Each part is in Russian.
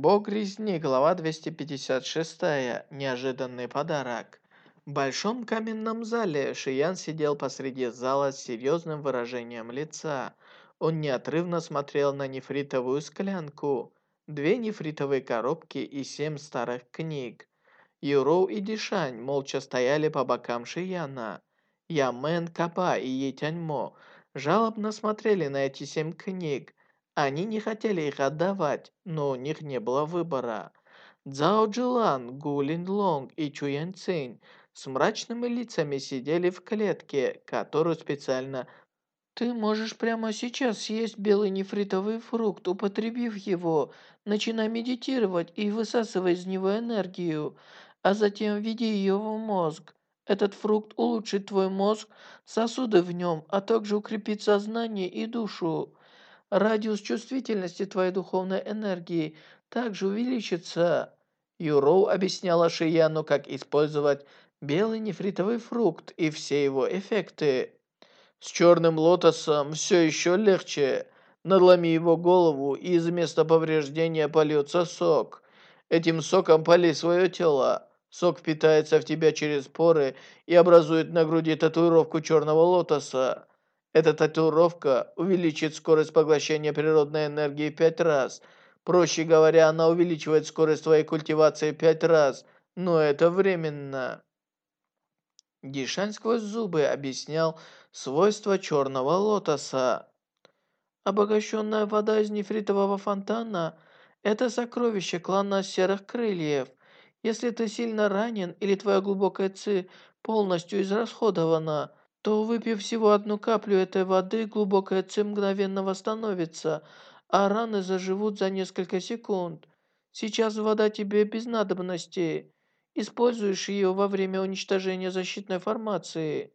Бог резни, глава 256. Неожиданный подарок. В большом каменном зале Шиян сидел посреди зала с серьезным выражением лица. Он неотрывно смотрел на нефритовую склянку, две нефритовые коробки и семь старых книг. Юроу и Дишань молча стояли по бокам Шияна. Ямен, Капа и Етяньмо жалобно смотрели на эти семь книг, они не хотели их отдавать, но у них не было выбора. Цао Джилан, Гу Лин Лонг и Чу Ян Цинь с мрачными лицами сидели в клетке, которую специально ты можешь прямо сейчас съесть белый нефритовый фрукт, употребив его, начинай медитировать и высасывай из него энергию, а затем введи ее в мозг. Этот фрукт улучшит твой мозг, сосуды в нем, а также укрепит сознание и душу. Радиус чувствительности твоей духовной энергии также увеличится. Юроу объясняла Шияну, как использовать белый нефритовый фрукт и все его эффекты. С черным лотосом все еще легче. Надломи его голову, и из места повреждения польется сок. Этим соком поли свое тело. Сок впитается в тебя через поры и образует на груди татуировку черного лотоса. Эта татуировка увеличит скорость поглощения природной энергии пять раз. Проще говоря, она увеличивает скорость твоей культивации пять раз, но это временно. Дишань сквозь зубы объяснял свойства черного лотоса. Обогащенная вода из нефритового фонтана – это сокровище клана серых крыльев. Если ты сильно ранен или твоя глубокая ци полностью израсходована – то, выпив всего одну каплю этой воды, глубокая ци мгновенно восстановится, а раны заживут за несколько секунд. Сейчас вода тебе без надобности. Используешь ее во время уничтожения защитной формации».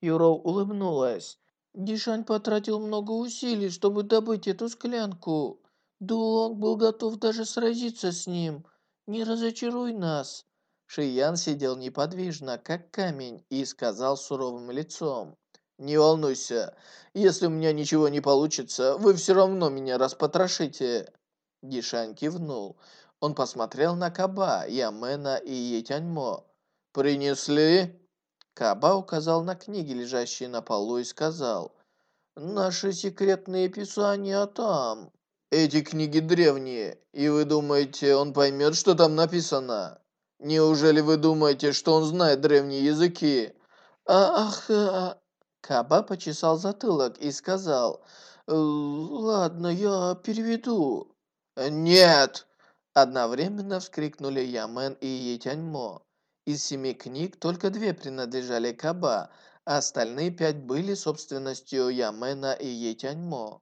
Юроу улыбнулась. Дишань потратил много усилий, чтобы добыть эту склянку. Дулонг был готов даже сразиться с ним. Не разочаруй нас. Шиян сидел неподвижно, как камень, и сказал суровым лицом. «Не волнуйся, если у меня ничего не получится, вы все равно меня распотрошите». Дишань кивнул. Он посмотрел на Каба, Ямена и Етяньмо. «Принесли?» Каба указал на книги, лежащие на полу, и сказал. «Наши секретные писания там». «Эти книги древние, и вы думаете, он поймет, что там написано?» Неужели вы думаете, что он знает древние языки? Ах, а... Каба почесал затылок и сказал, «Э, «Ладно, я переведу». «Нет!» Одновременно вскрикнули Ямен и Етяньмо. Из семи книг только две принадлежали Каба, а остальные пять были собственностью Ямена и Етяньмо.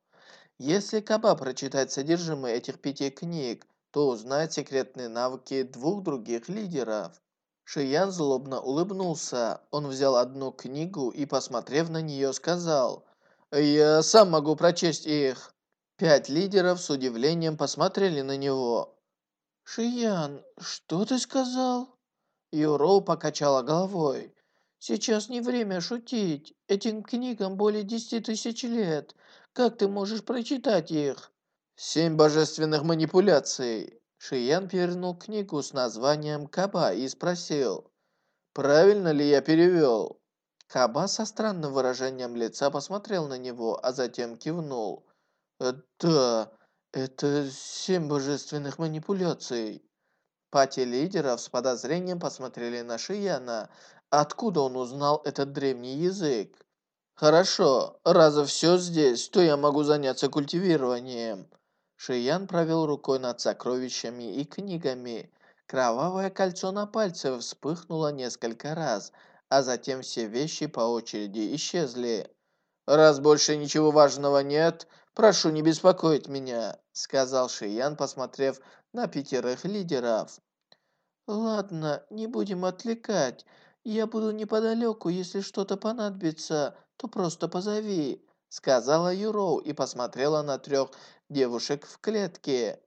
Если Каба прочитать содержимое этих пяти книг, то узнает секретные навыки двух других лидеров. Шиян злобно улыбнулся. Он взял одну книгу и, посмотрев на нее, сказал, «Я сам могу прочесть их». Пять лидеров с удивлением посмотрели на него. «Шиян, что ты сказал?» Юроу покачала головой. «Сейчас не время шутить. Этим книгам более десяти тысяч лет. Как ты можешь прочитать их?» «Семь божественных манипуляций». Шиян перевернул книгу с названием «Каба» и спросил, «Правильно ли я перевел?» Каба со странным выражением лица посмотрел на него, а затем кивнул. «Э, «Да, это семь божественных манипуляций». Пати лидеров с подозрением посмотрели на Шияна. Откуда он узнал этот древний язык? «Хорошо, раз все здесь, то я могу заняться культивированием». Шиян провел рукой над сокровищами и книгами. Кровавое кольцо на пальце вспыхнуло несколько раз, а затем все вещи по очереди исчезли. «Раз больше ничего важного нет, прошу не беспокоить меня», сказал Шиян, посмотрев на пятерых лидеров. «Ладно, не будем отвлекать. Я буду неподалеку, если что-то понадобится, то просто позови», сказала Юроу и посмотрела на трех девушек в клетке.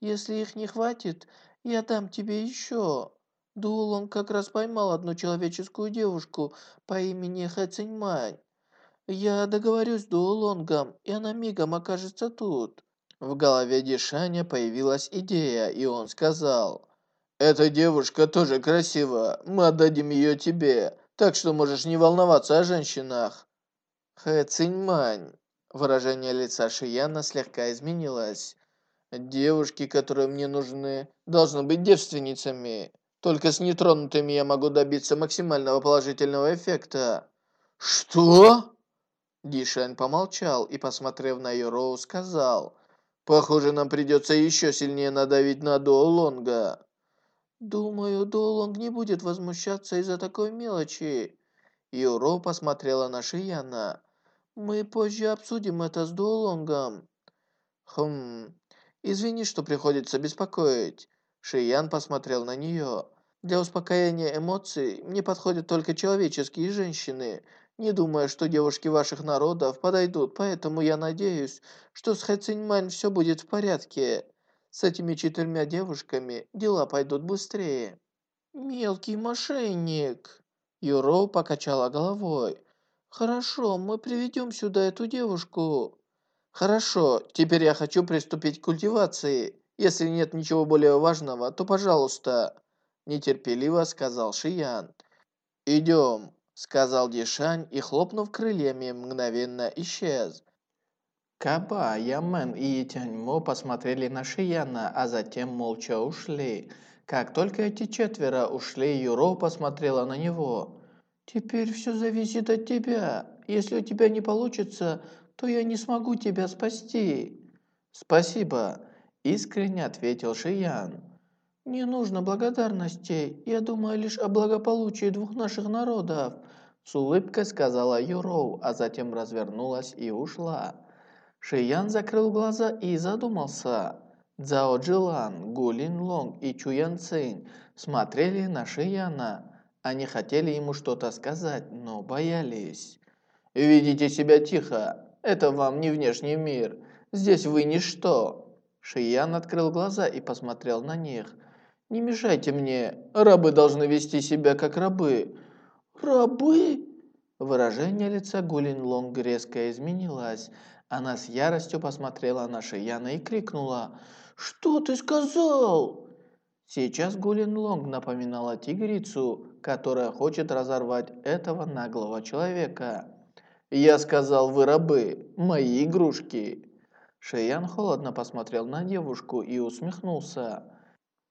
Если их не хватит, я дам тебе еще. Дулон как раз поймал одну человеческую девушку по имени Хэциньмань. Я договорюсь с Дуолонгом, и она мигом окажется тут. В голове Дишаня появилась идея, и он сказал, «Эта девушка тоже красива, мы отдадим ее тебе, так что можешь не волноваться о женщинах». Хэ Циньмань. Выражение лица Шияна слегка изменилось. «Девушки, которые мне нужны, должны быть девственницами. Только с нетронутыми я могу добиться максимального положительного эффекта». «Что?» Дишань помолчал и, посмотрев на Юроу, сказал, Похоже, нам придется еще сильнее надавить на Дуолонга. Думаю, Дуолонг не будет возмущаться из-за такой мелочи. Юро посмотрела на Шияна. Мы позже обсудим это с Дуолонгом. Хм, извини, что приходится беспокоить. Шиян посмотрел на нее. Для успокоения эмоций мне подходят только человеческие женщины не думая, что девушки ваших народов подойдут, поэтому я надеюсь, что с Хэциньмань все будет в порядке. С этими четырьмя девушками дела пойдут быстрее». «Мелкий мошенник!» Юро покачала головой. «Хорошо, мы приведем сюда эту девушку». «Хорошо, теперь я хочу приступить к культивации. Если нет ничего более важного, то пожалуйста», нетерпеливо сказал Шиян. «Идем» сказал Дишань и, хлопнув крыльями, мгновенно исчез. Каба, Ямен и Тяньмо посмотрели на Шияна, а затем молча ушли. Как только эти четверо ушли, Юро посмотрела на него. «Теперь все зависит от тебя. Если у тебя не получится, то я не смогу тебя спасти». «Спасибо», – искренне ответил Шиян. «Не нужно благодарностей. Я думаю лишь о благополучии двух наших народов», с улыбкой сказала Юроу, а затем развернулась и ушла. Шиян закрыл глаза и задумался. Цао Джилан, Гулин Лонг и Чуян Цинь смотрели на Шияна. Они хотели ему что-то сказать, но боялись. «Ведите себя тихо. Это вам не внешний мир. Здесь вы ничто». Шиян открыл глаза и посмотрел на них. «Не мешайте мне. Рабы должны вести себя как рабы». «Рабы?» Выражение лица Гулин Лонг резко изменилось. Она с яростью посмотрела на Шияна и крикнула. «Что ты сказал?» Сейчас Гулин Лонг напоминала тигрицу, которая хочет разорвать этого наглого человека. «Я сказал, вы рабы, мои игрушки!» Шиян холодно посмотрел на девушку и усмехнулся.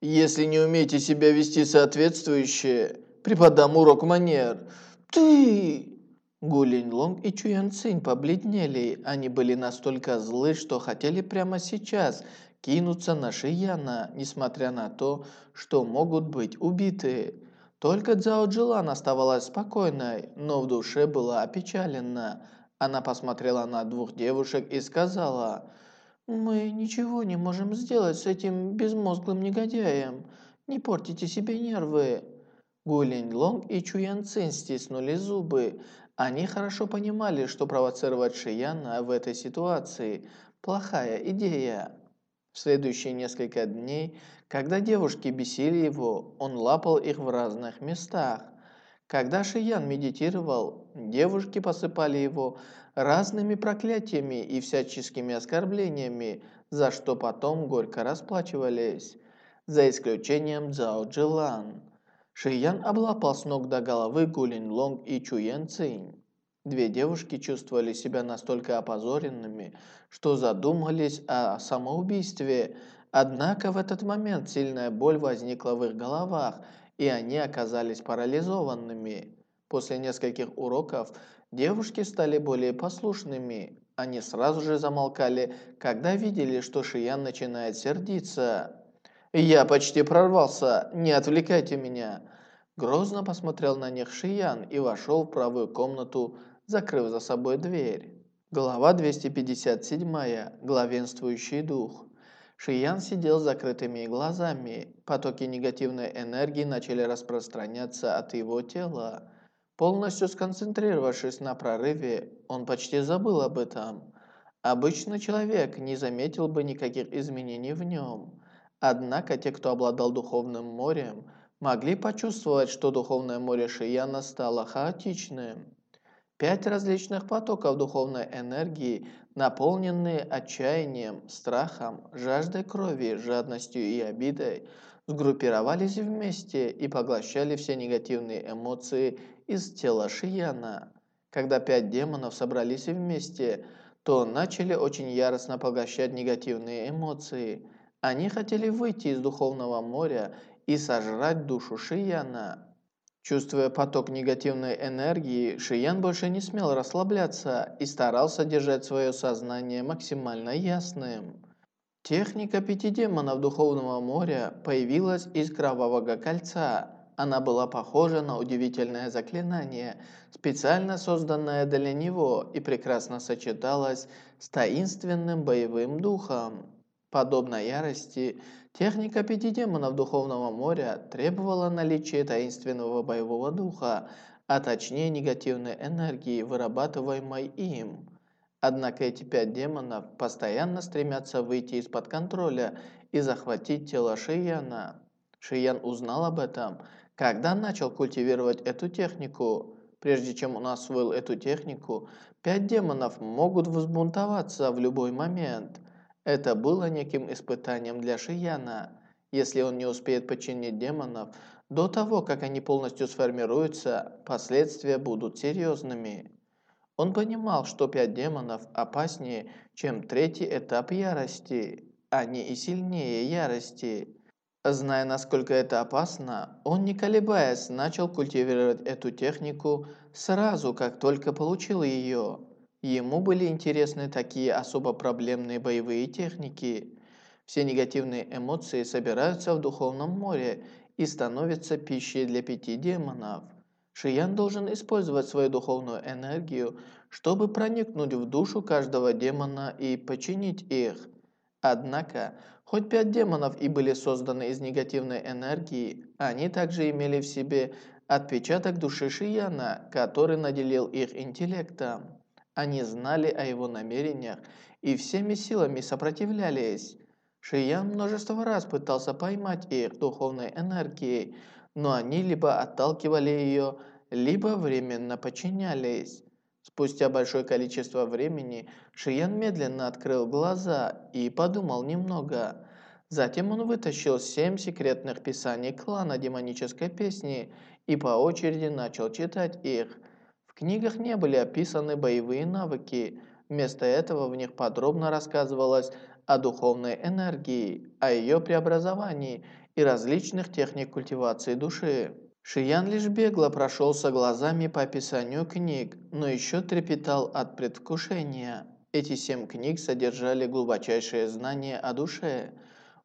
Если не умеете себя вести соответствующе, преподам урок манер. Ты!» Гулинь Лонг и Чуян Цинь побледнели. Они были настолько злы, что хотели прямо сейчас кинуться на Шияна, несмотря на то, что могут быть убиты. Только Цзао Джилан оставалась спокойной, но в душе была опечалена. Она посмотрела на двух девушек и сказала – «Мы ничего не можем сделать с этим безмозглым негодяем. Не портите себе нервы». Гулинь Лонг и Чуян Цин стиснули зубы. Они хорошо понимали, что провоцировать Шияна в этой ситуации – плохая идея. В следующие несколько дней, когда девушки бесили его, он лапал их в разных местах. Когда Шиян медитировал, девушки посыпали его разными проклятиями и всяческими оскорблениями, за что потом горько расплачивались, за исключением Цао Джилан. Шиян облапал с ног до головы Гулин Лонг и Чуян Цинь. Две девушки чувствовали себя настолько опозоренными, что задумались о самоубийстве. Однако в этот момент сильная боль возникла в их головах, и они оказались парализованными. После нескольких уроков Девушки стали более послушными. Они сразу же замолкали, когда видели, что Шиян начинает сердиться. «Я почти прорвался, не отвлекайте меня!» Грозно посмотрел на них Шиян и вошел в правую комнату, закрыв за собой дверь. Глава 257. Главенствующий дух. Шиян сидел с закрытыми глазами. Потоки негативной энергии начали распространяться от его тела. Полностью сконцентрировавшись на прорыве, он почти забыл об этом. Обычный человек не заметил бы никаких изменений в нем. Однако те, кто обладал духовным морем, могли почувствовать, что духовное море Шияна стало хаотичным. Пять различных потоков духовной энергии, наполненные отчаянием, страхом, жаждой крови, жадностью и обидой, сгруппировались вместе и поглощали все негативные эмоции из тела Шияна. Когда пять демонов собрались вместе, то начали очень яростно поглощать негативные эмоции. Они хотели выйти из духовного моря и сожрать душу Шияна. Чувствуя поток негативной энергии, Шиян больше не смел расслабляться и старался держать свое сознание максимально ясным. Техника пяти демонов Духовного моря появилась из Кровавого Кольца. Она была похожа на удивительное заклинание, специально созданное для него и прекрасно сочеталась с таинственным боевым духом. Подобно ярости, техника пяти демонов Духовного моря требовала наличия таинственного боевого духа, а точнее негативной энергии, вырабатываемой им. Однако эти пять демонов постоянно стремятся выйти из-под контроля и захватить тело Шияна. Шиян узнал об этом, когда начал культивировать эту технику. Прежде чем он освоил эту технику, пять демонов могут взбунтоваться в любой момент – это было неким испытанием для Шияна. Если он не успеет подчинить демонов, до того, как они полностью сформируются, последствия будут серьезными. Он понимал, что пять демонов опаснее, чем третий этап ярости. Они и сильнее ярости. Зная, насколько это опасно, он, не колебаясь, начал культивировать эту технику сразу, как только получил ее. Ему были интересны такие особо проблемные боевые техники. Все негативные эмоции собираются в духовном море и становятся пищей для пяти демонов. Шиян должен использовать свою духовную энергию, чтобы проникнуть в душу каждого демона и починить их. Однако, хоть пять демонов и были созданы из негативной энергии, они также имели в себе отпечаток души Шияна, который наделил их интеллектом. Они знали о его намерениях и всеми силами сопротивлялись. Шиян множество раз пытался поймать их духовной энергией, но они либо отталкивали ее, либо временно подчинялись. Спустя большое количество времени Шиян медленно открыл глаза и подумал немного. Затем он вытащил семь секретных писаний клана демонической песни и по очереди начал читать их – в книгах не были описаны боевые навыки, вместо этого в них подробно рассказывалось о духовной энергии, о ее преобразовании и различных техник культивации души. Шиян лишь бегло прошелся глазами по описанию книг, но еще трепетал от предвкушения. Эти семь книг содержали глубочайшие знания о душе.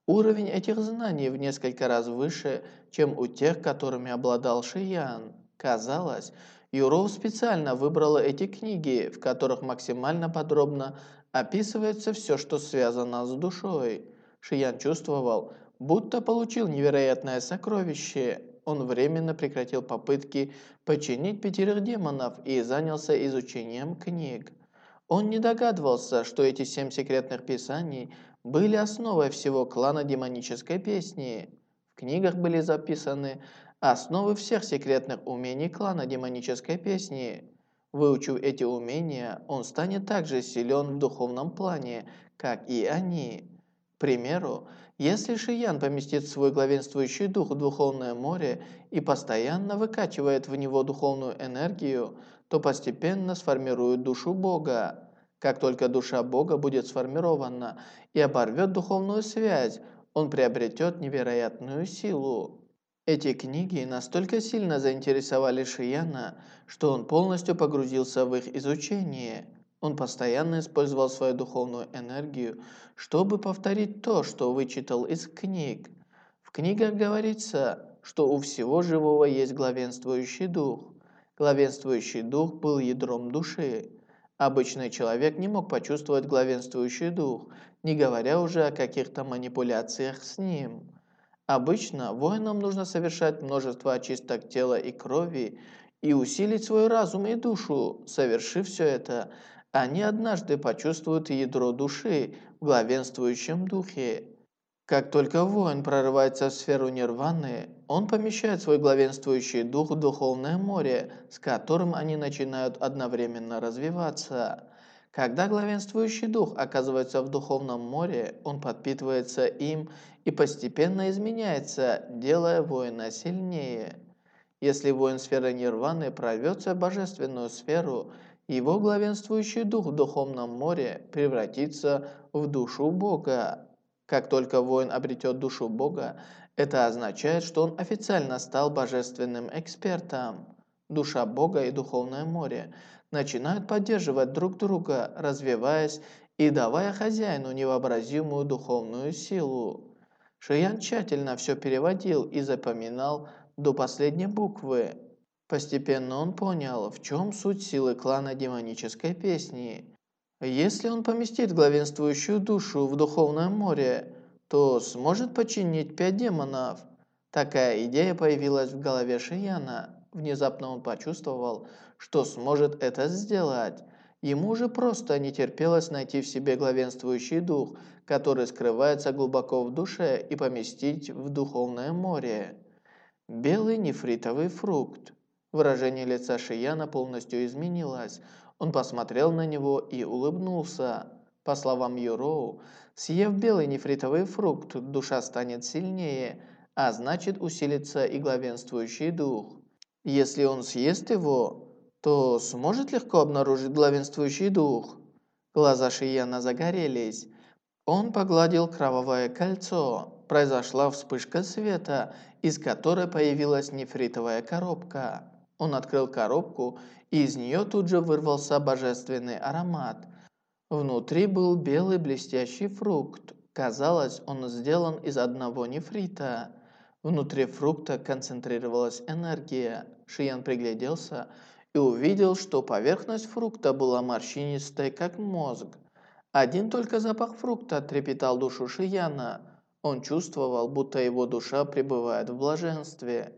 Уровень этих знаний в несколько раз выше, чем у тех, которыми обладал Шиян. Казалось, Юроу специально выбрала эти книги, в которых максимально подробно описывается все, что связано с душой. Шиян чувствовал, будто получил невероятное сокровище. Он временно прекратил попытки починить пятерых демонов и занялся изучением книг. Он не догадывался, что эти семь секретных писаний были основой всего клана демонической песни. В книгах были записаны основы всех секретных умений клана демонической песни. Выучив эти умения, он станет так же силен в духовном плане, как и они. К примеру, если Шиян поместит свой главенствующий дух в духовное море и постоянно выкачивает в него духовную энергию, то постепенно сформирует душу Бога. Как только душа Бога будет сформирована и оборвет духовную связь, он приобретет невероятную силу. Эти книги настолько сильно заинтересовали Шияна, что он полностью погрузился в их изучение. Он постоянно использовал свою духовную энергию, чтобы повторить то, что вычитал из книг. В книгах говорится, что у всего живого есть главенствующий дух. Главенствующий дух был ядром души. Обычный человек не мог почувствовать главенствующий дух, не говоря уже о каких-то манипуляциях с ним. Обычно воинам нужно совершать множество очисток тела и крови и усилить свой разум и душу. Совершив все это, они однажды почувствуют ядро души в главенствующем духе. Как только воин прорывается в сферу нирваны, он помещает свой главенствующий дух в духовное море, с которым они начинают одновременно развиваться. Когда главенствующий дух оказывается в духовном море, он подпитывается им и постепенно изменяется, делая воина сильнее. Если воин сферы нирваны прорвется в божественную сферу, его главенствующий дух в духовном море превратится в душу Бога. Как только воин обретет душу Бога, это означает, что он официально стал божественным экспертом. Душа Бога и Духовное море начинают поддерживать друг друга, развиваясь и давая хозяину невообразимую духовную силу. Шиян тщательно все переводил и запоминал до последней буквы. Постепенно он понял, в чем суть силы клана демонической песни. Если он поместит главенствующую душу в Духовное море, то сможет починить пять демонов. Такая идея появилась в голове Шияна. Внезапно он почувствовал, что сможет это сделать. Ему же просто не терпелось найти в себе главенствующий дух, который скрывается глубоко в душе, и поместить в Духовное море. Белый нефритовый фрукт. Выражение лица Шияна полностью изменилось. Он посмотрел на него и улыбнулся. По словам Юроу, съев белый нефритовый фрукт, душа станет сильнее, а значит усилится и главенствующий дух. Если он съест его, то сможет легко обнаружить главенствующий дух. Глаза Шияна загорелись. Он погладил кровавое кольцо. Произошла вспышка света, из которой появилась нефритовая коробка. Он открыл коробку и из нее тут же вырвался божественный аромат. Внутри был белый блестящий фрукт. Казалось, он сделан из одного нефрита. Внутри фрукта концентрировалась энергия. Шиян пригляделся и увидел, что поверхность фрукта была морщинистой, как мозг. Один только запах фрукта трепетал душу Шияна. Он чувствовал, будто его душа пребывает в блаженстве.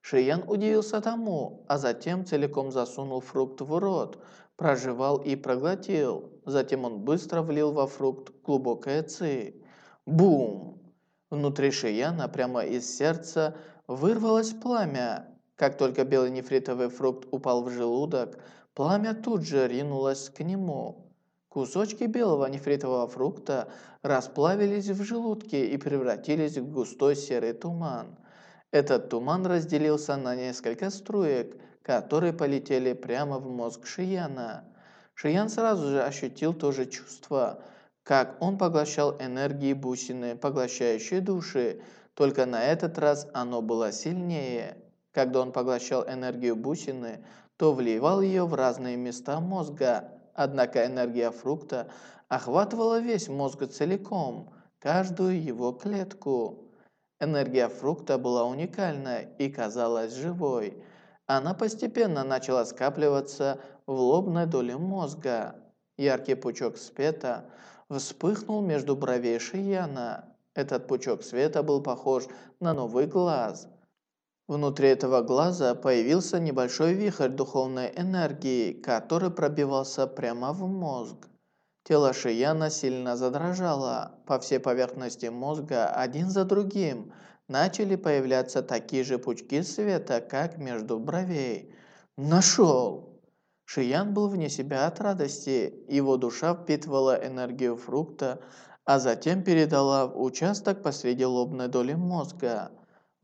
Шиян удивился тому, а затем целиком засунул фрукт в рот, прожевал и проглотил. Затем он быстро влил во фрукт глубокое ци. Бум! Внутри Шияна прямо из сердца вырвалось пламя. Как только белый нефритовый фрукт упал в желудок, пламя тут же ринулось к нему. Кусочки белого нефритового фрукта расплавились в желудке и превратились в густой серый туман. Этот туман разделился на несколько струек, которые полетели прямо в мозг Шияна. Шиян сразу же ощутил то же чувство, как он поглощал энергии бусины, поглощающие души, только на этот раз оно было сильнее. Когда он поглощал энергию бусины, то вливал ее в разные места мозга, однако энергия фрукта охватывала весь мозг целиком, каждую его клетку. Энергия фрукта была уникальна и казалась живой. Она постепенно начала скапливаться в лобной доле мозга. Яркий пучок света вспыхнул между бровей Шияна. Этот пучок света был похож на новый глаз. Внутри этого глаза появился небольшой вихрь духовной энергии, который пробивался прямо в мозг. Тело Шияна сильно задрожало. По всей поверхности мозга один за другим начали появляться такие же пучки света, как между бровей. Нашел! Шиян был вне себя от радости. Его душа впитывала энергию фрукта, а затем передала в участок посреди лобной доли мозга.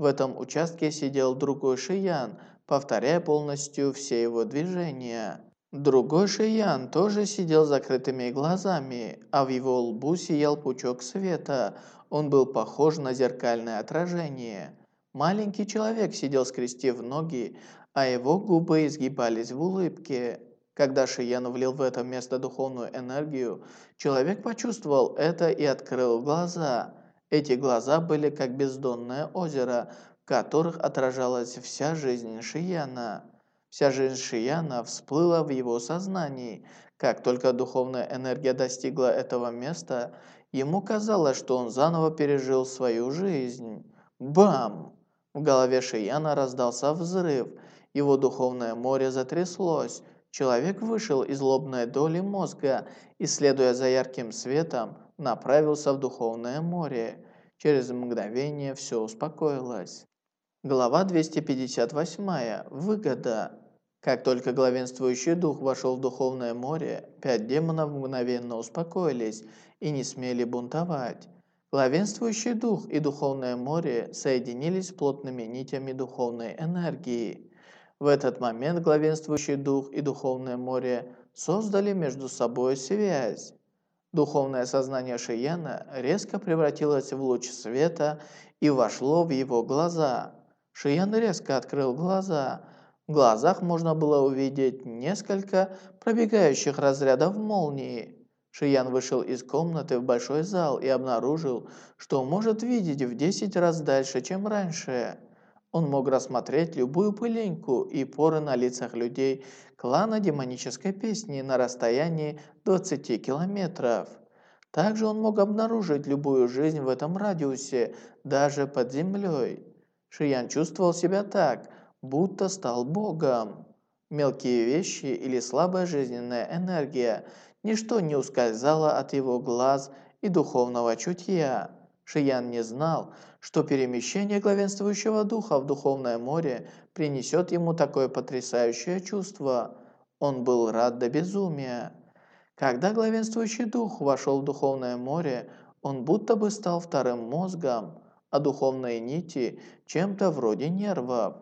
В этом участке сидел другой Шиян, повторяя полностью все его движения. Другой Шиян тоже сидел закрытыми глазами, а в его лбу сиял пучок света. Он был похож на зеркальное отражение. Маленький человек сидел скрестив ноги, а его губы изгибались в улыбке. Когда Шиян влил в это место духовную энергию, человек почувствовал это и открыл глаза. Эти глаза были как бездонное озеро, в которых отражалась вся жизнь Шияна. Вся жизнь Шияна всплыла в его сознании. Как только духовная энергия достигла этого места, ему казалось, что он заново пережил свою жизнь. Бам! В голове Шияна раздался взрыв. Его духовное море затряслось. Человек вышел из лобной доли мозга и, следуя за ярким светом, направился в духовное море. Через мгновение все успокоилось. Глава 258. Выгода. Как только главенствующий дух вошел в Духовное море, пять демонов мгновенно успокоились и не смели бунтовать. Главенствующий дух и Духовное море соединились плотными нитями духовной энергии. В этот момент главенствующий дух и Духовное море создали между собой связь. Духовное сознание Шияна резко превратилось в луч света и вошло в его глаза. Шиян резко открыл глаза. В глазах можно было увидеть несколько пробегающих разрядов молнии. Шиян вышел из комнаты в большой зал и обнаружил, что может видеть в 10 раз дальше, чем раньше. Он мог рассмотреть любую пылинку и поры на лицах людей клана демонической песни на расстоянии 20 километров. Также он мог обнаружить любую жизнь в этом радиусе, даже под землей. Шиян чувствовал себя так, будто стал богом. Мелкие вещи или слабая жизненная энергия, ничто не ускользало от его глаз и духовного чутья. Шиян не знал, что перемещение главенствующего духа в Духовное море принесет ему такое потрясающее чувство. Он был рад до безумия. Когда главенствующий дух вошел в Духовное море, он будто бы стал вторым мозгом, а духовные нити – чем-то вроде нервов.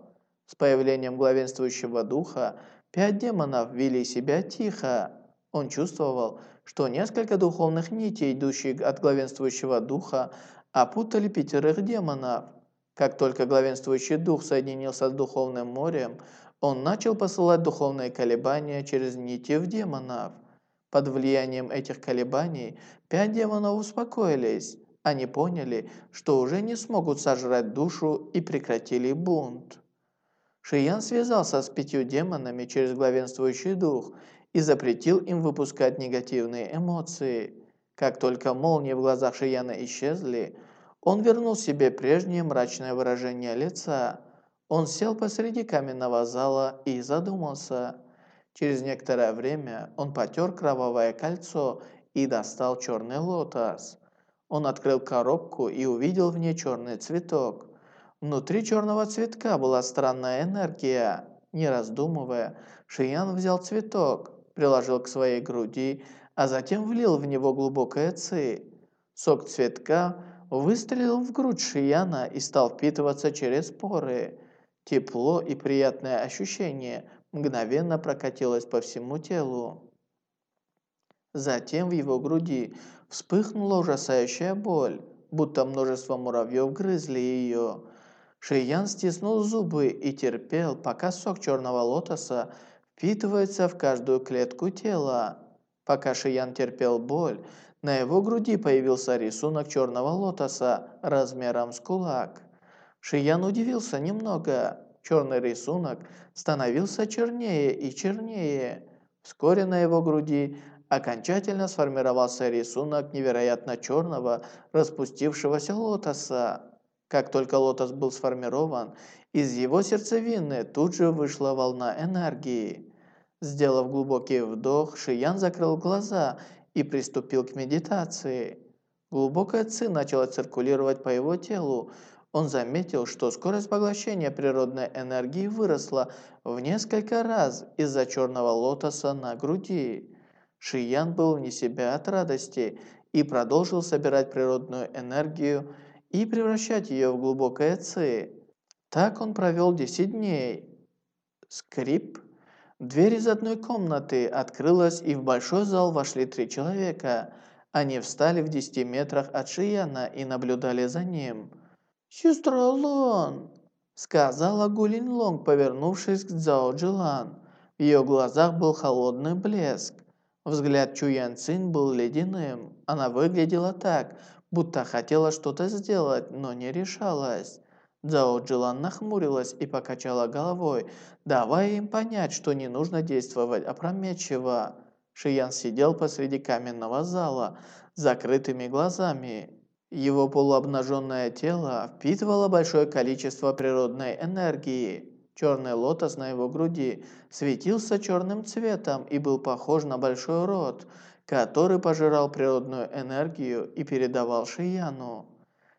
С появлением главенствующего духа пять демонов вели себя тихо. Он чувствовал, что несколько духовных нитей, идущих от главенствующего духа, опутали пятерых демонов. Как только главенствующий дух соединился с духовным морем, он начал посылать духовные колебания через нити в демонов. Под влиянием этих колебаний пять демонов успокоились. Они поняли, что уже не смогут сожрать душу и прекратили бунт. Шиян связался с пятью демонами через главенствующий дух и запретил им выпускать негативные эмоции. Как только молнии в глазах Шияна исчезли, он вернул себе прежнее мрачное выражение лица. Он сел посреди каменного зала и задумался. Через некоторое время он потер кровавое кольцо и достал черный лотос. Он открыл коробку и увидел в ней черный цветок. Внутри черного цветка была странная энергия. Не раздумывая, Шиян взял цветок, приложил к своей груди а затем влил в него глубокое ци. Сок цветка выстрелил в грудь Шияна и стал впитываться через поры. Тепло и приятное ощущение мгновенно прокатилось по всему телу. Затем в его груди вспыхнула ужасающая боль, будто множество муравьев грызли ее. Шиян стиснул зубы и терпел, пока сок черного лотоса впитывается в каждую клетку тела. Пока Шиян терпел боль, на его груди появился рисунок черного лотоса размером с кулак. Шиян удивился немного. Черный рисунок становился чернее и чернее. Вскоре на его груди окончательно сформировался рисунок невероятно черного распустившегося лотоса. Как только лотос был сформирован, из его сердцевины тут же вышла волна энергии. Сделав глубокий вдох, Шиян закрыл глаза и приступил к медитации. Глубокая ци начала циркулировать по его телу. Он заметил, что скорость поглощения природной энергии выросла в несколько раз из-за черного лотоса на груди. Шиян был вне себя от радости и продолжил собирать природную энергию и превращать ее в глубокое ци. Так он провел 10 дней. Скрип. Дверь из одной комнаты открылась, и в большой зал вошли три человека. Они встали в десяти метрах от Шияна и наблюдали за ним. «Сестра Лон!» – сказала Гулин Лонг, повернувшись к Цзао Джилан. В ее глазах был холодный блеск. Взгляд Чуян Цин был ледяным. Она выглядела так, будто хотела что-то сделать, но не решалась. Цзао Джилан нахмурилась и покачала головой, давая им понять, что не нужно действовать опрометчиво. Шиян сидел посреди каменного зала, закрытыми глазами. Его полуобнаженное тело впитывало большое количество природной энергии. Черный лотос на его груди светился черным цветом и был похож на большой рот, который пожирал природную энергию и передавал Шияну.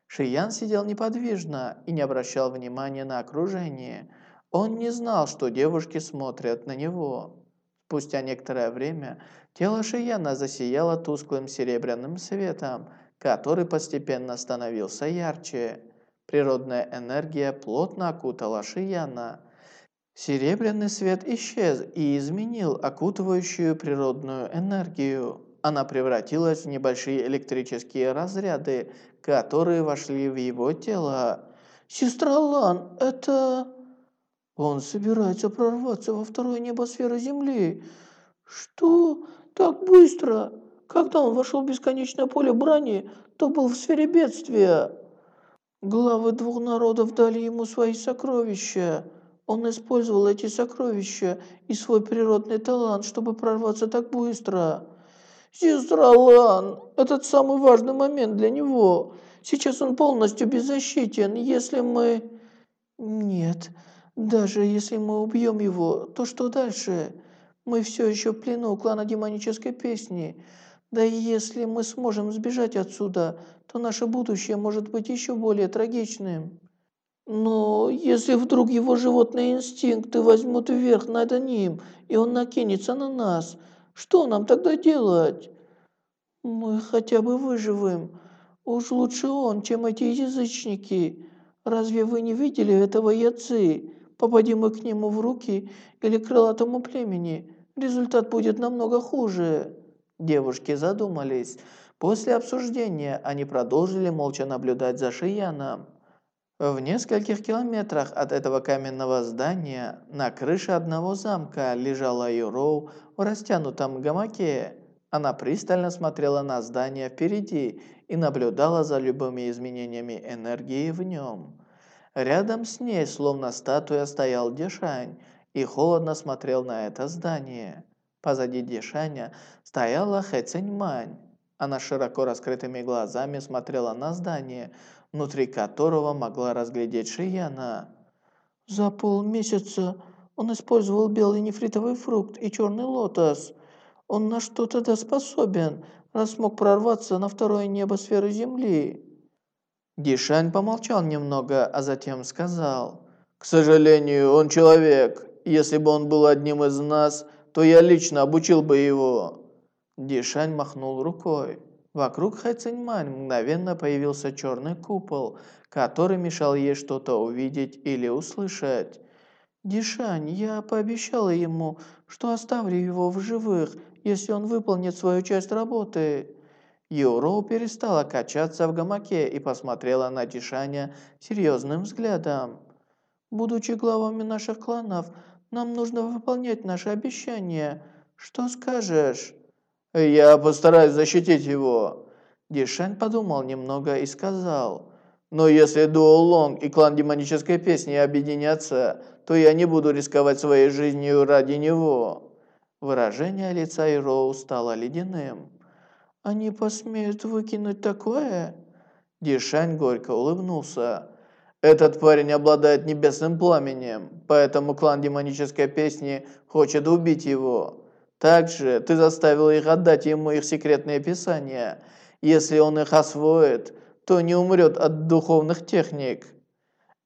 Шиян сидел неподвижно и не обращал внимания на окружение. Он не знал, что девушки смотрят на него. Спустя некоторое время тело Шияна засияло тусклым серебряным светом, который постепенно становился ярче. Природная энергия плотно окутала Шияна. Серебряный свет исчез и изменил окутывающую природную энергию. Она превратилась в небольшие электрические разряды, которые вошли в его тело. «Сестра Лан, это...» «Он собирается прорваться во второе небо сферы Земли». «Что? Так быстро?» Когда он вошел в бесконечное поле брани, то был в сфере бедствия. Главы двух народов дали ему свои сокровища. Он использовал эти сокровища и свой природный талант, чтобы прорваться так быстро. «Сестра Лан, этот самый важный момент для него. Сейчас он полностью беззащитен, если мы...» «Нет, даже если мы убьем его, то что дальше? Мы все еще в плену клана демонической песни. Да и если мы сможем сбежать отсюда, то наше будущее может быть еще более трагичным». Но если вдруг его животные инстинкты возьмут вверх над ним, и он накинется на нас, что нам тогда делать? Мы хотя бы выживем. Уж лучше он, чем эти язычники. Разве вы не видели этого яцы? Попади мы к нему в руки или крылатому племени, результат будет намного хуже. Девушки задумались. После обсуждения они продолжили молча наблюдать за Шияном. В нескольких километрах от этого каменного здания на крыше одного замка лежала Юроу в растянутом гамаке. Она пристально смотрела на здание впереди и наблюдала за любыми изменениями энергии в нем. Рядом с ней, словно статуя, стоял Дешань и холодно смотрел на это здание. Позади Дешаня стояла Хэ Циньмань. Она широко раскрытыми глазами смотрела на здание, внутри которого могла разглядеть Шияна. «За полмесяца он использовал белый нефритовый фрукт и черный лотос. Он на что-то да способен, раз смог прорваться на второе небо сферы Земли». Дишань помолчал немного, а затем сказал, «К сожалению, он человек. Если бы он был одним из нас, то я лично обучил бы его». Дишань махнул рукой. Вокруг Хайциньмань мгновенно появился черный купол, который мешал ей что-то увидеть или услышать. «Дишань, я пообещала ему, что оставлю его в живых, если он выполнит свою часть работы». Юроу перестала качаться в гамаке и посмотрела на Дишаня серьезным взглядом. «Будучи главами наших кланов, нам нужно выполнять наши обещания. Что скажешь?» «Я постараюсь защитить его». Дишань подумал немного и сказал, «Но если Дуо Лонг и клан демонической песни объединятся, то я не буду рисковать своей жизнью ради него». Выражение лица Ироу стало ледяным. «Они посмеют выкинуть такое?» Дишань горько улыбнулся. «Этот парень обладает небесным пламенем, поэтому клан демонической песни хочет убить его. Также ты заставил их отдать ему их секретные писания. Если он их освоит, то не умрет от духовных техник.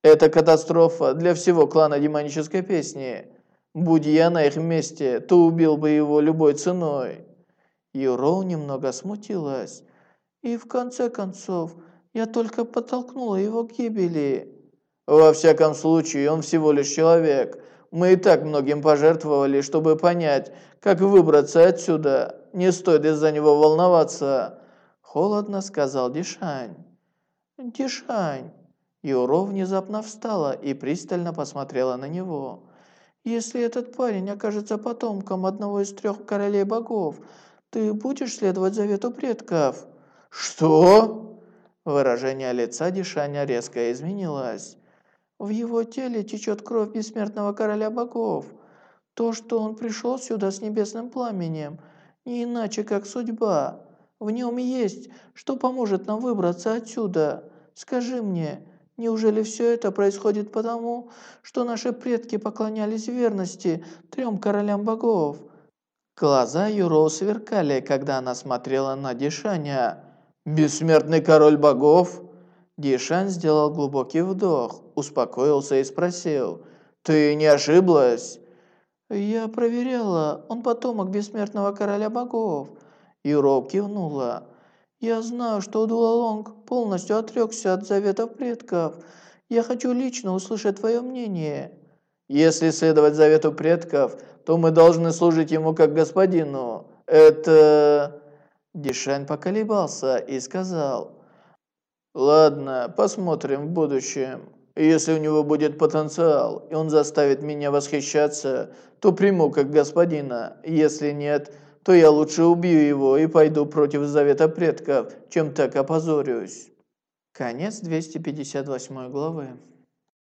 Это катастрофа для всего клана демонической песни. Будь я на их месте, то убил бы его любой ценой. Юроу немного смутилась. И в конце концов, я только подтолкнула его к гибели. Во всяком случае, он всего лишь человек. Мы и так многим пожертвовали, чтобы понять, как выбраться отсюда. Не стоит из-за него волноваться. Холодно сказал Дишань. Дишань. Юро внезапно встала и пристально посмотрела на него. «Если этот парень окажется потомком одного из трех королей богов, ты будешь следовать завету предков?» «Что?» Выражение лица Дишаня резко изменилось. В его теле течет кровь бессмертного короля богов. То, что он пришел сюда с небесным пламенем, не иначе, как судьба. В нем есть, что поможет нам выбраться отсюда. Скажи мне, неужели все это происходит потому, что наши предки поклонялись верности трем королям богов?» Глаза Юро сверкали, когда она смотрела на Дишаня. «Бессмертный король богов?» Дишан сделал глубокий вдох, успокоился и спросил, «Ты не ошиблась?» «Я проверяла, он потомок бессмертного короля богов». Юро кивнула. «Я знаю, что Дуалонг полностью отрекся от заветов предков. Я хочу лично услышать твое мнение». «Если следовать завету предков, то мы должны служить ему как господину. Это...» Дишань поколебался и сказал... «Ладно, посмотрим в будущем. Если у него будет потенциал, и он заставит меня восхищаться, то приму как господина. Если нет, то я лучше убью его и пойду против завета предков, чем так опозорюсь». Конец 258 главы.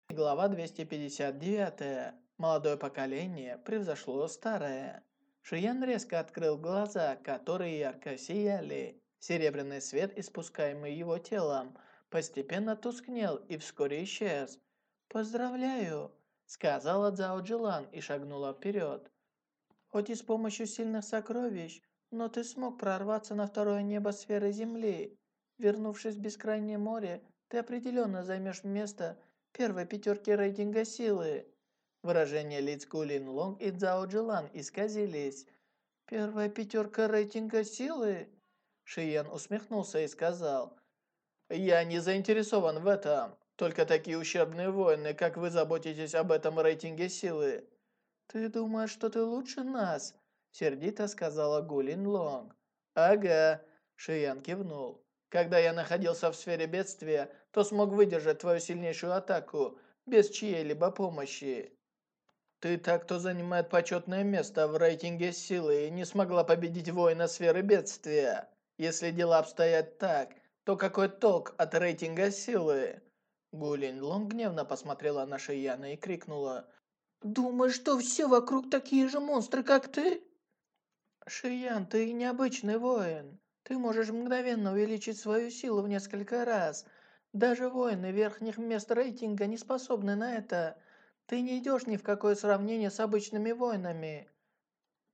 Глава 259. Молодое поколение превзошло старое. Шиян резко открыл глаза, которые ярко сияли. Серебряный свет, испускаемый его телом, постепенно тускнел и вскоре исчез. «Поздравляю!» – сказала Цао Джилан и шагнула вперед. «Хоть и с помощью сильных сокровищ, но ты смог прорваться на второе небо сферы Земли. Вернувшись в бескрайнее море, ты определенно займешь место первой пятерки рейтинга силы». Выражения лиц Гулин Лонг и Цао Джилан исказились. «Первая пятерка рейтинга силы?» Шиен усмехнулся и сказал, «Я не заинтересован в этом. Только такие ущербные воины, как вы, заботитесь об этом рейтинге силы». «Ты думаешь, что ты лучше нас?» Сердито сказала Гулин Лонг. «Ага», Шиян кивнул. «Когда я находился в сфере бедствия, то смог выдержать твою сильнейшую атаку без чьей-либо помощи. Ты так, кто занимает почетное место в рейтинге силы и не смогла победить воина сферы бедствия. Если дела обстоят так, то какой толк от рейтинга силы?» Гулин Лонг гневно посмотрела на Шияна и крикнула. «Думаешь, что все вокруг такие же монстры, как ты?» «Шиян, ты необычный воин. Ты можешь мгновенно увеличить свою силу в несколько раз. Даже воины верхних мест рейтинга не способны на это. Ты не идешь ни в какое сравнение с обычными воинами.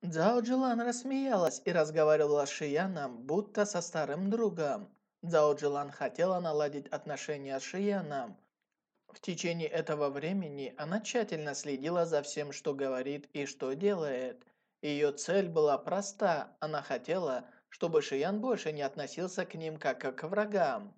Цзао Джилан рассмеялась и разговаривала с Шияном, будто со старым другом. Цзао Джилан хотела наладить отношения с Шияном. В течение этого времени она тщательно следила за всем, что говорит и что делает. Ее цель была проста. Она хотела, чтобы Шиян больше не относился к ним как к врагам.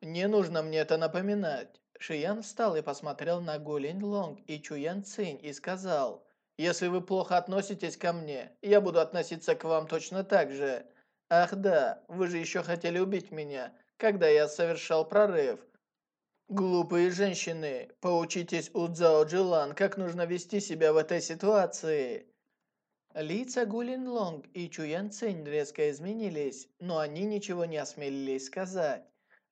«Не нужно мне это напоминать». Шиян встал и посмотрел на Гулин Лонг и Чуян Цинь и сказал – если вы плохо относитесь ко мне, я буду относиться к вам точно так же. Ах да, вы же еще хотели убить меня, когда я совершал прорыв. Глупые женщины, поучитесь у Цзао Джилан, как нужно вести себя в этой ситуации. Лица Гулин Лонг и Чуян Цинь резко изменились, но они ничего не осмелились сказать.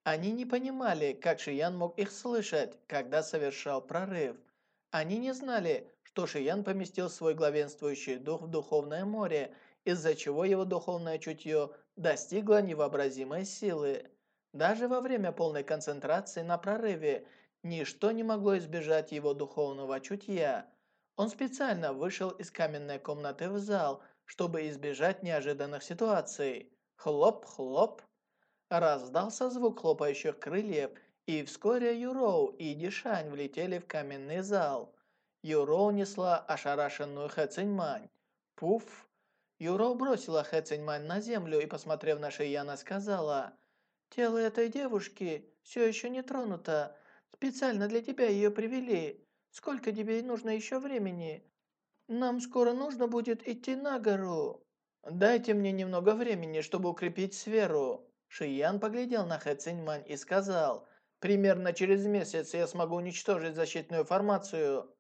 Они не понимали, как Шиян мог их слышать, когда совершал прорыв. Они не знали, что Шиян поместил свой главенствующий дух в Духовное море, из-за чего его духовное чутье достигло невообразимой силы. Даже во время полной концентрации на прорыве ничто не могло избежать его духовного чутья. Он специально вышел из каменной комнаты в зал, чтобы избежать неожиданных ситуаций. Хлоп-хлоп. Раздался звук хлопающих крыльев, и вскоре Юроу и Дишань влетели в каменный зал. Юро унесла ошарашенную Хэ Циньмань. Пуф! Юро бросила Хэ Циньмань на землю и, посмотрев на Шияна, сказала, «Тело этой девушки все еще не тронуто. Специально для тебя ее привели. Сколько тебе нужно еще времени? Нам скоро нужно будет идти на гору. Дайте мне немного времени, чтобы укрепить сферу». Шиян поглядел на Хэ Циньмань и сказал, «Примерно через месяц я смогу уничтожить защитную формацию».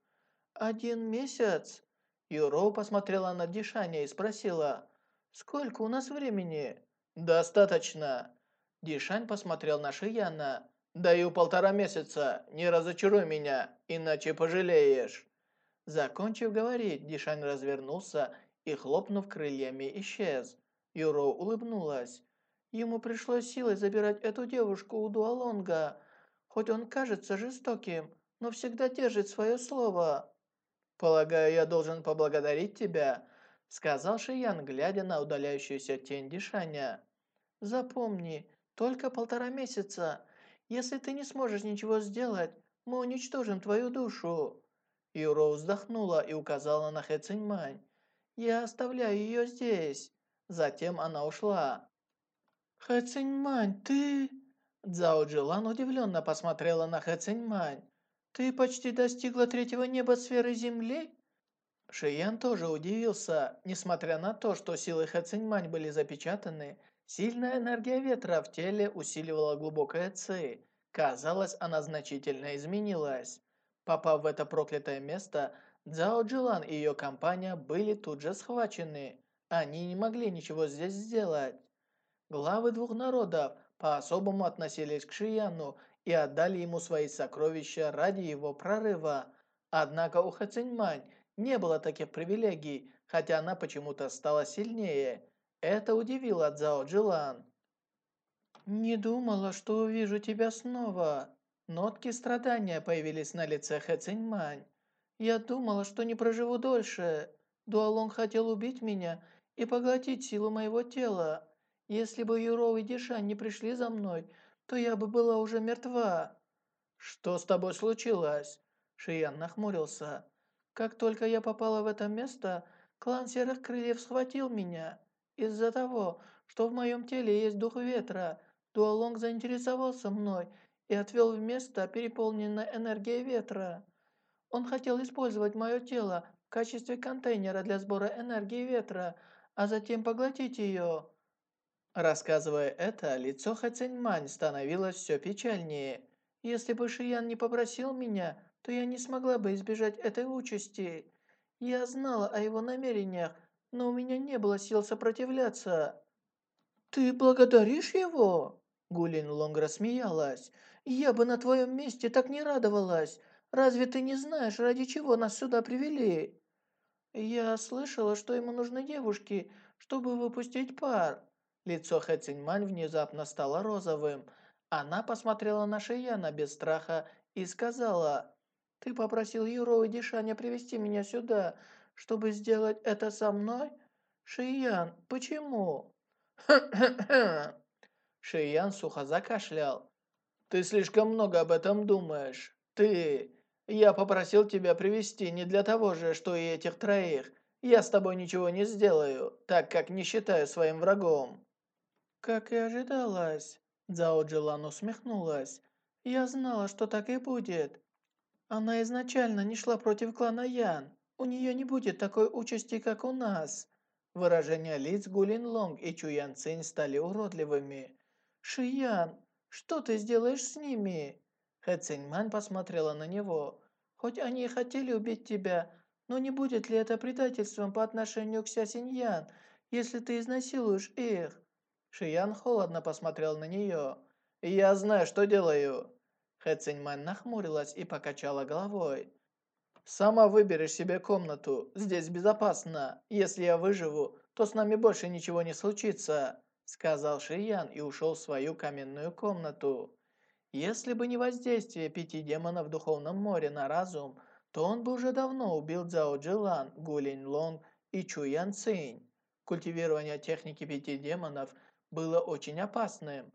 «Один месяц?» Юро посмотрела на Дишаня и спросила, «Сколько у нас времени?» «Достаточно». Дишань посмотрел на Шияна. «Даю полтора месяца, не разочаруй меня, иначе пожалеешь». Закончив говорить, Дишань развернулся и, хлопнув крыльями, исчез. Юро улыбнулась. Ему пришлось силой забирать эту девушку у Дуалонга. Хоть он кажется жестоким, но всегда держит свое слово. «Полагаю, я должен поблагодарить тебя», — сказал Шиян, глядя на удаляющуюся тень Дишаня. «Запомни, только полтора месяца. Если ты не сможешь ничего сделать, мы уничтожим твою душу». Юро вздохнула и указала на Хэ Циньмань. «Я оставляю ее здесь». Затем она ушла. «Хэ Циньмань, ты...» Цзао Джилан удивленно посмотрела на Хэ Циньмань. «Ты почти достигла третьего неба сферы Земли?» Шиян тоже удивился. Несмотря на то, что силы Хэ Циньмань были запечатаны, сильная энергия ветра в теле усиливала глубокое ци. Казалось, она значительно изменилась. Попав в это проклятое место, Цзао Джилан и ее компания были тут же схвачены. Они не могли ничего здесь сделать. Главы двух народов по-особому относились к Шияну и отдали ему свои сокровища ради его прорыва. Однако у Хэциньмань не было таких привилегий, хотя она почему-то стала сильнее. Это удивило Цзао Джилан. «Не думала, что увижу тебя снова». Нотки страдания появились на лице Хэ. «Я думала, что не проживу дольше. Дуалонг хотел убить меня и поглотить силу моего тела. Если бы Юроу и Дишань не пришли за мной, то я бы была уже мертва». «Что с тобой случилось?» Шиян нахмурился. «Как только я попала в это место, клан Серых Крыльев схватил меня. Из-за того, что в моем теле есть дух ветра, Дуалонг заинтересовался мной и отвел в место, переполненное энергией ветра. Он хотел использовать мое тело в качестве контейнера для сбора энергии ветра, а затем поглотить ее. Рассказывая это, лицо Хэциньмань становилось все печальнее. Если бы Шиян не попросил меня, то я не смогла бы избежать этой участи. Я знала о его намерениях, но у меня не было сил сопротивляться. «Ты благодаришь его?» Гулин Лонг рассмеялась. «Я бы на твоем месте так не радовалась. Разве ты не знаешь, ради чего нас сюда привели?» «Я слышала, что ему нужны девушки, чтобы выпустить пар». Лицо Хэ Циньмань внезапно стало розовым. Она посмотрела на Шияна без страха и сказала, «Ты попросил Юро и Дишаня привести меня сюда, чтобы сделать это со мной? Шиян, почему?» Шиян сухо закашлял. «Ты слишком много об этом думаешь. Ты... Я попросил тебя привести не для того же, что и этих троих. Я с тобой ничего не сделаю, так как не считаю своим врагом». «Как и ожидалось», Цао Джилан усмехнулась. «Я знала, что так и будет. Она изначально не шла против клана Ян. У нее не будет такой участи, как у нас». Выражения лиц Гулин Лонг и Чуян Цинь стали уродливыми. «Шиян, что ты сделаешь с ними?» Хэ Циньмань посмотрела на него. «Хоть они и хотели убить тебя, но не будет ли это предательством по отношению к Ся Синьян, если ты изнасилуешь их?» Шиян холодно посмотрел на нее. «Я знаю, что делаю!» Хэ Циньмань нахмурилась и покачала головой. «Сама выберешь себе комнату. Здесь безопасно. Если я выживу, то с нами больше ничего не случится», сказал Шиян и ушел в свою каменную комнату. Если бы не воздействие пяти демонов в Духовном море на разум, то он бы уже давно убил Цзао Джилан, Гулинь Лонг и Чу Ян Цинь. Культивирование техники пяти демонов было очень опасным.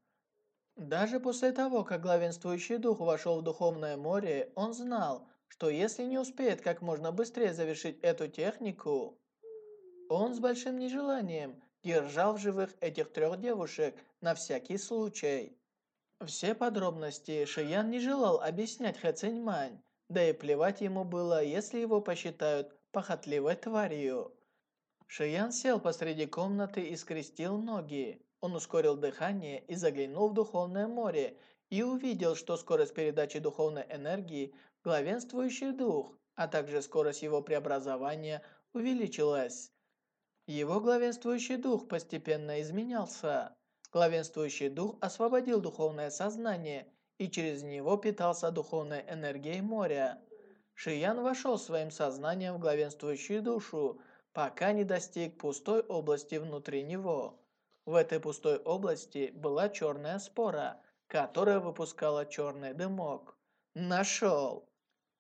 Даже после того, как главенствующий дух вошел в Духовное море, он знал, что если не успеет как можно быстрее завершить эту технику, он с большим нежеланием держал в живых этих трех девушек на всякий случай. Все подробности Шиян не желал объяснять Хэ Циньмань, да и плевать ему было, если его посчитают похотливой тварью. Шиян сел посреди комнаты и скрестил ноги. Он ускорил дыхание и заглянул в Духовное море и увидел, что скорость передачи духовной энергии главенствующий дух, а также скорость его преобразования увеличилась. Его главенствующий дух постепенно изменялся. Главенствующий дух освободил духовное сознание, и через него питался духовной энергией моря. Шиян вошел своим сознанием в главенствующую душу, пока не достиг пустой области внутри него. В этой пустой области была черная спора, которая выпускала черный дымок. Нашел!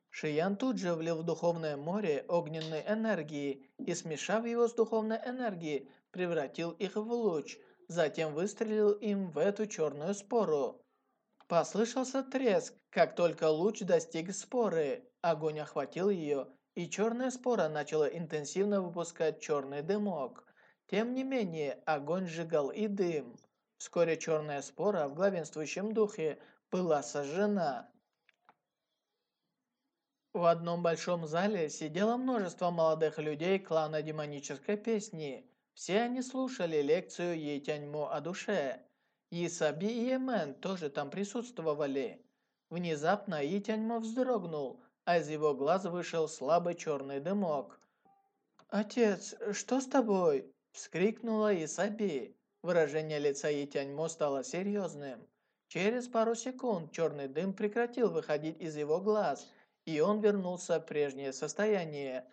Шиян тут же влил в духовное море огненной энергии и, смешав его с духовной энергией, превратил их в луч – затем выстрелил им в эту черную спору. Послышался треск, как только луч достиг споры. Огонь охватил ее, и черная спора начала интенсивно выпускать черный дымок. Тем не менее, огонь сжигал и дым. Вскоре черная спора в главенствующем духе была сожжена. В одном большом зале сидело множество молодых людей клана демонической песни. Все они слушали лекцию Етяньмо о душе. Исаби и Емен тоже там присутствовали. Внезапно Етяньмо вздрогнул, а из его глаз вышел слабый черный дымок. «Отец, что с тобой?» – вскрикнула Исаби. Выражение лица Етяньмо стало серьезным. Через пару секунд черный дым прекратил выходить из его глаз, и он вернулся в прежнее состояние.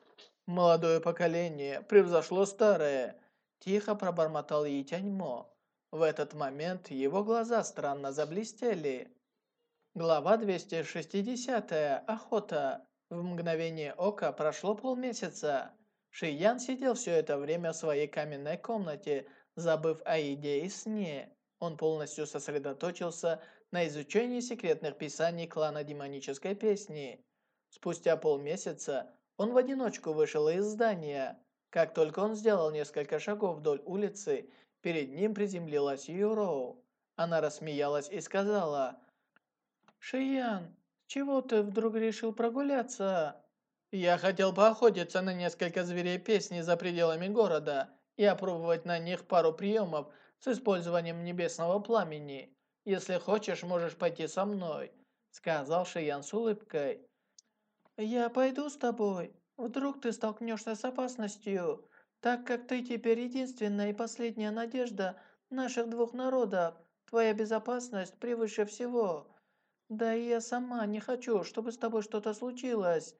«Молодое поколение превзошло старое», – тихо пробормотал Етяньмо. В этот момент его глаза странно заблестели. Глава 260. Охота. В мгновение ока прошло полмесяца. Шиян сидел все это время в своей каменной комнате, забыв о еде и сне. Он полностью сосредоточился на изучении секретных писаний клана демонической песни. Спустя полмесяца он в одиночку вышел из здания. Как только он сделал несколько шагов вдоль улицы, Перед ним приземлилась Юроу. Она рассмеялась и сказала, «Шиян, чего ты вдруг решил прогуляться?» «Я хотел поохотиться на несколько зверей песни за пределами города и опробовать на них пару приемов с использованием небесного пламени. Если хочешь, можешь пойти со мной», сказал Шиян с улыбкой. «Я пойду с тобой. Вдруг ты столкнешься с опасностью так как ты теперь единственная и последняя надежда наших двух народов, твоя безопасность превыше всего. Да и я сама не хочу, чтобы с тобой что-то случилось»,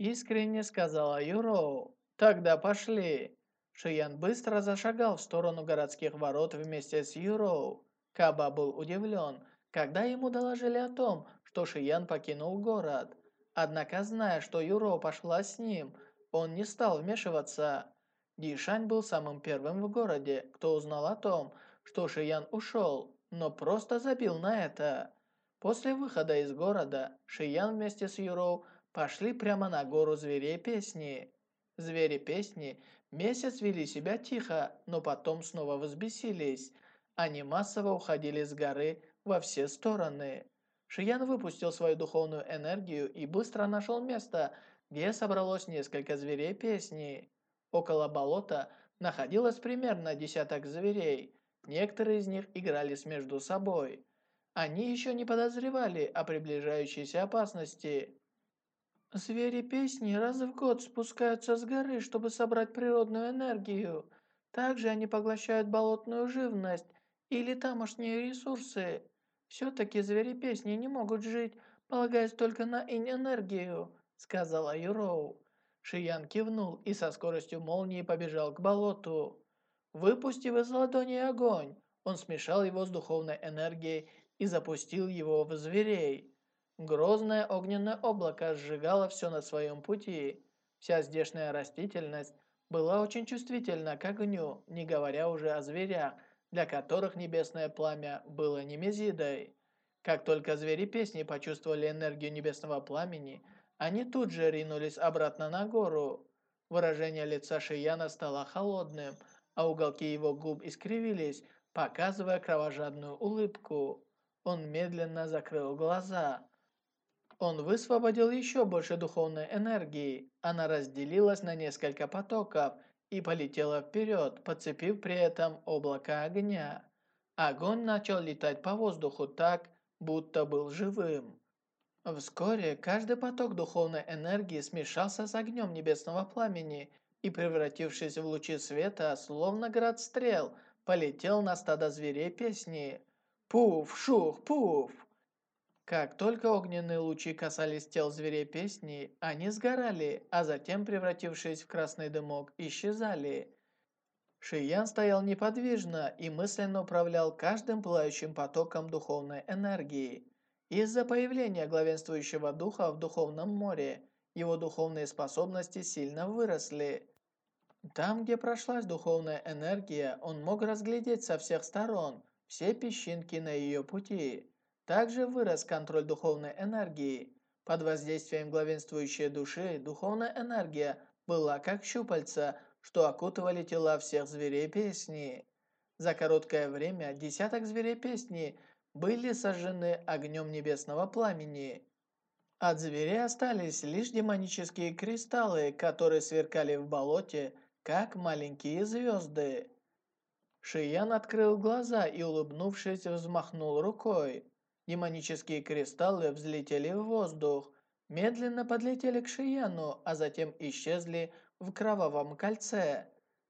искренне сказала Юроу. «Тогда пошли». Шиян быстро зашагал в сторону городских ворот вместе с Юроу. Каба был удивлен, когда ему доложили о том, что Шиян покинул город. Однако, зная, что Юроу пошла с ним, он не стал вмешиваться. Дишань был самым первым в городе, кто узнал о том, что Шиян ушел, но просто забил на это. После выхода из города, Шиян вместе с Юроу пошли прямо на гору зверей песни. Звери песни месяц вели себя тихо, но потом снова взбесились. Они массово уходили с горы во все стороны. Шиян выпустил свою духовную энергию и быстро нашел место, где собралось несколько зверей песни. Около болота находилось примерно десяток зверей. Некоторые из них игрались между собой. Они еще не подозревали о приближающейся опасности. Звери песни раз в год спускаются с горы, чтобы собрать природную энергию. Также они поглощают болотную живность или тамошние ресурсы. Все-таки звери песни не могут жить, полагаясь только на инь-энергию, сказала Юроу. Шиян кивнул и со скоростью молнии побежал к болоту. Выпустив из ладони огонь, он смешал его с духовной энергией и запустил его в зверей. Грозное огненное облако сжигало все на своем пути. Вся здешняя растительность была очень чувствительна к огню, не говоря уже о зверях, для которых небесное пламя было немезидой. Как только звери песни почувствовали энергию небесного пламени – они тут же ринулись обратно на гору. Выражение лица Шияна стало холодным, а уголки его губ искривились, показывая кровожадную улыбку. Он медленно закрыл глаза. Он высвободил еще больше духовной энергии. Она разделилась на несколько потоков и полетела вперед, подцепив при этом облако огня. Огонь начал летать по воздуху так, будто был живым. Вскоре каждый поток духовной энергии смешался с огнем небесного пламени и, превратившись в лучи света, словно град стрел, полетел на стадо зверей песни. Пуф, шух, пуф! Как только огненные лучи касались тел зверей песни, они сгорали, а затем, превратившись в красный дымок, исчезали. Шиян стоял неподвижно и мысленно управлял каждым пылающим потоком духовной энергии. Из-за появления главенствующего духа в Духовном море, его духовные способности сильно выросли. Там, где прошлась духовная энергия, он мог разглядеть со всех сторон все песчинки на ее пути. Также вырос контроль духовной энергии. Под воздействием главенствующей души духовная энергия была как щупальца, что окутывали тела всех зверей песни. За короткое время десяток зверей песни были сожжены огнем небесного пламени. От зверей остались лишь демонические кристаллы, которые сверкали в болоте, как маленькие звезды. Шиян открыл глаза и, улыбнувшись, взмахнул рукой. Демонические кристаллы взлетели в воздух, медленно подлетели к Шияну, а затем исчезли в кровавом кольце.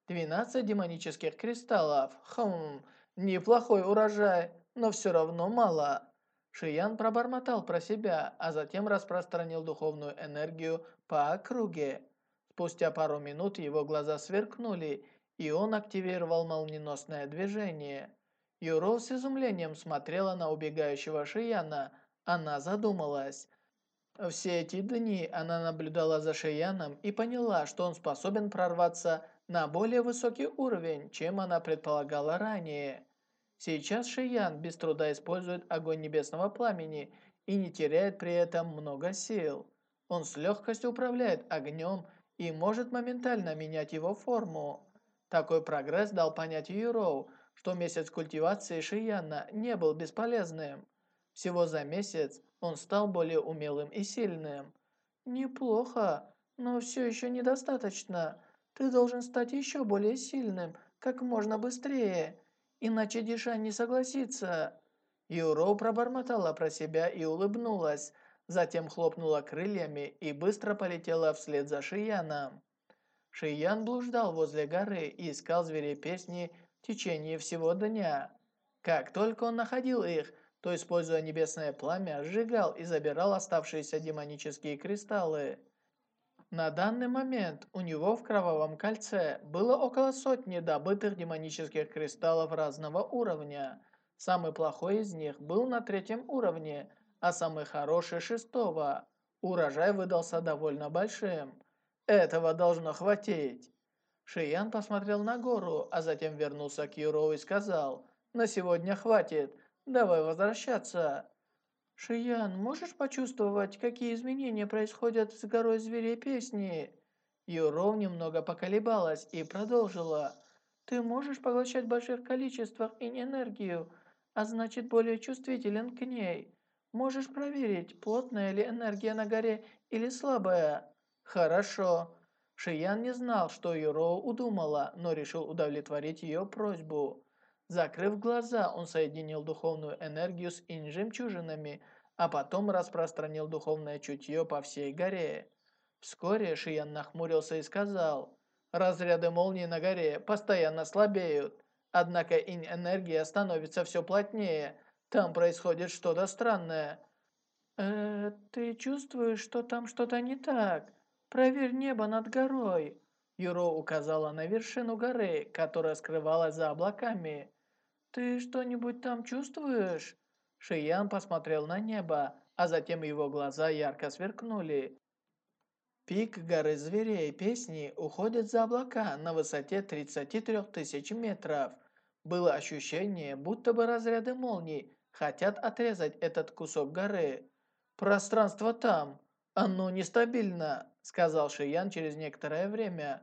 12 демонических кристаллов. Хм, неплохой урожай, но все равно мало. Шиян пробормотал про себя, а затем распространил духовную энергию по округе. Спустя пару минут его глаза сверкнули, и он активировал молниеносное движение. Юро с изумлением смотрела на убегающего Шияна. Она задумалась. Все эти дни она наблюдала за Шияном и поняла, что он способен прорваться на более высокий уровень, чем она предполагала ранее. Сейчас Шиян без труда использует огонь небесного пламени и не теряет при этом много сил. Он с легкостью управляет огнем и может моментально менять его форму. Такой прогресс дал понять Юроу, что месяц культивации Шияна не был бесполезным. Всего за месяц он стал более умелым и сильным. «Неплохо, но все еще недостаточно. Ты должен стать еще более сильным, как можно быстрее, иначе Дишань не согласится». Юроу пробормотала про себя и улыбнулась, затем хлопнула крыльями и быстро полетела вслед за Шияном. Шиян блуждал возле горы и искал зверей песни течение всего дня. Как только он находил их, то, используя небесное пламя, сжигал и забирал оставшиеся демонические кристаллы. На данный момент у него в Кровавом Кольце было около сотни добытых демонических кристаллов разного уровня. Самый плохой из них был на третьем уровне, а самый хороший – шестого. Урожай выдался довольно большим. Этого должно хватить. Шиян посмотрел на гору, а затем вернулся к Юроу и сказал, «На сегодня хватит, давай возвращаться». «Шиян, можешь почувствовать, какие изменения происходят с горой зверей песни?» Юроу немного поколебалась и продолжила. «Ты можешь поглощать в больших количествах энергию, а значит более чувствителен к ней. Можешь проверить, плотная ли энергия на горе или слабая?» «Хорошо». Шиян не знал, что Юроу удумала, но решил удовлетворить ее просьбу. Закрыв глаза, он соединил духовную энергию с инь-жемчужинами, а потом распространил духовное чутье по всей горе. Вскоре Шиян нахмурился и сказал, «Разряды молнии на горе постоянно слабеют, однако инь-энергия становится все плотнее, там происходит что-то странное». «Э, ты чувствуешь, что там что-то не так?» «Проверь небо над горой!» Юро указала на вершину горы, которая скрывалась за облаками. «Ты что-нибудь там чувствуешь?» Шиян посмотрел на небо, а затем его глаза ярко сверкнули. Пик горы зверей песни уходит за облака на высоте 33 тысяч метров. Было ощущение, будто бы разряды молний хотят отрезать этот кусок горы. Пространство там, оно нестабильно сказал Шиян через некоторое время.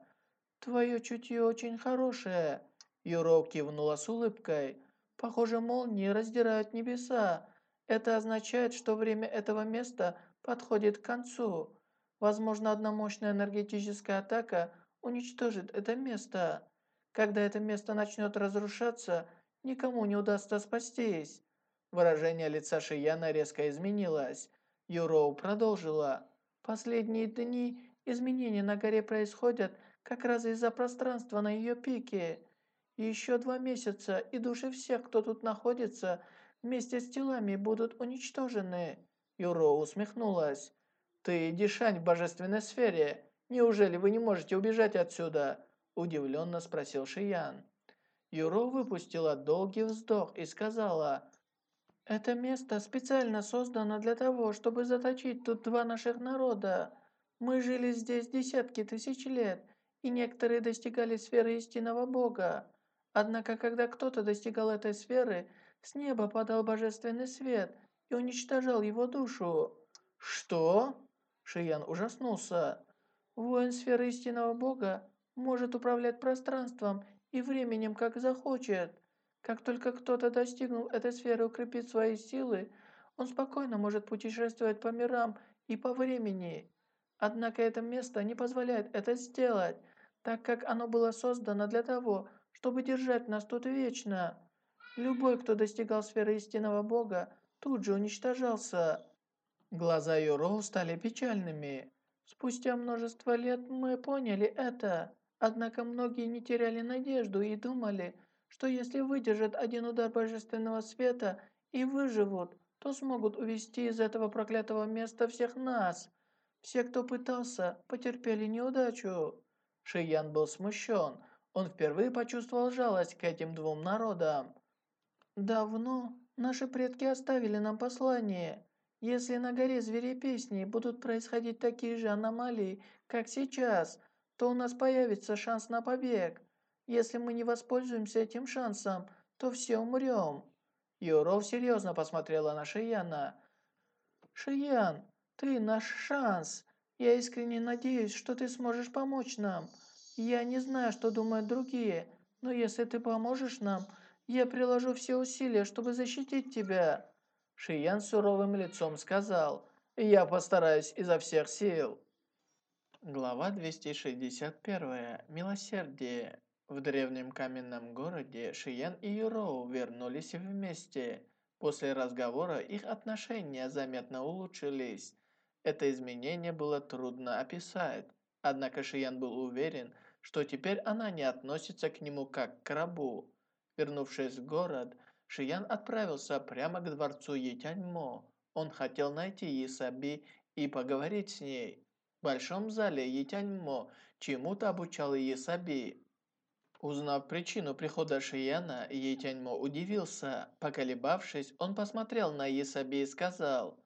«Твое чутье очень хорошее», – Юро кивнула с улыбкой. «Похоже, молнии раздирают небеса. Это означает, что время этого места подходит к концу. Возможно, одна мощная энергетическая атака уничтожит это место. Когда это место начнет разрушаться, никому не удастся спастись». Выражение лица Шияна резко изменилось. Юроу продолжила. Последние дни изменения на горе происходят как раз из-за пространства на ее пике. Еще два месяца, и души всех, кто тут находится, вместе с телами будут уничтожены. Юро усмехнулась. «Ты Дишань в божественной сфере. Неужели вы не можете убежать отсюда?» Удивленно спросил Шиян. Юро выпустила долгий вздох и сказала, это место специально создано для того, чтобы заточить тут два наших народа. Мы жили здесь десятки тысяч лет, и некоторые достигали сферы истинного Бога. Однако, когда кто-то достигал этой сферы, с неба падал божественный свет, и уничтожал его душу. Что? Шиян ужаснулся. Воин сферы истинного бога может управлять пространством и временем, как захочет. Как только кто-то достигнул этой сферы и укрепит свои силы, он спокойно может путешествовать по мирам и по времени. Однако это место не позволяет это сделать, так как оно было создано для того, чтобы держать нас тут вечно. Любой, кто достигал сферы истинного бога, тут же уничтожался. Глаза Юроу стали печальными. Спустя множество лет мы поняли это. Однако многие не теряли надежду и думали, что если выдержат один удар божественного света и выживут, то смогут увести из этого проклятого места всех нас. Все, кто пытался, потерпели неудачу. Шиян был смущен. Он впервые почувствовал жалость к этим двум народам. Давно наши предки оставили нам послание. Если на горе зверей песни будут происходить такие же аномалии, как сейчас, то у нас появится шанс на побег. Если мы не воспользуемся этим шансом, то все умрем». Юров серьезно посмотрела на Шияна. «Шиян, ты наш шанс. Я искренне надеюсь, что ты сможешь помочь нам. Я не знаю, что думают другие, но если ты поможешь нам, я приложу все усилия, чтобы защитить тебя». Шиян суровым лицом сказал, «Я постараюсь изо всех сил». Глава 261. Милосердие. В древнем каменном городе Шиян и Юроу вернулись вместе. После разговора их отношения заметно улучшились. Это изменение было трудно описать. Однако Шиян был уверен, что теперь она не относится к нему как к рабу. Вернувшись в город, Шиян отправился прямо к дворцу Етяньмо. Он хотел найти Есаби и поговорить с ней. В большом зале Етяньмо чему-то обучал Есаби. Узнав причину прихода Шияна, Етяньмо удивился. Поколебавшись, он посмотрел на Есаби и сказал,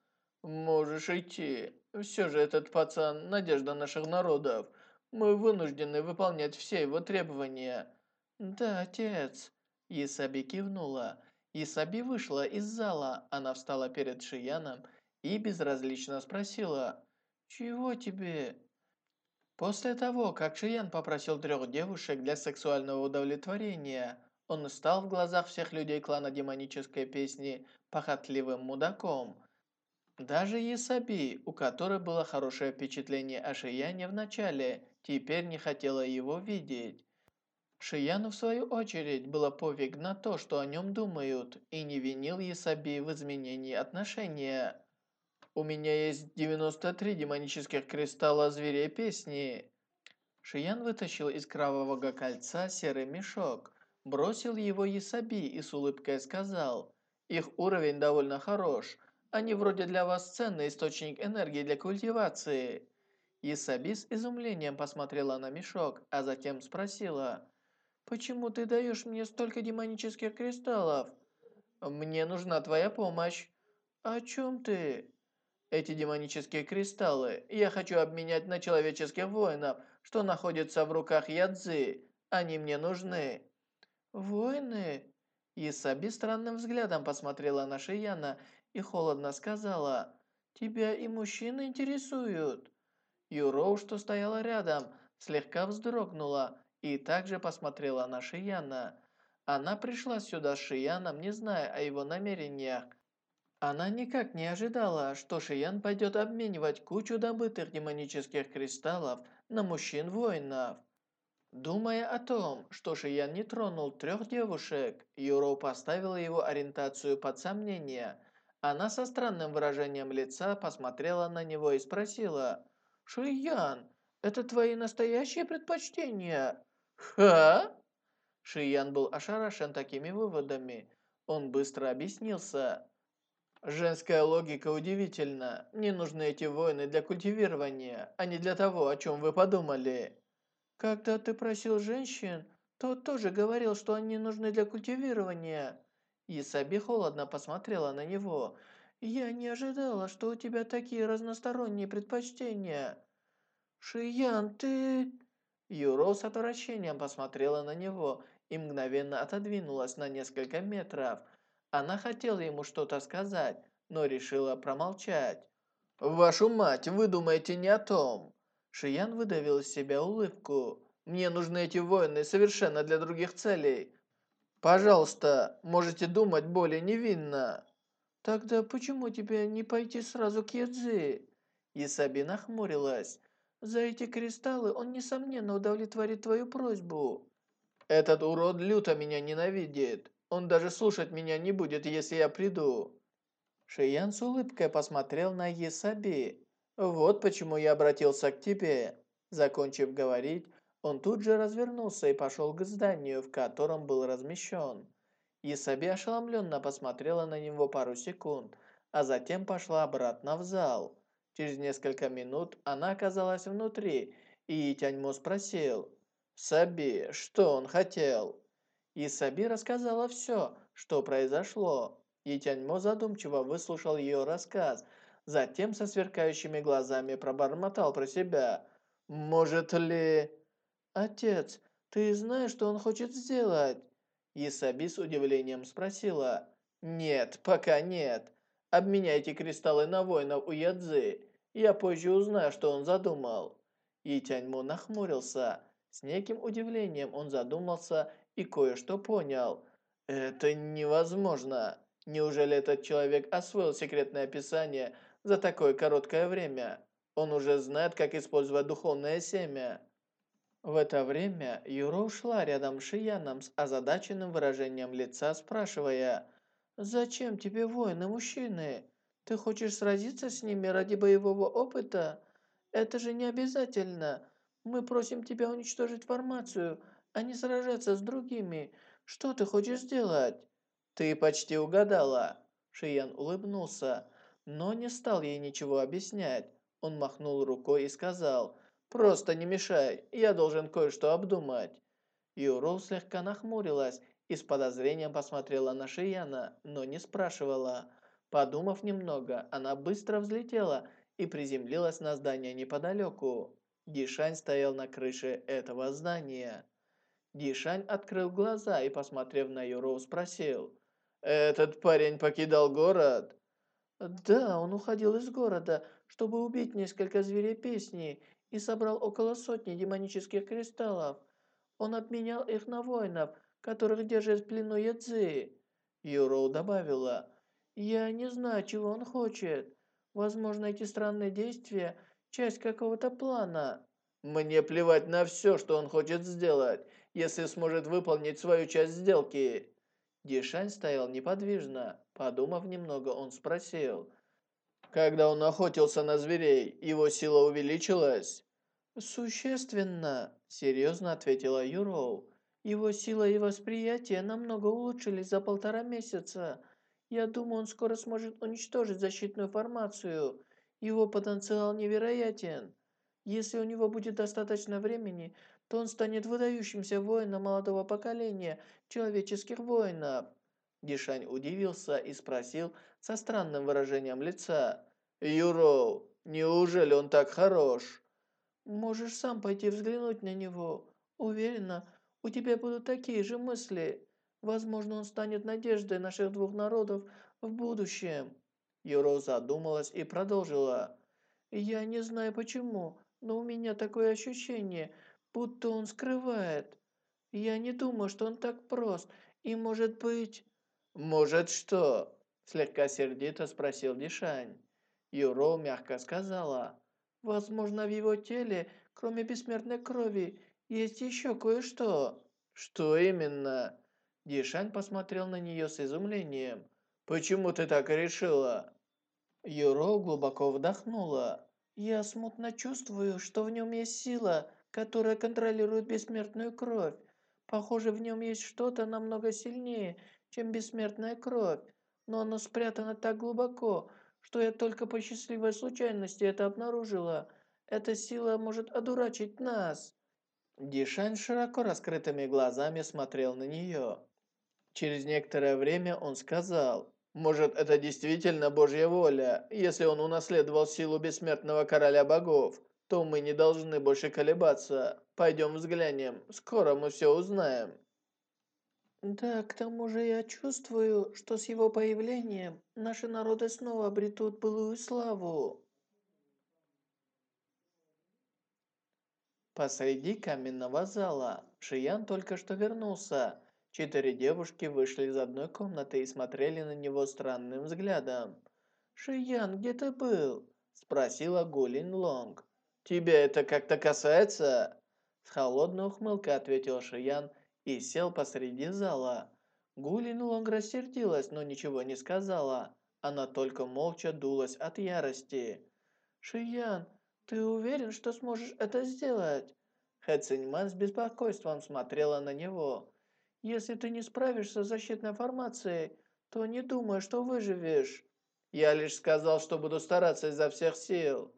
«Можешь идти. Все же этот пацан – надежда наших народов. Мы вынуждены выполнять все его требования». «Да, отец». Есаби кивнула. Есаби вышла из зала. Она встала перед Шияном и безразлично спросила, «Чего тебе?» После того, как Шиян попросил трех девушек для сексуального удовлетворения, он стал в глазах всех людей клана демонической песни похотливым мудаком. Даже Есаби, у которой было хорошее впечатление о Шияне в начале, теперь не хотела его видеть. Шияну, в свою очередь, было пофиг на то, что о нем думают, и не винил Есаби в изменении отношения. У меня есть 93 демонических кристалла зверей песни. Шиян вытащил из кровавого кольца серый мешок, бросил его Есаби и с улыбкой сказал, «Их уровень довольно хорош. Они вроде для вас ценный источник энергии для культивации». Есаби с изумлением посмотрела на мешок, а затем спросила, «Почему ты даешь мне столько демонических кристаллов?» «Мне нужна твоя помощь». «О чем ты?» Эти демонические кристаллы я хочу обменять на человеческих воинов, что находятся в руках Ядзы. Они мне нужны». «Воины?» Исаби странным взглядом посмотрела на Шияна и холодно сказала, «Тебя и мужчины интересуют». Юроу, что стояла рядом, слегка вздрогнула и также посмотрела на Шияна. Она пришла сюда с Шияном, не зная о его намерениях, она никак не ожидала, что Шиян пойдет обменивать кучу добытых демонических кристаллов на мужчин-воинов. Думая о том, что Шиян не тронул трех девушек, Юро поставила его ориентацию под сомнение. Она со странным выражением лица посмотрела на него и спросила, «Шиян, это твои настоящие предпочтения?» «Ха?» Шиян был ошарашен такими выводами. Он быстро объяснился. Женская логика удивительна. Мне нужны эти воины для культивирования, а не для того, о чем вы подумали. Когда ты просил женщин, то тоже говорил, что они нужны для культивирования. Исаби холодно посмотрела на него. «Я не ожидала, что у тебя такие разносторонние предпочтения». «Шиян, ты...» Юро с отвращением посмотрела на него и мгновенно отодвинулась на несколько метров. Она хотела ему что-то сказать, но решила промолчать. «Вашу мать, вы думаете не о том!» Шиян выдавил из себя улыбку. «Мне нужны эти воины совершенно для других целей. Пожалуйста, можете думать более невинно». «Тогда почему тебе не пойти сразу к Ядзи?» Исаби нахмурилась. «За эти кристаллы он, несомненно, удовлетворит твою просьбу». «Этот урод люто меня ненавидит. Он даже слушать меня не будет, если я приду». Шиян с улыбкой посмотрел на Есаби. «Вот почему я обратился к тебе». Закончив говорить, он тут же развернулся и пошел к зданию, в котором был размещен. Исаби ошеломленно посмотрела на него пару секунд, а затем пошла обратно в зал. Через несколько минут она оказалась внутри, и Тяньмо спросил, «Саби, что он хотел?» И Саби рассказала все, что произошло. И Тяньмо задумчиво выслушал ее рассказ, затем со сверкающими глазами пробормотал про себя. «Может ли...» «Отец, ты знаешь, что он хочет сделать?» Исаби с удивлением спросила. «Нет, пока нет. Обменяйте кристаллы на воинов у Ядзы. Я позже узнаю, что он задумал». И Тяньму нахмурился. С неким удивлением он задумался и кое-что понял. «Это невозможно. Неужели этот человек освоил секретное описание за такое короткое время? Он уже знает, как использовать духовное семя». В это время Юра ушла рядом с Шияном с озадаченным выражением лица, спрашивая, «Зачем тебе воины-мужчины? Ты хочешь сразиться с ними ради боевого опыта? Это же не обязательно. Мы просим тебя уничтожить формацию, а не сражаться с другими. Что ты хочешь сделать?» «Ты почти угадала». Шиян улыбнулся, но не стал ей ничего объяснять. Он махнул рукой и сказал, «Просто не мешай, я должен кое-что обдумать». Юру слегка нахмурилась и с подозрением посмотрела на Шияна, но не спрашивала. Подумав немного, она быстро взлетела и приземлилась на здание неподалеку. Дишань стоял на крыше этого здания. Дишань открыл глаза и, посмотрев на Юру, спросил, «Этот парень покидал город?» «Да, он уходил из города, чтобы убить несколько зверей песни и собрал около сотни демонических кристаллов. Он обменял их на воинов, которых держит в плену Ядзи. Юроу добавила, «Я не знаю, чего он хочет. Возможно, эти странные действия – часть какого-то плана». «Мне плевать на все, что он хочет сделать, если сможет выполнить свою часть сделки». Дишань стоял неподвижно. Подумав немного, он спросил, когда он охотился на зверей, его сила увеличилась?» «Существенно», – серьезно ответила Юроу. «Его сила и восприятие намного улучшились за полтора месяца. Я думаю, он скоро сможет уничтожить защитную формацию. Его потенциал невероятен. Если у него будет достаточно времени, то он станет выдающимся воином молодого поколения человеческих воинов». Дишань удивился и спросил со странным выражением лица. «Юроу, неужели он так хорош?» «Можешь сам пойти взглянуть на него. Уверена, у тебя будут такие же мысли. Возможно, он станет надеждой наших двух народов в будущем». Юроу задумалась и продолжила. «Я не знаю почему, но у меня такое ощущение, будто он скрывает. Я не думаю, что он так прост, и может быть...» «Может что?» – слегка сердито спросил Дишань. Юро мягко сказала, «Возможно, в его теле, кроме бессмертной крови, есть еще кое-что». «Что именно?» Дишань посмотрел на нее с изумлением. «Почему ты так решила?» Юро глубоко вдохнула. «Я смутно чувствую, что в нем есть сила, которая контролирует бессмертную кровь. Похоже, в нем есть что-то намного сильнее, чем бессмертная кровь, но оно спрятано так глубоко, что я только по счастливой случайности это обнаружила. Эта сила может одурачить нас». Дишань широко раскрытыми глазами смотрел на нее. Через некоторое время он сказал, «Может, это действительно Божья воля? Если он унаследовал силу бессмертного короля богов, то мы не должны больше колебаться. Пойдем взглянем, скоро мы все узнаем». Да, к тому же я чувствую, что с его появлением наши народы снова обретут былую славу. Посреди каменного зала Шиян только что вернулся. Четыре девушки вышли из одной комнаты и смотрели на него странным взглядом. «Шиян, где ты был?» – спросила Гулин Лонг. «Тебя это как-то касается?» С холодной ухмылкой ответил Шиян и сел посреди зала. Гулин Лонг рассердилась, но ничего не сказала. Она только молча дулась от ярости. «Шиян, ты уверен, что сможешь это сделать?» Хэ Циньман с беспокойством смотрела на него. «Если ты не справишься с защитной формацией, то не думай, что выживешь». «Я лишь сказал, что буду стараться изо всех сил».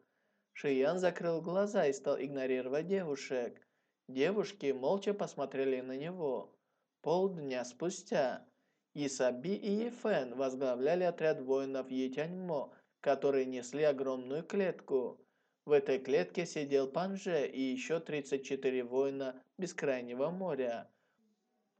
Шиян закрыл глаза и стал игнорировать девушек. Девушки молча посмотрели на него. Полдня спустя Исаби и Ефен возглавляли отряд воинов Етяньмо, которые несли огромную клетку. В этой клетке сидел Панже и еще 34 воина Бескрайнего моря.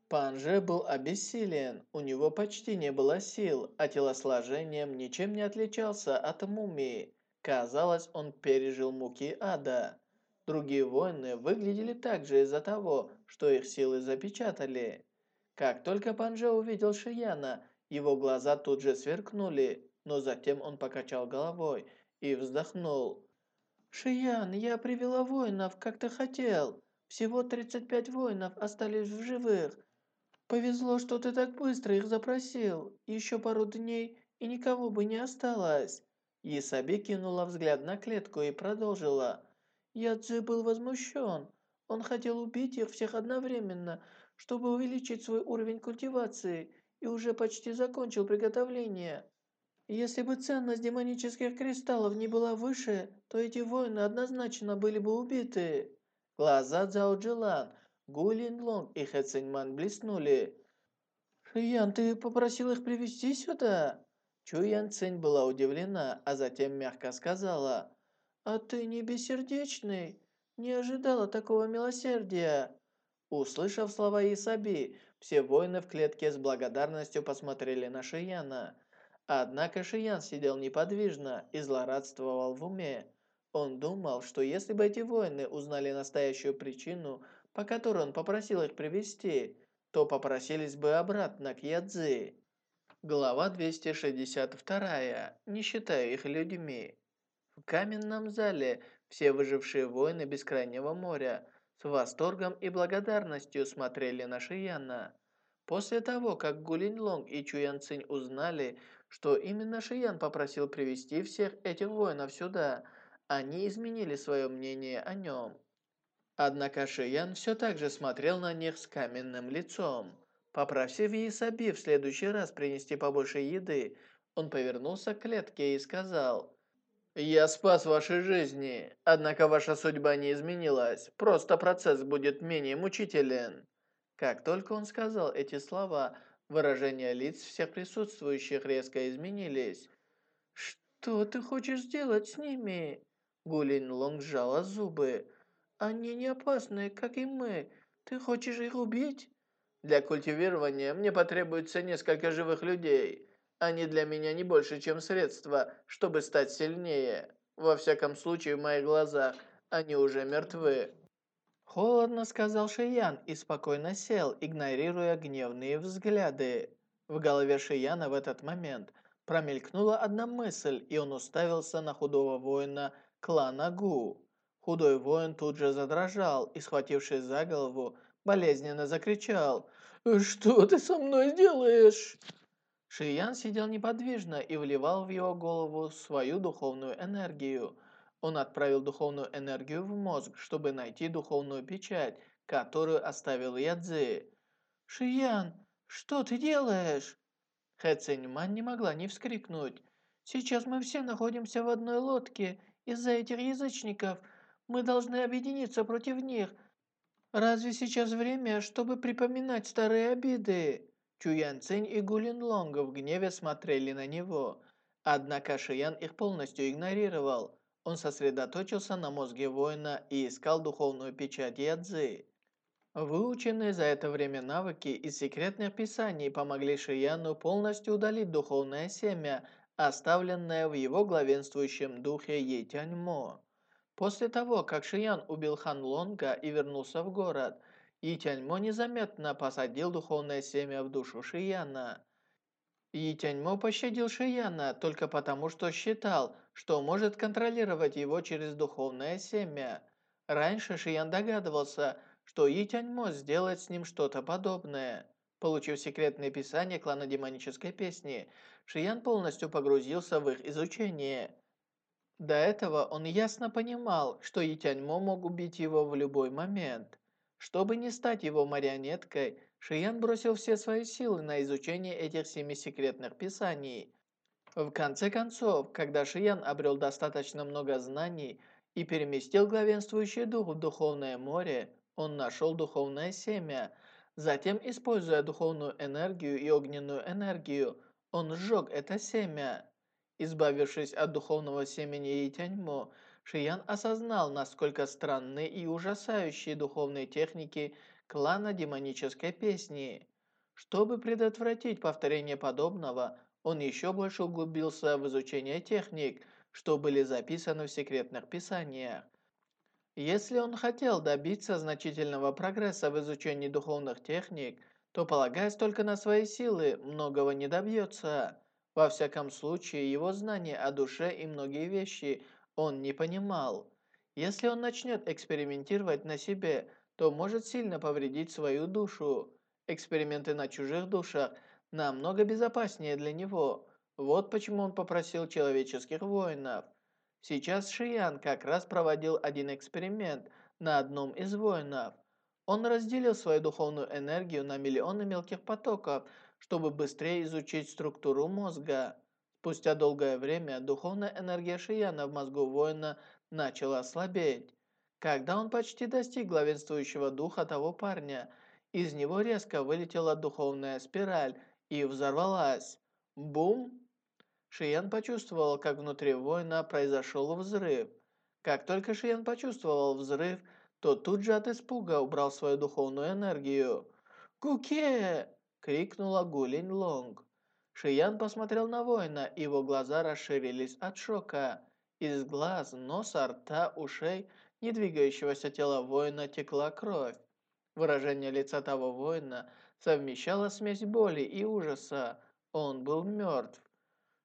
Панже был обессилен, у него почти не было сил, а телосложением ничем не отличался от мумии. Казалось, он пережил муки ада. Другие воины выглядели так же из-за того, что их силы запечатали. Как только Панже увидел Шияна, его глаза тут же сверкнули, но затем он покачал головой и вздохнул. «Шиян, я привела воинов, как ты хотел. Всего 35 воинов остались в живых. Повезло, что ты так быстро их запросил. Еще пару дней, и никого бы не осталось». Исаби кинула взгляд на клетку и продолжила. Ядзи был возмущен. Он хотел убить их всех одновременно, чтобы увеличить свой уровень культивации, и уже почти закончил приготовление. Если бы ценность демонических кристаллов не была выше, то эти воины однозначно были бы убиты. Глаза Цзао Джилан, Гу Лин Лонг и Хэ Циньман блеснули. «Шиян, ты попросил их привести сюда?» Чу Ян Цинь была удивлена, а затем мягко сказала. «А ты не бессердечный? Не ожидала такого милосердия!» Услышав слова Исаби, все воины в клетке с благодарностью посмотрели на Шияна. Однако Шиян сидел неподвижно и злорадствовал в уме. Он думал, что если бы эти воины узнали настоящую причину, по которой он попросил их привести, то попросились бы обратно к Ядзи. Глава 262. Не считая их людьми. В каменном зале все выжившие воины Бескрайнего моря с восторгом и благодарностью смотрели на Шияна. После того, как Гулин Лонг и Чуян Цинь узнали, что именно Шиян попросил привести всех этих воинов сюда, они изменили свое мнение о нем. Однако Шиян все так же смотрел на них с каменным лицом. Попросив Исаби в следующий раз принести побольше еды, он повернулся к клетке и сказал «Я спас ваши жизни, однако ваша судьба не изменилась, просто процесс будет менее мучителен». Как только он сказал эти слова, выражения лиц всех присутствующих резко изменились. «Что ты хочешь сделать с ними?» Гулин Лонг сжала зубы. «Они не опасны, как и мы. Ты хочешь их убить?» «Для культивирования мне потребуется несколько живых людей. Они для меня не больше, чем средство, чтобы стать сильнее. Во всяком случае, в моих глазах они уже мертвы». Холодно сказал Шиян и спокойно сел, игнорируя гневные взгляды. В голове Шияна в этот момент промелькнула одна мысль, и он уставился на худого воина клана Гу. Худой воин тут же задрожал и, схватившись за голову, болезненно закричал «Что ты со мной делаешь?» Шиян сидел неподвижно и вливал в его голову свою духовную энергию. Он отправил духовную энергию в мозг, чтобы найти духовную печать, которую оставил Ядзи. «Шиян, что ты делаешь?» Хэ Циньман не могла не вскрикнуть. «Сейчас мы все находимся в одной лодке. Из-за этих язычников мы должны объединиться против них. Разве сейчас время, чтобы припоминать старые обиды?» Чуян Цинь и Гулин Лонг в гневе смотрели на него. Однако Шиян их полностью игнорировал. Он сосредоточился на мозге воина и искал духовную печать Ядзы. Выученные за это время навыки из секретных писаний помогли Шияну полностью удалить духовное семя, оставленное в его главенствующем духе Етяньмо. После того, как Шиян убил Хан Лонга и вернулся в город, Етяньмо незаметно посадил духовное семя в душу Шияна. Етяньмо пощадил Шияна только потому, что считал, что может контролировать его через духовное семя. Раньше Шиян догадывался, что Етяньмо сделает с ним что-то подобное. Получив секретное писание клана демонической песни, Шиян полностью погрузился в их изучение. До этого он ясно понимал, что Етяньмо мог убить его в любой момент. Чтобы не стать его марионеткой, Шиян бросил все свои силы на изучение этих семи секретных писаний. В конце концов, когда Шиян обрел достаточно много знаний и переместил главенствующий дух в Духовное море, он нашел духовное семя. Затем, используя духовную энергию и огненную энергию, он сжег это семя. Избавившись от духовного семени Итяньмо, Шиян осознал, насколько странны и ужасающие духовные техники клана демонической песни. Чтобы предотвратить повторение подобного, он еще больше углубился в изучение техник, что были записаны в секретных писаниях. Если он хотел добиться значительного прогресса в изучении духовных техник, то, полагаясь только на свои силы, многого не добьется. Во всяком случае, его знание о душе и многие вещи он не понимал. Если он начнет экспериментировать на себе, то может сильно повредить свою душу. Эксперименты на чужих душах намного безопаснее для него. Вот почему он попросил человеческих воинов. Сейчас Шиян как раз проводил один эксперимент на одном из воинов. Он разделил свою духовную энергию на миллионы мелких потоков, чтобы быстрее изучить структуру мозга. Спустя долгое время духовная энергия Шияна в мозгу воина начала слабеть. Когда он почти достиг главенствующего духа того парня, из него резко вылетела духовная спираль и взорвалась. Бум! Шиян почувствовал, как внутри воина произошел взрыв. Как только Шиян почувствовал взрыв, то тут же от испуга убрал свою духовную энергию. «Куке!» крикнула Гулин Лонг. Шиян посмотрел на воина, его глаза расширились от шока. Из глаз, носа, рта, ушей, не двигающегося тела воина текла кровь. Выражение лица того воина совмещало смесь боли и ужаса. Он был мертв.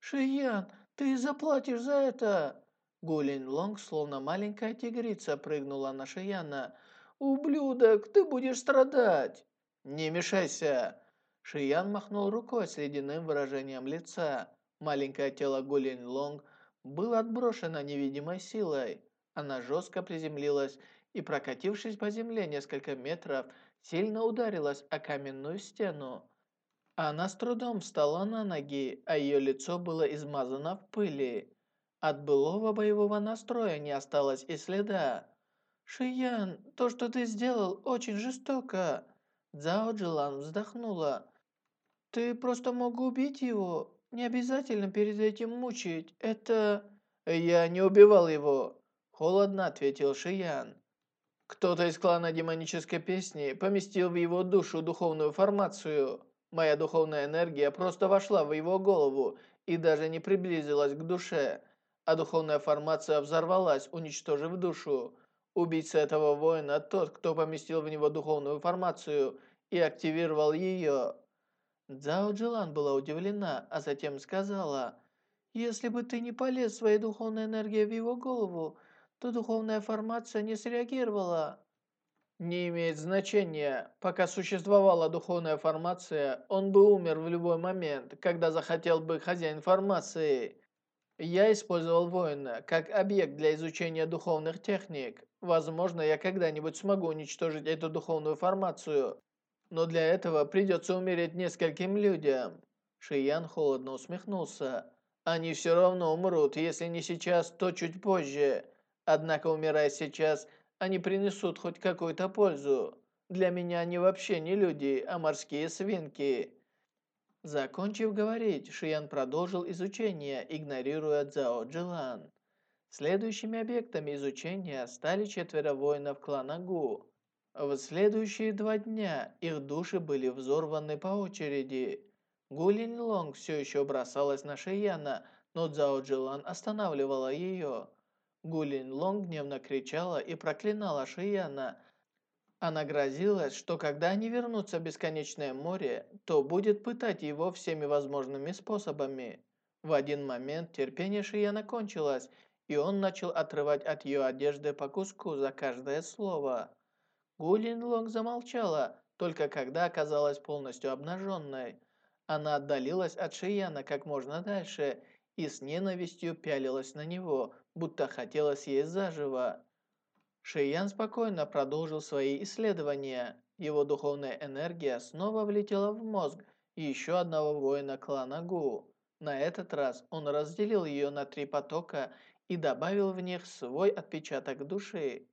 «Шиян, ты заплатишь за это!» Гулин Лонг, словно маленькая тигрица, прыгнула на Шияна. «Ублюдок, ты будешь страдать!» «Не мешайся!» Шиян махнул рукой с ледяным выражением лица. Маленькое тело Гулин Лонг было отброшено невидимой силой. Она жестко приземлилась и, прокатившись по земле несколько метров, сильно ударилась о каменную стену. Она с трудом встала на ноги, а ее лицо было измазано в пыли. От былого боевого настроя не осталось и следа. «Шиян, то, что ты сделал, очень жестоко!» Цао Джилан вздохнула. Ты просто мог убить его. Не обязательно перед этим мучить. Это... Я не убивал его. Холодно ответил Шиян. Кто-то из клана демонической песни поместил в его душу духовную формацию. Моя духовная энергия просто вошла в его голову и даже не приблизилась к душе. А духовная формация взорвалась, уничтожив душу. Убийца этого воина тот, кто поместил в него духовную формацию и активировал ее. Цао Джилан была удивлена, а затем сказала, «Если бы ты не полез своей духовной энергией в его голову, то духовная формация не среагировала». «Не имеет значения. Пока существовала духовная формация, он бы умер в любой момент, когда захотел бы хозяин формации. Я использовал воина как объект для изучения духовных техник. Возможно, я когда-нибудь смогу уничтожить эту духовную формацию, но для этого придется умереть нескольким людям». Шиян холодно усмехнулся. «Они все равно умрут, если не сейчас, то чуть позже. Однако, умирая сейчас, они принесут хоть какую-то пользу. Для меня они вообще не люди, а морские свинки». Закончив говорить, Шиян продолжил изучение, игнорируя Цао Джилан. Следующими объектами изучения стали четверо воинов клана Гу. В следующие два дня их души были взорваны по очереди. Гулин Лонг все еще бросалась на Шияна, но Цзао Джилан останавливала ее. Гулин Лонг гневно кричала и проклинала Шияна. Она грозилась, что когда они вернутся в Бесконечное море, то будет пытать его всеми возможными способами. В один момент терпение Шияна кончилось, и он начал отрывать от ее одежды по куску за каждое слово. Гулин Лонг замолчала, только когда оказалась полностью обнаженной. Она отдалилась от Шияна как можно дальше и с ненавистью пялилась на него, будто хотела съесть заживо. Шиян спокойно продолжил свои исследования. Его духовная энергия снова влетела в мозг еще одного воина клана Гу. На этот раз он разделил ее на три потока и добавил в них свой отпечаток души.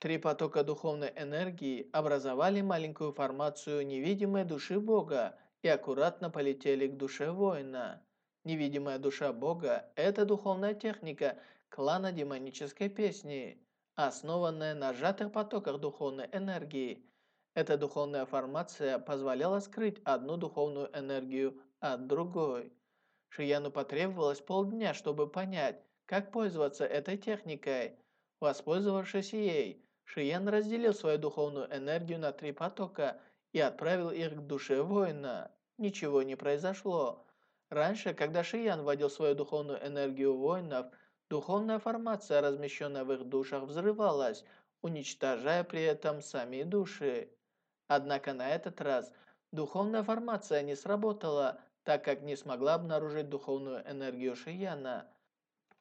Три потока духовной энергии образовали маленькую формацию невидимой души Бога и аккуратно полетели к душе воина. Невидимая душа Бога – это духовная техника клана демонической песни, основанная на сжатых потоках духовной энергии. Эта духовная формация позволяла скрыть одну духовную энергию от другой. Шияну потребовалось полдня, чтобы понять, как пользоваться этой техникой. Воспользовавшись ей, Шиян разделил свою духовную энергию на три потока и отправил их к душе воина. Ничего не произошло. Раньше, когда Шиян вводил свою духовную энергию воинов, духовная формация, размещенная в их душах, взрывалась, уничтожая при этом сами души. Однако на этот раз духовная формация не сработала, так как не смогла обнаружить духовную энергию Шияна.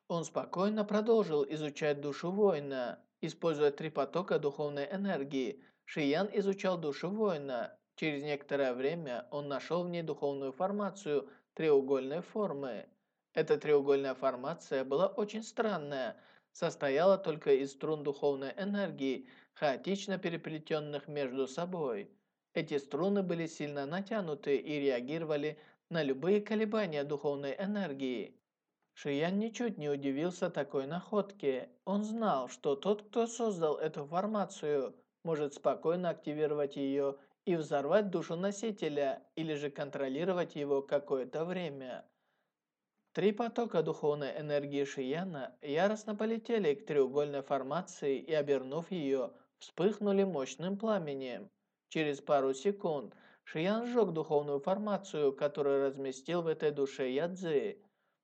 Он спокойно продолжил изучать душу воина. Используя три потока духовной энергии, Шиян изучал душу воина. Через некоторое время он нашел в ней духовную формацию треугольной формы. Эта треугольная формация была очень странная, состояла только из струн духовной энергии, хаотично переплетенных между собой. Эти струны были сильно натянуты и реагировали на любые колебания духовной энергии. Шиян ничуть не удивился такой находке. Он знал, что тот, кто создал эту формацию, может спокойно активировать ее и взорвать душу носителя, или же контролировать его какое-то время. Три потока духовной энергии Шияна яростно полетели к треугольной формации и, обернув ее, вспыхнули мощным пламенем. Через пару секунд Шиян сжег духовную формацию, которую разместил в этой душе Ядзи.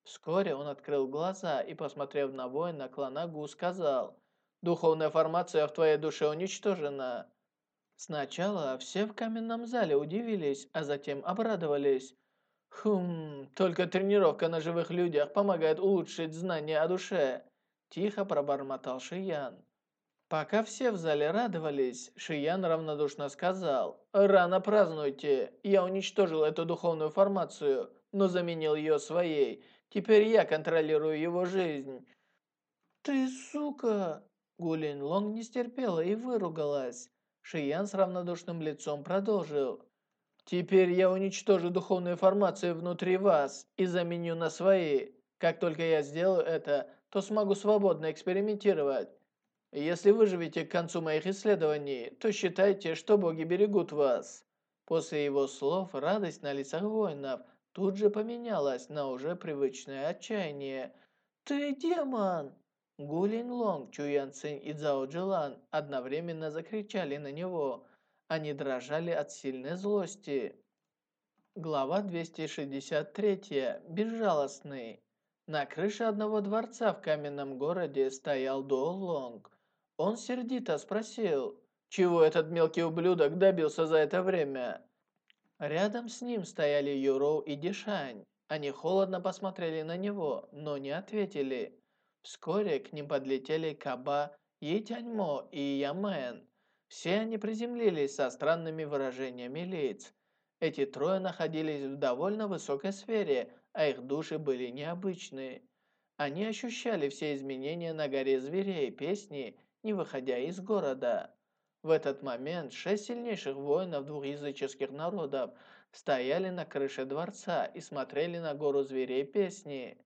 Вскоре он открыл глаза и, посмотрев на воина клана Гу, сказал, «Духовная формация в твоей душе уничтожена». Сначала все в каменном зале удивились, а затем обрадовались. «Хм, только тренировка на живых людях помогает улучшить знания о душе», – тихо пробормотал Шиян. Пока все в зале радовались, Шиян равнодушно сказал, «Рано празднуйте, я уничтожил эту духовную формацию, но заменил ее своей, Теперь я контролирую его жизнь». «Ты сука!» Гулин Лонг не стерпела и выругалась. Шиян с равнодушным лицом продолжил. «Теперь я уничтожу духовную формацию внутри вас и заменю на свои. Как только я сделаю это, то смогу свободно экспериментировать. Если выживете к концу моих исследований, то считайте, что боги берегут вас». После его слов радость на лицах воинов – тут же поменялось на уже привычное отчаяние. «Ты демон!» Гулин Лонг, Чуян Цинь и Цзао Джилан одновременно закричали на него. Они дрожали от сильной злости. Глава 263. Безжалостный. На крыше одного дворца в каменном городе стоял Дуо Лонг. Он сердито спросил, чего этот мелкий ублюдок добился за это время. Рядом с ним стояли Юроу и Дишань. Они холодно посмотрели на него, но не ответили. Вскоре к ним подлетели Каба, Етяньмо и Ямен. Все они приземлились со странными выражениями лиц. Эти трое находились в довольно высокой сфере, а их души были необычные. Они ощущали все изменения на горе зверей песни, не выходя из города. В этот момент шесть сильнейших воинов двух языческих народов стояли на крыше дворца и смотрели на гору зверей песни.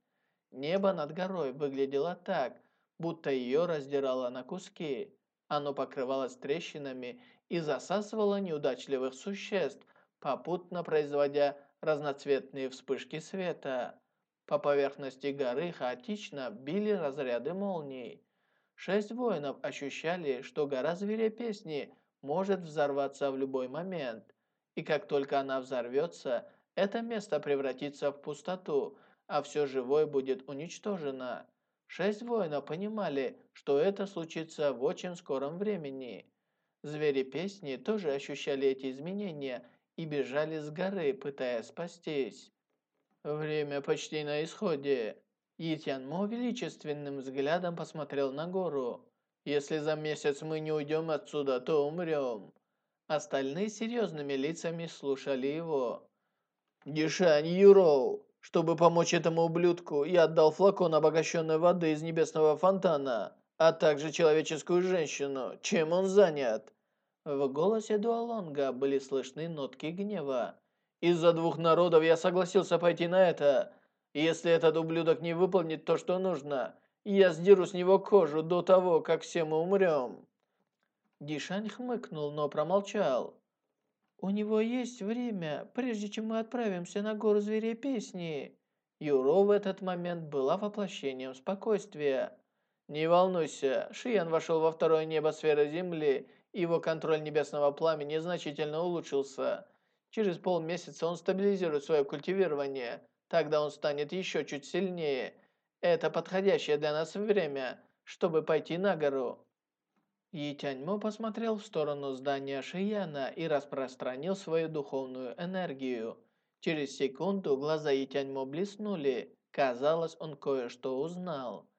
Небо над горой выглядело так, будто ее раздирало на куски. Оно покрывалось трещинами и засасывало неудачливых существ, попутно производя разноцветные вспышки света. По поверхности горы хаотично били разряды молний. Шесть воинов ощущали, что гора Зверя Песни может взорваться в любой момент. И как только она взорвется, это место превратится в пустоту, а все живое будет уничтожено. Шесть воинов понимали, что это случится в очень скором времени. Звери песни тоже ощущали эти изменения и бежали с горы, пытаясь спастись. Время почти на исходе. Итянмо величественным взглядом посмотрел на гору. «Если за месяц мы не уйдем отсюда, то умрем». Остальные серьезными лицами слушали его. «Дишань Юроу, чтобы помочь этому ублюдку, я отдал флакон обогащенной воды из небесного фонтана, а также человеческую женщину. Чем он занят?» В голосе Дуалонга были слышны нотки гнева. «Из-за двух народов я согласился пойти на это. Если этот ублюдок не выполнит то, что нужно, я сдеру с него кожу до того, как все мы умрем». Дишань хмыкнул, но промолчал. «У него есть время, прежде чем мы отправимся на гору зверей песни». Юро в этот момент была воплощением спокойствия. «Не волнуйся, Шиян вошел во второе небо сферы Земли, и его контроль небесного пламени значительно улучшился. Через полмесяца он стабилизирует свое культивирование, тогда он станет еще чуть сильнее. Это подходящее для нас время, чтобы пойти на гору». И Тяньмо посмотрел в сторону здания Шияна и распространил свою духовную энергию. Через секунду глаза Итяньмо блеснули. Казалось, он кое-что узнал.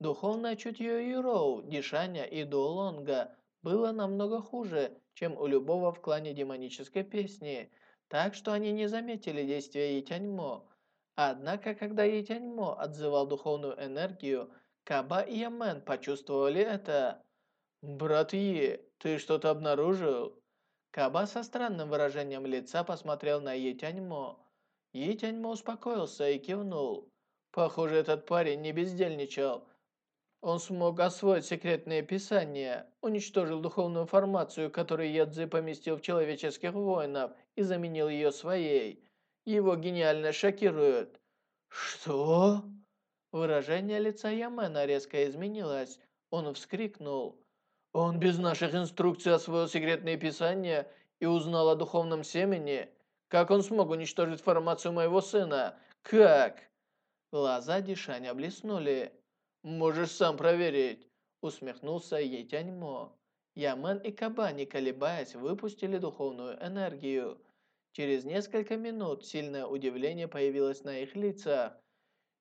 Духовное чутье Юроу, Дишаня и Дуолонга было намного хуже, чем у любого в клане демонической песни, так что они не заметили действия Итяньмо. Однако, когда Итяньмо отзывал духовную энергию, Каба и Ямен почувствовали это. «Брат Е, ты что-то обнаружил?» Каба со странным выражением лица посмотрел на Етяньмо. Етяньмо успокоился и кивнул. Похоже, этот парень не бездельничал. Он смог освоить секретные писания, уничтожил духовную формацию, которую Ядзи поместил в человеческих воинов и заменил ее своей. Его гениально шокирует. «Что?» Выражение лица Ямена резко изменилось. Он вскрикнул. Он без наших инструкций освоил секретные писания и узнал о духовном семени. Как он смог уничтожить формацию моего сына? Как? Глаза Дишаня блеснули. Можешь сам проверить. Усмехнулся Етяньмо. Ямен и Каба, не колебаясь, выпустили духовную энергию. Через несколько минут сильное удивление появилось на их лицах.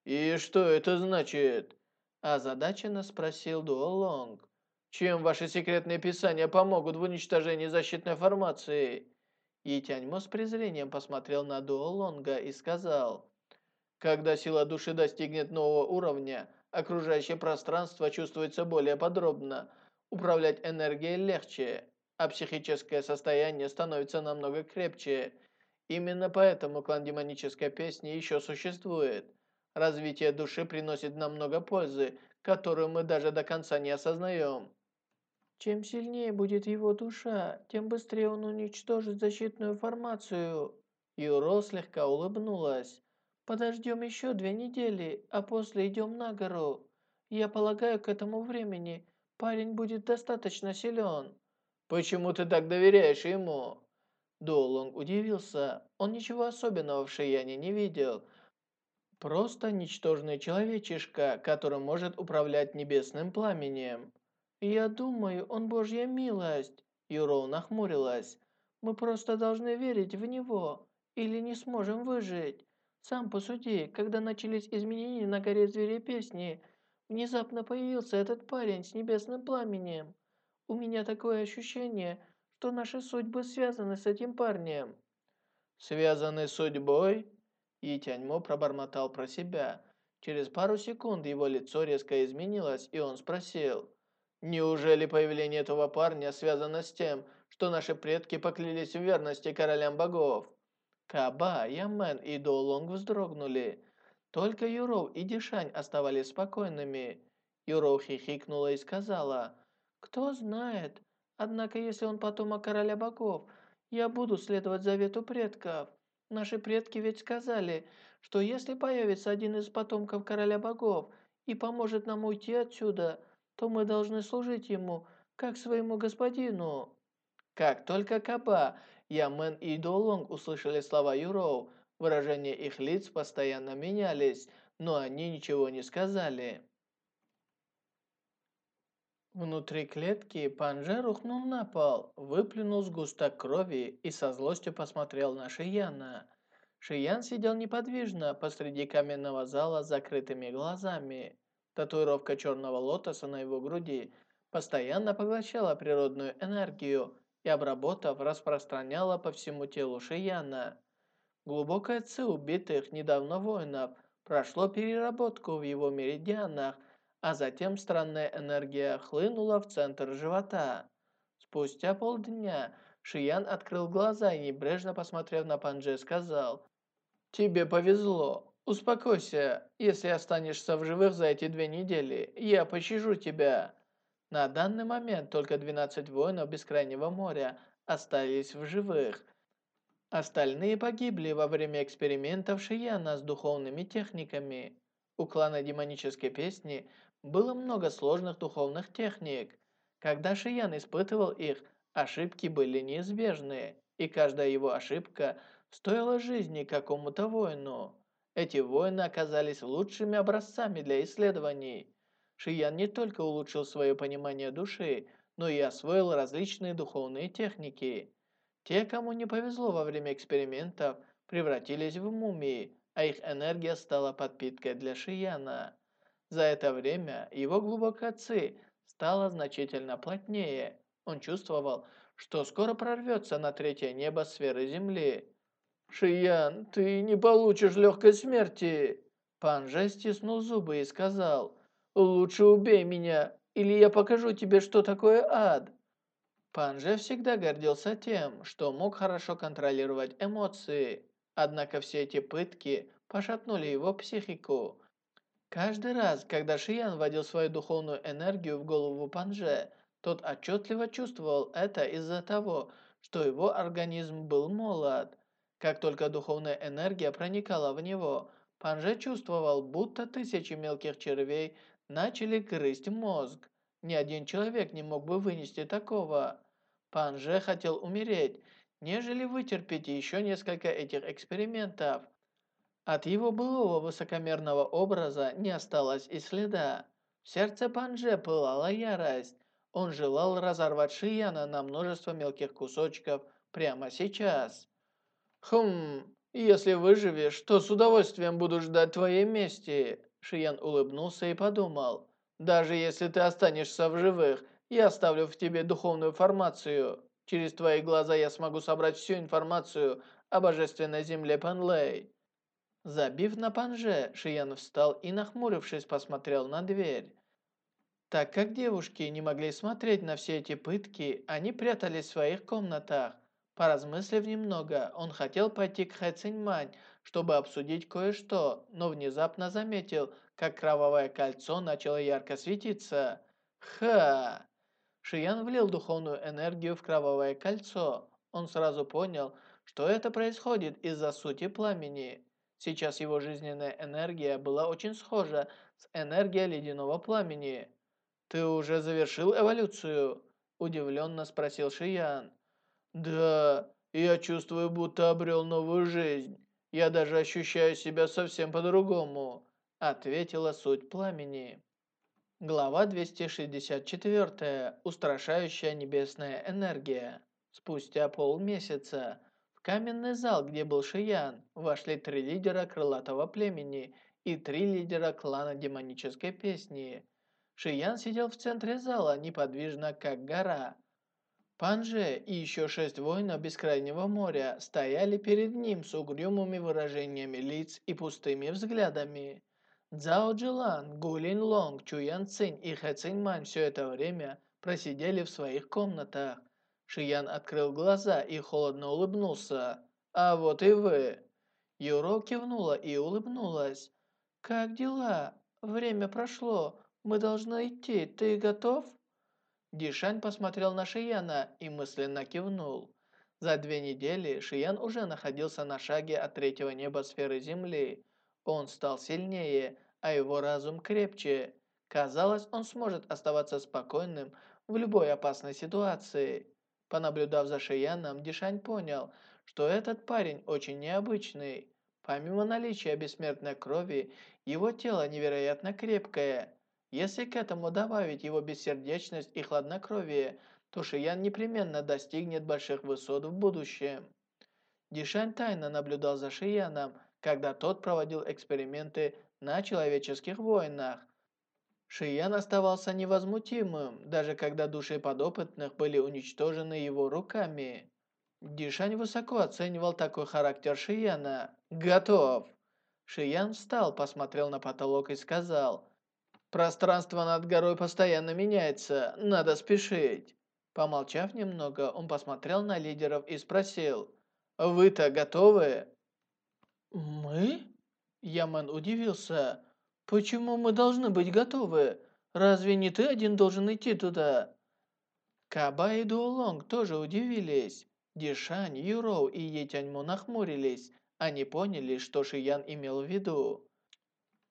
«И что это значит?» Озадаченно спросил Дуолонг. Чем ваши секретные писания помогут в уничтожении защитной формации?» И Тяньмо с презрением посмотрел на Дуо Лонга и сказал, «Когда сила души достигнет нового уровня, окружающее пространство чувствуется более подробно, управлять энергией легче, а психическое состояние становится намного крепче. Именно поэтому клан демонической песни еще существует. Развитие души приносит нам много пользы, которую мы даже до конца не осознаем. Чем сильнее будет его душа, тем быстрее он уничтожит защитную формацию. Юро слегка улыбнулась. Подождем еще две недели, а после идем на гору. Я полагаю, к этому времени парень будет достаточно силен. Почему ты так доверяешь ему? Долонг удивился. Он ничего особенного в Шияне не видел. Просто ничтожный человечишка, который может управлять небесным пламенем. «Я думаю, он Божья милость», — Юроу нахмурилась. «Мы просто должны верить в него, или не сможем выжить. Сам посуди, когда начались изменения на горе Зверей Песни, внезапно появился этот парень с небесным пламенем. У меня такое ощущение, что наши судьбы связаны с этим парнем». «Связаны судьбой?» И Тяньмо пробормотал про себя. Через пару секунд его лицо резко изменилось, и он спросил, Неужели появление этого парня связано с тем, что наши предки поклялись в верности королям богов? Каба, Ямен и Долонг вздрогнули. Только Юроу и Дишань оставались спокойными. Юроу хихикнула и сказала, Кто знает. Однако, если он потомок короля богов, я буду следовать завету предков. Наши предки ведь сказали, что если появится один из потомков короля богов и поможет нам уйти отсюда, то мы должны служить ему, как своему господину». Как только Каба, Ямен и Долонг услышали слова Юроу, выражения их лиц постоянно менялись, но они ничего не сказали. Внутри клетки Панже рухнул на пол, выплюнул сгусток крови и со злостью посмотрел на Шияна. Шиян сидел неподвижно посреди каменного зала с закрытыми глазами. Татуировка черного лотоса на его груди постоянно поглощала природную энергию и, обработав, распространяла по всему телу Шияна. Глубокое ци убитых недавно воинов прошло переработку в его меридианах а затем странная энергия хлынула в центр живота. Спустя полдня Шиян открыл глаза и, небрежно посмотрев на Панже, сказал, «Тебе повезло. Успокойся. Если останешься в живых за эти две недели, я пощажу тебя». На данный момент только 12 воинов Бескрайнего моря остались в живых. Остальные погибли во время экспериментов Шияна с духовными техниками. У клана демонической песни было много сложных духовных техник. Когда Шиян испытывал их, ошибки были неизбежны, и каждая его ошибка стоила жизни какому-то воину. Эти воины оказались лучшими образцами для исследований. Шиян не только улучшил свое понимание души, но и освоил различные духовные техники. Те, кому не повезло во время экспериментов, превратились в мумии, а их энергия стала подпиткой для Шияна. За это время его глубокая ци стала значительно плотнее. Он чувствовал, что скоро прорвется на третье небо сферы Земли. «Шиян, ты не получишь легкой смерти!» Пан Же стиснул зубы и сказал, «Лучше убей меня, или я покажу тебе, что такое ад!» Пан Же всегда гордился тем, что мог хорошо контролировать эмоции. Однако все эти пытки пошатнули его психику. Каждый раз, когда Шиян вводил свою духовную энергию в голову Панже, тот отчетливо чувствовал это из-за того, что его организм был молод. Как только духовная энергия проникала в него, Панже чувствовал, будто тысячи мелких червей начали грызть мозг. Ни один человек не мог бы вынести такого. Панже хотел умереть, нежели вытерпеть еще несколько этих экспериментов. От его былого высокомерного образа не осталось и следа. В сердце Панже пылала ярость. Он желал разорвать Шияна на множество мелких кусочков прямо сейчас. «Хм, если выживешь, то с удовольствием буду ждать твоей мести», Шиян улыбнулся и подумал. «Даже если ты останешься в живых, я оставлю в тебе духовную формацию. Через твои глаза я смогу собрать всю информацию о божественной земле Панлей. Забив на панже, Шиян встал и, нахмурившись, посмотрел на дверь. Так как девушки не могли смотреть на все эти пытки, они прятались в своих комнатах. Поразмыслив немного, он хотел пойти к Хэ чтобы обсудить кое-что, но внезапно заметил, как кровавое кольцо начало ярко светиться. Ха! Шиян влил духовную энергию в кровавое кольцо. Он сразу понял, что это происходит из-за сути пламени. Сейчас его жизненная энергия была очень схожа с энергией ледяного пламени. «Ты уже завершил эволюцию?» – удивленно спросил Шиян. «Да, я чувствую, будто обрел новую жизнь. Я даже ощущаю себя совсем по-другому», – ответила суть пламени. Глава 264. Устрашающая небесная энергия. Спустя полмесяца в каменный зал, где был Шиян, вошли три лидера крылатого племени и три лидера клана демонической песни. Шиян сидел в центре зала, неподвижно, как гора. Панже и еще шесть воинов Бескрайнего моря стояли перед ним с угрюмыми выражениями лиц и пустыми взглядами. Цзао Джилан, Гулин Лонг, Чуян Цинь и Хэ Циньмань все это время просидели в своих комнатах. Шиян открыл глаза и холодно улыбнулся. «А вот и вы!» Юро кивнула и улыбнулась. «Как дела? Время прошло. Мы должны идти. Ты готов?» Дишань посмотрел на Шияна и мысленно кивнул. За две недели Шиян уже находился на шаге от третьего неба сферы Земли. Он стал сильнее, а его разум крепче. Казалось, он сможет оставаться спокойным в любой опасной ситуации. Понаблюдав за Шияном, Дишань понял, что этот парень очень необычный. Помимо наличия бессмертной крови, его тело невероятно крепкое. Если к этому добавить его бессердечность и хладнокровие, то Шиян непременно достигнет больших высот в будущем. Дишань тайно наблюдал за Шияном, когда тот проводил эксперименты на человеческих воинах. Шиян оставался невозмутимым, даже когда души подопытных были уничтожены его руками. Дишань высоко оценивал такой характер Шияна. «Готов!» Шиян встал, посмотрел на потолок и сказал, «Пространство над горой постоянно меняется, надо спешить». Помолчав немного, он посмотрел на лидеров и спросил, «Вы-то готовы?» «Мы?» Яман удивился. «Почему мы должны быть готовы? Разве не ты один должен идти туда?» Каба и Дуолонг тоже удивились. Дишань, Юроу и Етяньмо нахмурились. Они поняли, что Шиян имел в виду.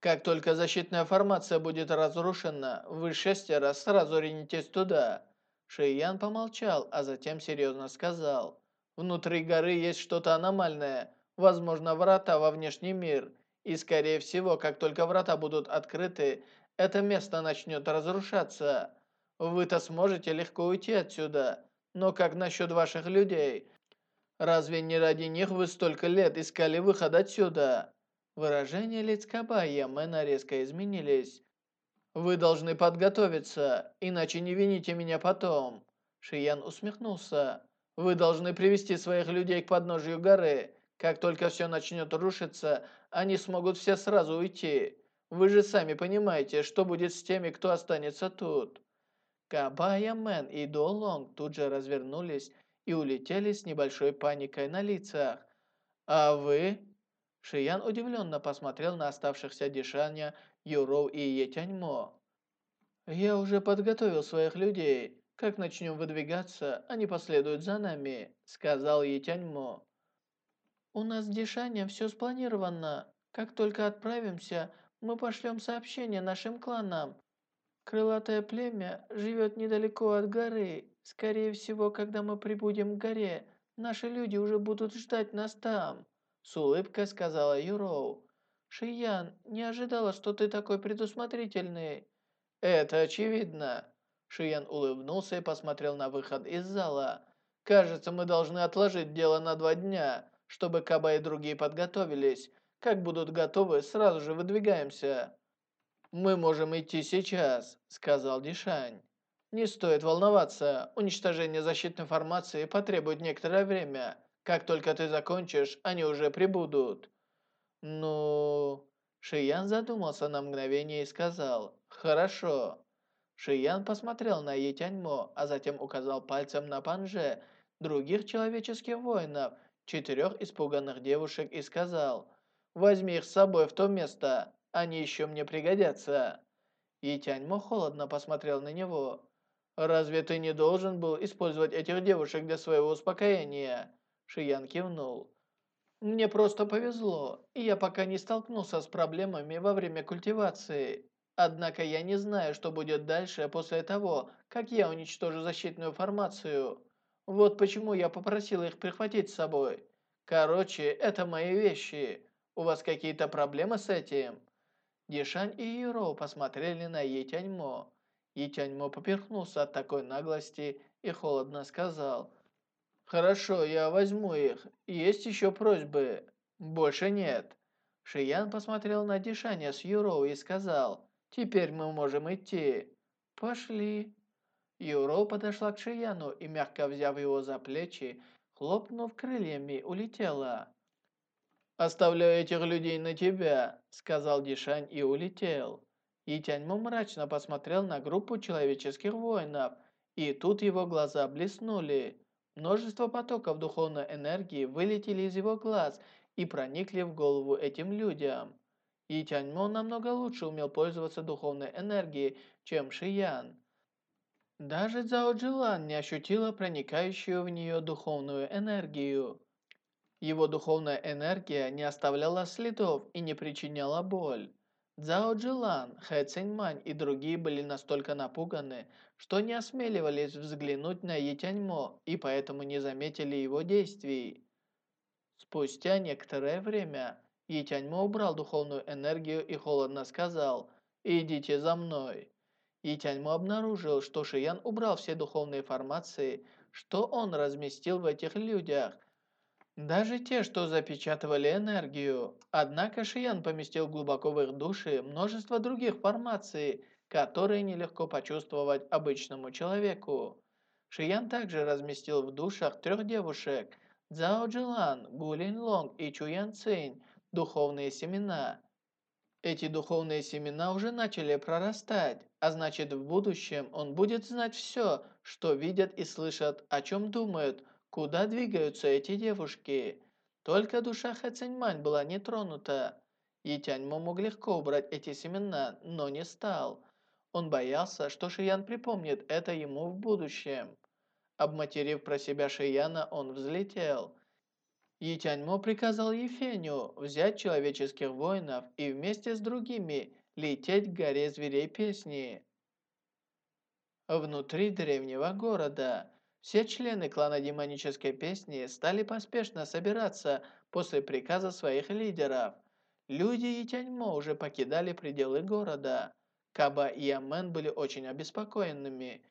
Как только защитная формация будет разрушена, вы шестеро сразу ринетесь туда. Шиян помолчал, а затем серьезно сказал. Внутри горы есть что-то аномальное, возможно, врата во внешний мир. И скорее всего, как только врата будут открыты, это место начнет разрушаться. Вы-то сможете легко уйти отсюда. Но как насчет ваших людей? Разве не ради них вы столько лет искали выход отсюда?» Выражения лиц Каба и Ямена резко изменились. «Вы должны подготовиться, иначе не вините меня потом». Шиян усмехнулся. «Вы должны привести своих людей к подножию горы. Как только все начнет рушиться, они смогут все сразу уйти. Вы же сами понимаете, что будет с теми, кто останется тут». Кабая Мэн и Долонг тут же развернулись и улетели с небольшой паникой на лицах. «А вы?» Шиян удивленно посмотрел на оставшихся Дишаня, Юроу и Етяньмо. «Я уже подготовил своих людей. Как начнем выдвигаться, они последуют за нами», сказал Етяньмо. «У нас с Дишанем все спланировано. Как только отправимся, мы пошлем сообщение нашим кланам, Крылатое племя живет недалеко от горы. Скорее всего, когда мы прибудем к горе, наши люди уже будут ждать нас там», с улыбкой сказала Юроу. «Шиян, не ожидала, что ты такой предусмотрительный». «Это очевидно». Шиян улыбнулся и посмотрел на выход из зала. «Кажется, мы должны отложить дело на два дня, чтобы Каба и другие подготовились. Как будут готовы, сразу же выдвигаемся». «Мы можем идти сейчас», — сказал Дишань. «Не стоит волноваться. Уничтожение защитной формации потребует некоторое время. Как только ты закончишь, они уже прибудут». «Ну...» Шиян задумался на мгновение и сказал «Хорошо». Шиян посмотрел на Етяньмо, а затем указал пальцем на Панже, других человеческих воинов, четырех испуганных девушек и сказал «Возьми их с собой в то место, они еще мне пригодятся». И Тяньмо холодно посмотрел на него. «Разве ты не должен был использовать этих девушек для своего успокоения?» Шиян кивнул. «Мне просто повезло, и я пока не столкнулся с проблемами во время культивации. Однако я не знаю, что будет дальше после того, как я уничтожу защитную формацию. Вот почему я попросил их прихватить с собой. Короче, это мои вещи. У вас какие-то проблемы с этим?» Дишань и Юро посмотрели на Етяньмо. Етяньмо поперхнулся от такой наглости и холодно сказал. «Хорошо, я возьму их. Есть еще просьбы?» «Больше нет». Шиян посмотрел на Дишаня с Юро и сказал. «Теперь мы можем идти». «Пошли». Юро подошла к Шияну и, мягко взяв его за плечи, хлопнув крыльями, улетела. «Оставляю этих людей на тебя», — сказал Дишань и улетел. И Тяньмо мрачно посмотрел на группу человеческих воинов, и тут его глаза блеснули. Множество потоков духовной энергии вылетели из его глаз и проникли в голову этим людям. И Тяньмо намного лучше умел пользоваться духовной энергией, чем Шиян. Даже Цао Джилан не ощутила проникающую в нее духовную энергию. Его духовная энергия не оставляла следов и не причиняла боль. Цао Джилан, Хэ Циньмань и другие были настолько напуганы, что не осмеливались взглянуть на Етяньмо и поэтому не заметили его действий. Спустя некоторое время Етяньмо убрал духовную энергию и холодно сказал «Идите за мной». Етяньмо обнаружил, что Шиян убрал все духовные формации, что он разместил в этих людях – даже те, что запечатывали энергию. Однако Шиян поместил глубоко в их души множество других формаций, которые нелегко почувствовать обычному человеку. Шиян также разместил в душах трех девушек – Цао Джилан, Гулин Лонг и Чуян Цинь – духовные семена. Эти духовные семена уже начали прорастать, а значит в будущем он будет знать все, что видят и слышат, о чем думают – Куда двигаются эти девушки? Только душа Хэциньмань была не тронута. И Тяньмо мог легко убрать эти семена, но не стал. Он боялся, что Шиян припомнит это ему в будущем. Обматерив про себя Шияна, он взлетел. Етяньмо приказал Ефеню взять человеческих воинов и вместе с другими лететь к горе зверей песни. Внутри древнего города все члены клана демонической песни стали поспешно собираться после приказа своих лидеров. Люди и Тяньмо уже покидали пределы города. Каба и Амен были очень обеспокоенными.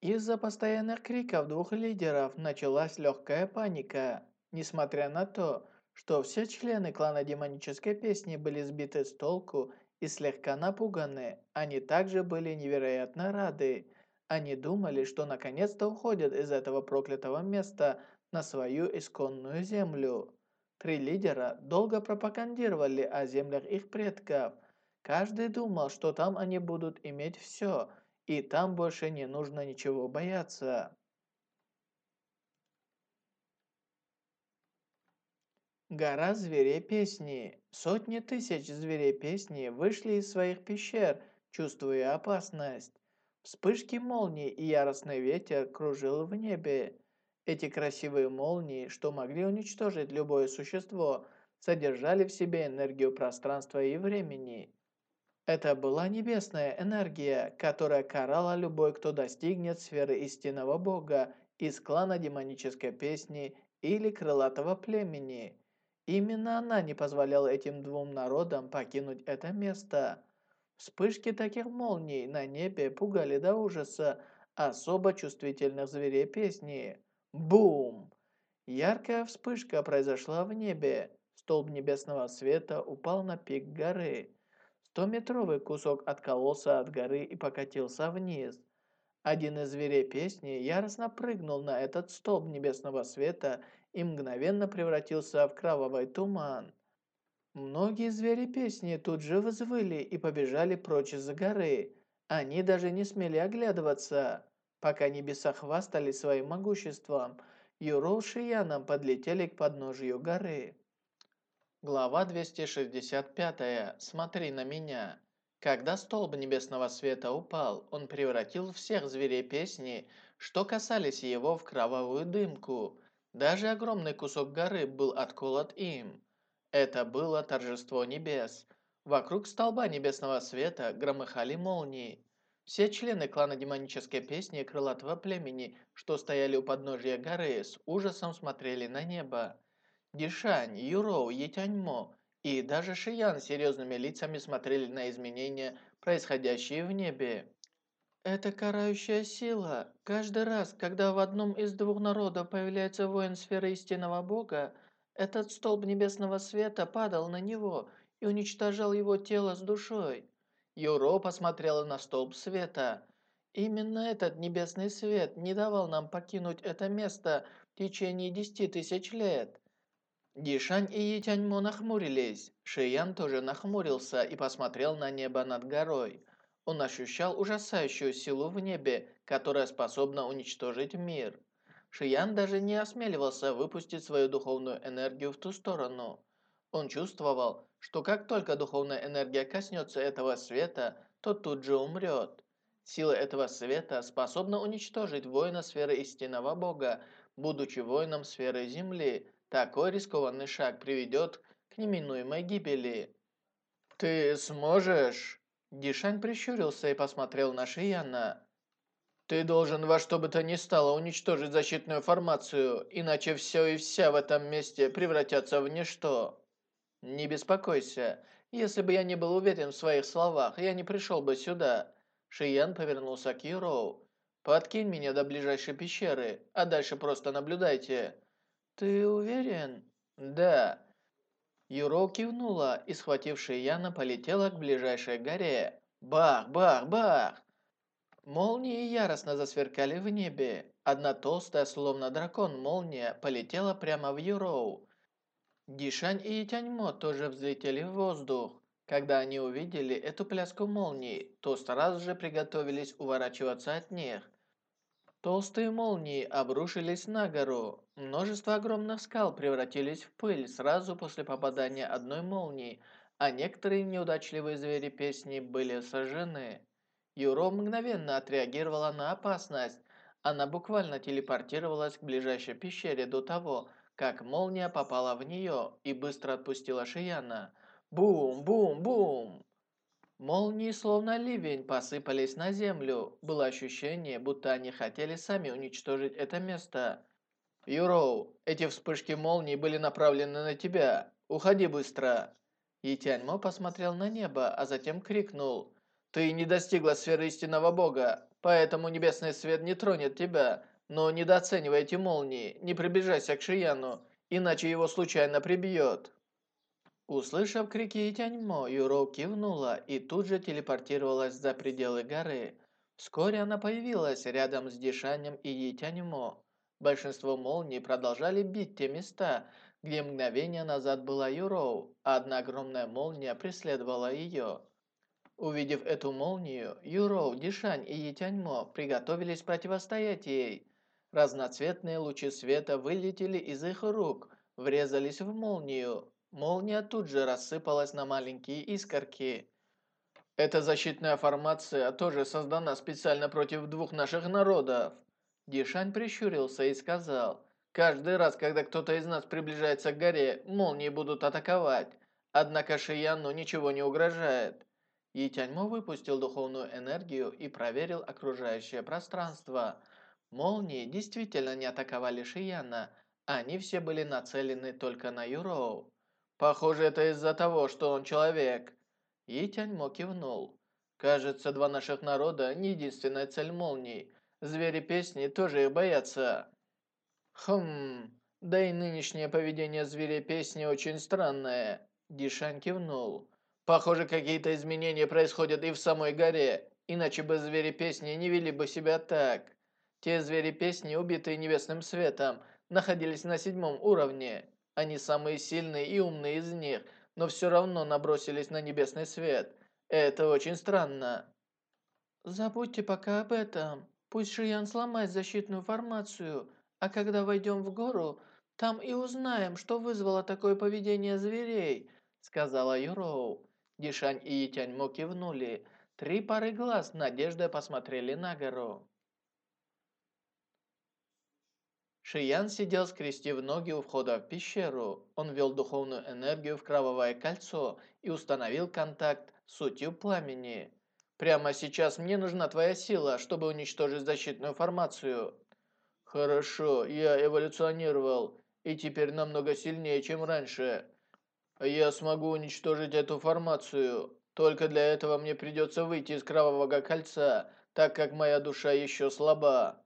Из-за постоянных криков двух лидеров началась легкая паника. Несмотря на то, что все члены клана демонической песни были сбиты с толку и слегка напуганы, они также были невероятно рады. Они думали, что наконец-то уходят из этого проклятого места на свою исконную землю. Три лидера долго пропагандировали о землях их предков. Каждый думал, что там они будут иметь все, и там больше не нужно ничего бояться. Гора зверей песни. Сотни тысяч зверей песни вышли из своих пещер, чувствуя опасность. Вспышки молний и яростный ветер кружил в небе. Эти красивые молнии, что могли уничтожить любое существо, содержали в себе энергию пространства и времени. Это была небесная энергия, которая карала любой, кто достигнет сферы истинного бога из клана демонической песни или крылатого племени. Именно она не позволяла этим двум народам покинуть это место. Вспышки таких молний на небе пугали до ужаса особо чувствительных зверей песни. Бум! Яркая вспышка произошла в небе. Столб небесного света упал на пик горы. Стометровый кусок откололся от горы и покатился вниз. Один из зверей песни яростно прыгнул на этот столб небесного света и мгновенно превратился в кровавый туман. Многие звери песни тут же взвыли и побежали прочь из-за горы. Они даже не смели оглядываться. Пока небеса хвастали своим могуществом, Юро с Шияном подлетели к подножию горы. Глава 265. Смотри на меня. Когда столб небесного света упал, он превратил всех зверей песни, что касались его, в кровавую дымку. Даже огромный кусок горы был отколот им. Это было торжество небес. Вокруг столба небесного света громыхали молнии. Все члены клана демонической песни крылатого племени, что стояли у подножия горы, с ужасом смотрели на небо. Дишань, Юроу, Етяньмо и даже Шиян серьезными лицами смотрели на изменения, происходящие в небе. Это карающая сила. Каждый раз, когда в одном из двух народов появляется воин сферы истинного бога, этот столб небесного света падал на него и уничтожал его тело с душой. Юро посмотрела на столб света. Именно этот небесный свет не давал нам покинуть это место в течение десяти тысяч лет. Дишань и Етяньмо нахмурились. Шиян тоже нахмурился и посмотрел на небо над горой. Он ощущал ужасающую силу в небе, которая способна уничтожить мир. Шиян даже не осмеливался выпустить свою духовную энергию в ту сторону. Он чувствовал, что как только духовная энергия коснется этого света, то тут же умрет. Сила этого света способна уничтожить воина сферы истинного бога, будучи воином сферы Земли. Такой рискованный шаг приведет к неминуемой гибели. «Ты сможешь?» Дишань прищурился и посмотрел на Шияна. «Ты должен во что бы то ни стало уничтожить защитную формацию, иначе все и вся в этом месте превратятся в ничто. Не беспокойся, если бы я не был уверен в своих словах, я не пришел бы сюда». Шиян повернулся к Юроу. «Подкинь меня до ближайшей пещеры, а дальше просто наблюдайте». «Ты уверен?» «Да». Юроу кивнула и, схватив Шияна, полетела к ближайшей горе. Бах, бах, бах! Молнии яростно засверкали в небе. Одна толстая, словно дракон, молния полетела прямо в Юроу. Дишань и Тяньмо тоже взлетели в воздух. Когда они увидели эту пляску молний, то сразу же приготовились уворачиваться от них. Толстые молнии обрушились на гору. Множество огромных скал превратились в пыль сразу после попадания одной молнии, а некоторые неудачливые звери песни были сожжены. Юро мгновенно отреагировала на опасность. Она буквально телепортировалась к ближайшей пещере до того, как молния попала в нее и быстро отпустила Шияна. Бум, бум, бум! Молнии, словно ливень, посыпались на землю. Было ощущение, будто они хотели сами уничтожить это место. «Юроу, эти вспышки молний были направлены на тебя. Уходи быстро!» И Тяньмо посмотрел на небо, а затем крикнул. Ты не достигла сферы истинного бога, поэтому небесный свет не тронет тебя. Но недооценивай эти молнии, не приближайся к Шияну, иначе его случайно прибьет». Услышав крики Итяньмо, Юро кивнула и тут же телепортировалась за пределы горы. Вскоре она появилась рядом с Дишанем и Етяньмо. Большинство молний продолжали бить те места, где мгновение назад была Юроу, а одна огромная молния преследовала ее. Увидев эту молнию, Юроу, Дишань и Етяньмо приготовились противостоять ей. Разноцветные лучи света вылетели из их рук, врезались в молнию. Молния тут же рассыпалась на маленькие искорки. Эта защитная формация тоже создана специально против двух наших народов. Дишань прищурился и сказал, «Каждый раз, когда кто-то из нас приближается к горе, молнии будут атаковать. Однако Шияну ничего не угрожает. И Тяньмо выпустил духовную энергию и проверил окружающее пространство. Молнии действительно не атаковали Шияна, они все были нацелены только на Юроу. Похоже, это из-за того, что он человек. И Тяньмо кивнул. Кажется, два наших народа не единственная цель молний. Звери песни тоже их боятся. Хм, да и нынешнее поведение зверей песни очень странное. Дишань кивнул. Похоже, какие-то изменения происходят и в самой горе, иначе бы звери-песни не вели бы себя так. Те звери-песни, убитые небесным светом, находились на седьмом уровне. Они самые сильные и умные из них, но все равно набросились на небесный свет. Это очень странно. Забудьте пока об этом. Пусть Шиян сломает защитную формацию, а когда войдем в гору, там и узнаем, что вызвало такое поведение зверей, сказала Юроу. Дишань и Тяньмо кивнули. Три пары глаз надеждой посмотрели на гору. Шиян сидел, скрестив ноги у входа в пещеру. Он ввел духовную энергию в кровавое кольцо и установил контакт с сутью пламени. «Прямо сейчас мне нужна твоя сила, чтобы уничтожить защитную формацию». «Хорошо, я эволюционировал, и теперь намного сильнее, чем раньше. Я смогу уничтожить эту формацию. Только для этого мне придется выйти из Кровавого Кольца, так как моя душа еще слаба.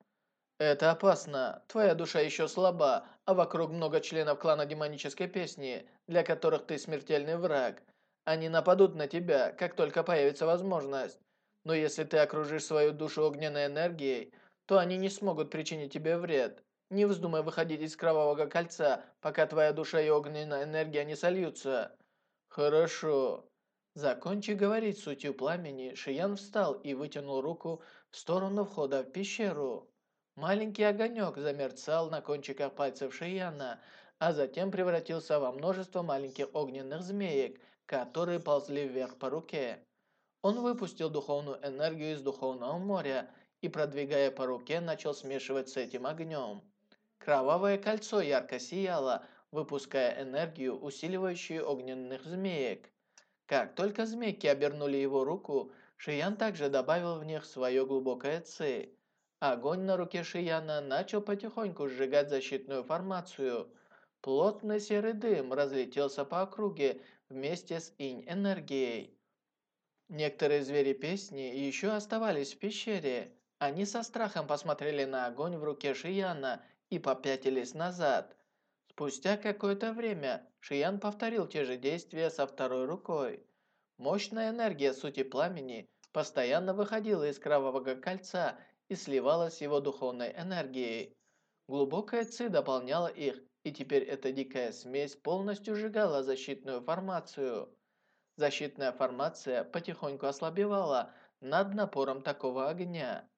Это опасно. Твоя душа еще слаба, а вокруг много членов клана Демонической Песни, для которых ты смертельный враг. Они нападут на тебя, как только появится возможность. Но если ты окружишь свою душу огненной энергией, то они не смогут причинить тебе вред. Не вздумай выходить из Кровавого Кольца, пока твоя душа и огненная энергия не сольются». «Хорошо». Закончив говорить сутью пламени, Шиян встал и вытянул руку в сторону входа в пещеру. Маленький огонек замерцал на кончиках пальцев Шияна, а затем превратился во множество маленьких огненных змеек, которые ползли вверх по руке. Он выпустил духовную энергию из духовного моря и, продвигая по руке, начал смешивать с этим огнем. Кровавое кольцо ярко сияло, выпуская энергию, усиливающую огненных змеек. Как только змейки обернули его руку, Шиян также добавил в них свое глубокое ци. Огонь на руке Шияна начал потихоньку сжигать защитную формацию. Плотный серый дым разлетелся по округе вместе с инь-энергией. Некоторые звери песни еще оставались в пещере. Они со страхом посмотрели на огонь в руке Шияна и попятились назад. Спустя какое-то время Шиян повторил те же действия со второй рукой. Мощная энергия сути пламени постоянно выходила из кровавого кольца и сливалась с его духовной энергией. Глубокая ци дополняла их, и теперь эта дикая смесь полностью сжигала защитную формацию. Защитная формация потихоньку ослабевала над напором такого огня.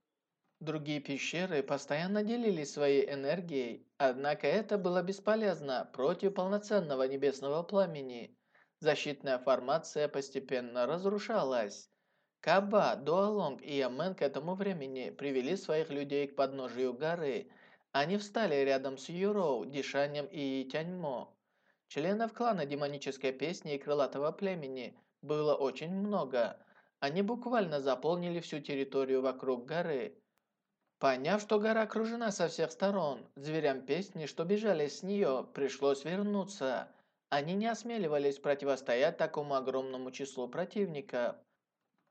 Другие пещеры постоянно делились своей энергией, однако это было бесполезно против полноценного небесного пламени. Защитная формация постепенно разрушалась. Каба, Дуалонг и Ямен к этому времени привели своих людей к подножию горы. Они встали рядом с Юроу, Дишанем и Тяньмо. Членов клана демонической песни и крылатого племени было очень много. Они буквально заполнили всю территорию вокруг горы. Поняв, что гора окружена со всех сторон, зверям песни, что бежали с нее, пришлось вернуться. Они не осмеливались противостоять такому огромному числу противников.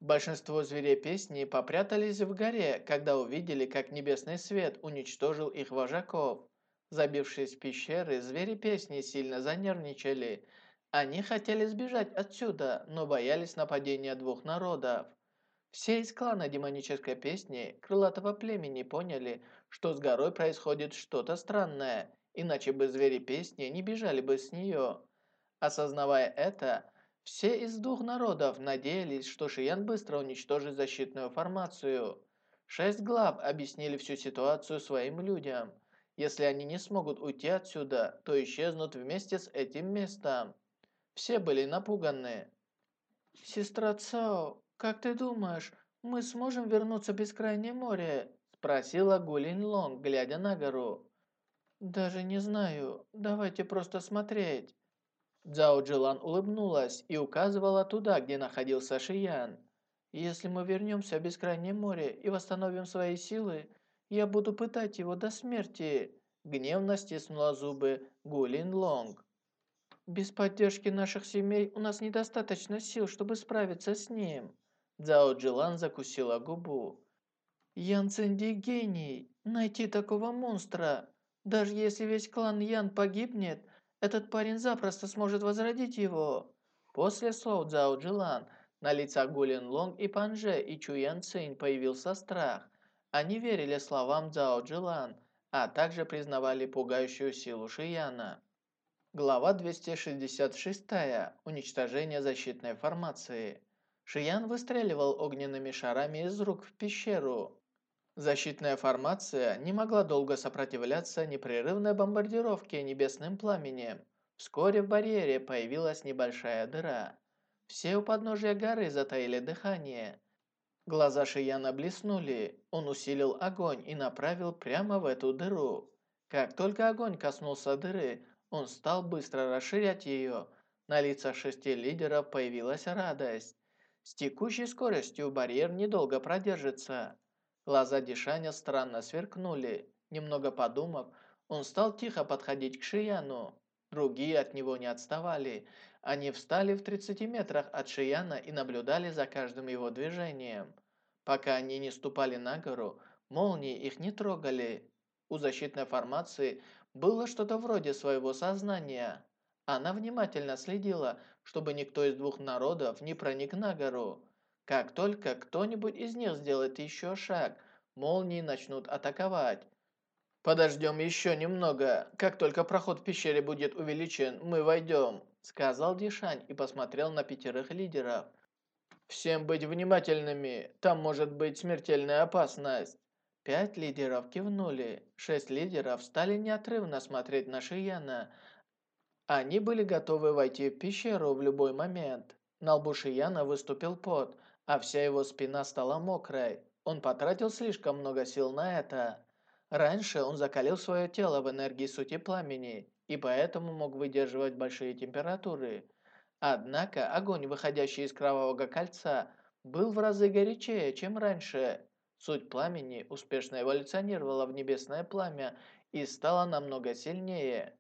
Большинство зверей песни попрятались в горе, когда увидели, как небесный свет уничтожил их вожаков. Забившись в пещеры, звери песни сильно занервничали. Они хотели сбежать отсюда, но боялись нападения двух народов. Все из клана демонической песни крылатого племени поняли, что с горой происходит что-то странное, иначе бы звери песни не бежали бы с нее. Осознавая это, все из двух народов надеялись, что Шиян быстро уничтожит защитную формацию. Шесть глав объяснили всю ситуацию своим людям. Если они не смогут уйти отсюда, то исчезнут вместе с этим местом. Все были напуганы. «Сестра Цао, «Как ты думаешь, мы сможем вернуться в Бескрайнее море?» Спросила Гулин Лонг, глядя на гору. «Даже не знаю. Давайте просто смотреть». Цзао Джилан улыбнулась и указывала туда, где находился Шиян. «Если мы вернемся в Бескрайнее море и восстановим свои силы, я буду пытать его до смерти», гневно стиснула зубы Гулин Лонг. «Без поддержки наших семей у нас недостаточно сил, чтобы справиться с ним». Цао Джилан закусила губу. Ян Цинди гений. Найти такого монстра. Даже если весь клан Ян погибнет, этот парень запросто сможет возродить его. После слов Цао Джилан на лицах Гулин Лонг и Панже и Чу Ян Цинь появился страх. Они верили словам Цао Джилан, а также признавали пугающую силу Шияна. Глава 266. Уничтожение защитной формации. Шиян выстреливал огненными шарами из рук в пещеру. Защитная формация не могла долго сопротивляться непрерывной бомбардировке небесным пламенем. Вскоре в барьере появилась небольшая дыра. Все у подножия горы затаили дыхание. Глаза Шияна блеснули. Он усилил огонь и направил прямо в эту дыру. Как только огонь коснулся дыры, он стал быстро расширять ее. На лицах шести лидеров появилась радость. С текущей скоростью барьер недолго продержится. Глаза Дишаня странно сверкнули. Немного подумав, он стал тихо подходить к Шияну. Другие от него не отставали. Они встали в 30 метрах от Шияна и наблюдали за каждым его движением. Пока они не ступали на гору, молнии их не трогали. У защитной формации было что-то вроде своего сознания. Она внимательно следила, чтобы никто из двух народов не проник на гору. Как только кто-нибудь из них сделает еще шаг, молнии начнут атаковать. «Подождем еще немного. Как только проход в пещере будет увеличен, мы войдем», сказал Дишань и посмотрел на пятерых лидеров. «Всем быть внимательными, там может быть смертельная опасность». Пять лидеров кивнули. Шесть лидеров стали неотрывно смотреть на Шияна, они были готовы войти в пещеру в любой момент. На лбу Шияна выступил пот, а вся его спина стала мокрой. Он потратил слишком много сил на это. Раньше он закалил свое тело в энергии сути пламени, и поэтому мог выдерживать большие температуры. Однако огонь, выходящий из кровавого кольца, был в разы горячее, чем раньше. Суть пламени успешно эволюционировала в небесное пламя и стала намного сильнее.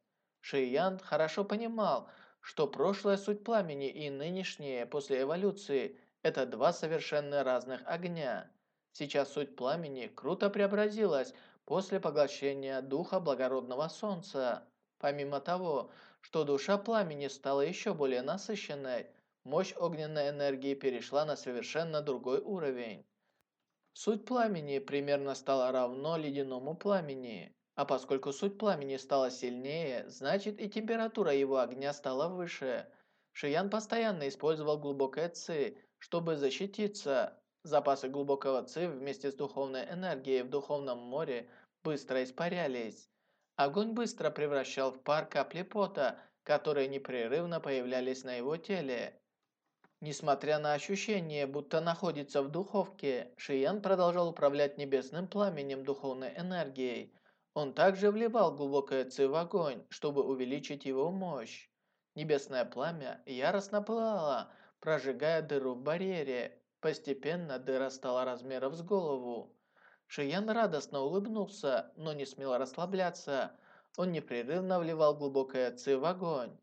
Шиян хорошо понимал, что прошлая суть пламени и нынешнее после эволюции – это два совершенно разных огня. Сейчас суть пламени круто преобразилась после поглощения духа благородного солнца. Помимо того, что душа пламени стала еще более насыщенной, мощь огненной энергии перешла на совершенно другой уровень. Суть пламени примерно стала равно ледяному пламени. А поскольку суть пламени стала сильнее, значит и температура его огня стала выше. Шиян постоянно использовал глубокое ци, чтобы защититься. Запасы глубокого ци вместе с духовной энергией в духовном море быстро испарялись. Огонь быстро превращал в пар капли пота, которые непрерывно появлялись на его теле. Несмотря на ощущение, будто находится в духовке, Шиян продолжал управлять небесным пламенем духовной энергией. Он также вливал глубокое ци в огонь, чтобы увеличить его мощь. Небесное пламя яростно пылало, прожигая дыру в барьере. Постепенно дыра стала размером с голову. Шиян радостно улыбнулся, но не смел расслабляться. Он непрерывно вливал глубокое ци в огонь,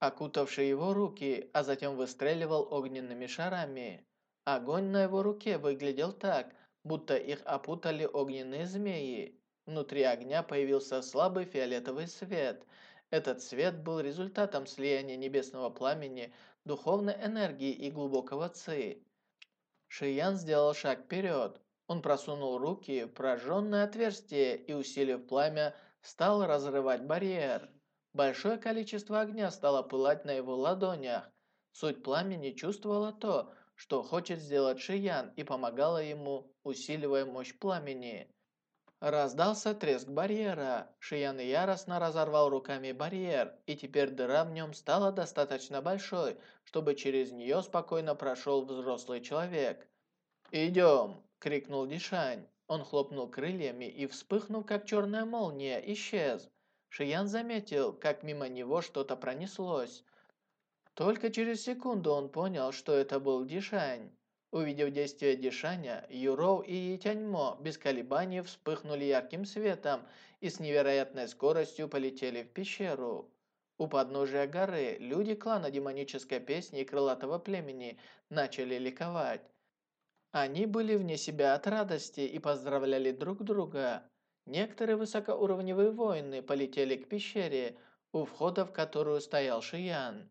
окутавший его руки, а затем выстреливал огненными шарами. Огонь на его руке выглядел так, будто их опутали огненные змеи. Внутри огня появился слабый фиолетовый свет. Этот свет был результатом слияния небесного пламени, духовной энергии и глубокого ци. Шиян сделал шаг вперед. Он просунул руки в прожженное отверстие и, усилив пламя, стал разрывать барьер. Большое количество огня стало пылать на его ладонях. Суть пламени чувствовала то, что хочет сделать Шиян и помогала ему, усиливая мощь пламени. Раздался треск барьера. Шиян яростно разорвал руками барьер, и теперь дыра в нем стала достаточно большой, чтобы через нее спокойно прошел взрослый человек. «Идем!» – крикнул Дишань. Он хлопнул крыльями и, вспыхнув, как черная молния, исчез. Шиян заметил, как мимо него что-то пронеслось. Только через секунду он понял, что это был Дишань. Увидев действие Дишаня, Юроу и Тяньмо без колебаний вспыхнули ярким светом и с невероятной скоростью полетели в пещеру. У подножия горы люди клана демонической песни крылатого племени начали ликовать. Они были вне себя от радости и поздравляли друг друга. Некоторые высокоуровневые воины полетели к пещере, у входа в которую стоял Шиян.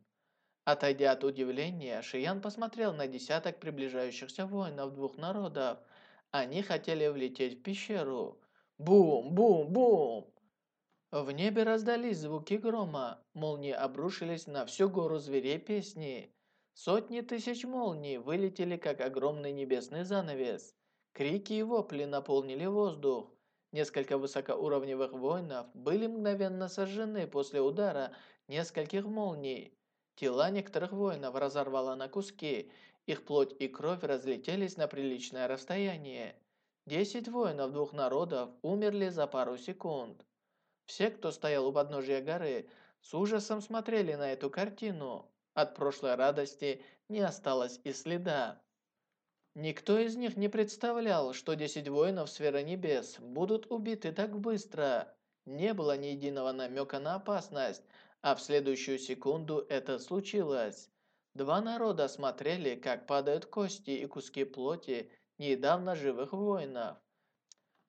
Отойдя от удивления, Шиян посмотрел на десяток приближающихся воинов двух народов. Они хотели влететь в пещеру. Бум, бум, бум! В небе раздались звуки грома. Молнии обрушились на всю гору зверей песни. Сотни тысяч молний вылетели, как огромный небесный занавес. Крики и вопли наполнили воздух. Несколько высокоуровневых воинов были мгновенно сожжены после удара нескольких молний. Тела некоторых воинов разорвало на куски, их плоть и кровь разлетелись на приличное расстояние. Десять воинов двух народов умерли за пару секунд. Все, кто стоял у подножия горы, с ужасом смотрели на эту картину. От прошлой радости не осталось и следа. Никто из них не представлял, что десять воинов сферы небес будут убиты так быстро. Не было ни единого намека на опасность, а в следующую секунду это случилось. Два народа смотрели, как падают кости и куски плоти недавно живых воинов.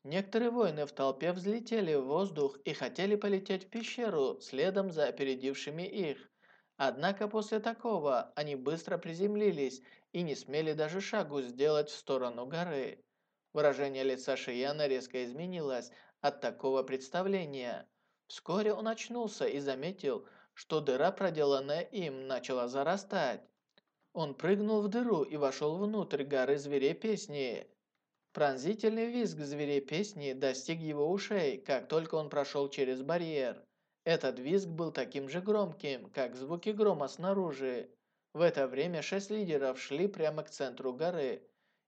Некоторые воины в толпе взлетели в воздух и хотели полететь в пещеру следом за опередившими их. Однако после такого они быстро приземлились и не смели даже шагу сделать в сторону горы. Выражение лица Шияна резко изменилось от такого представления. Вскоре он очнулся и заметил, что дыра, проделанная им, начала зарастать. Он прыгнул в дыру и вошел внутрь горы зверей песни. Пронзительный визг зверей песни достиг его ушей, как только он прошел через барьер. Этот визг был таким же громким, как звуки грома снаружи. В это время шесть лидеров шли прямо к центру горы.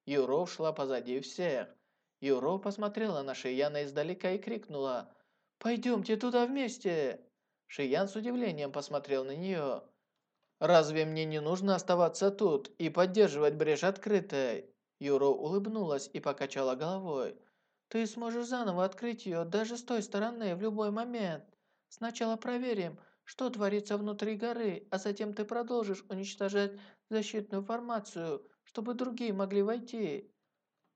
Юро шла позади всех. Юро посмотрела на Шияна издалека и крикнула «Пойдемте туда вместе!» Шиян с удивлением посмотрел на нее. «Разве мне не нужно оставаться тут и поддерживать брешь открытой?» Юро улыбнулась и покачала головой. «Ты сможешь заново открыть ее даже с той стороны в любой момент. Сначала проверим, что творится внутри горы, а затем ты продолжишь уничтожать защитную формацию, чтобы другие могли войти.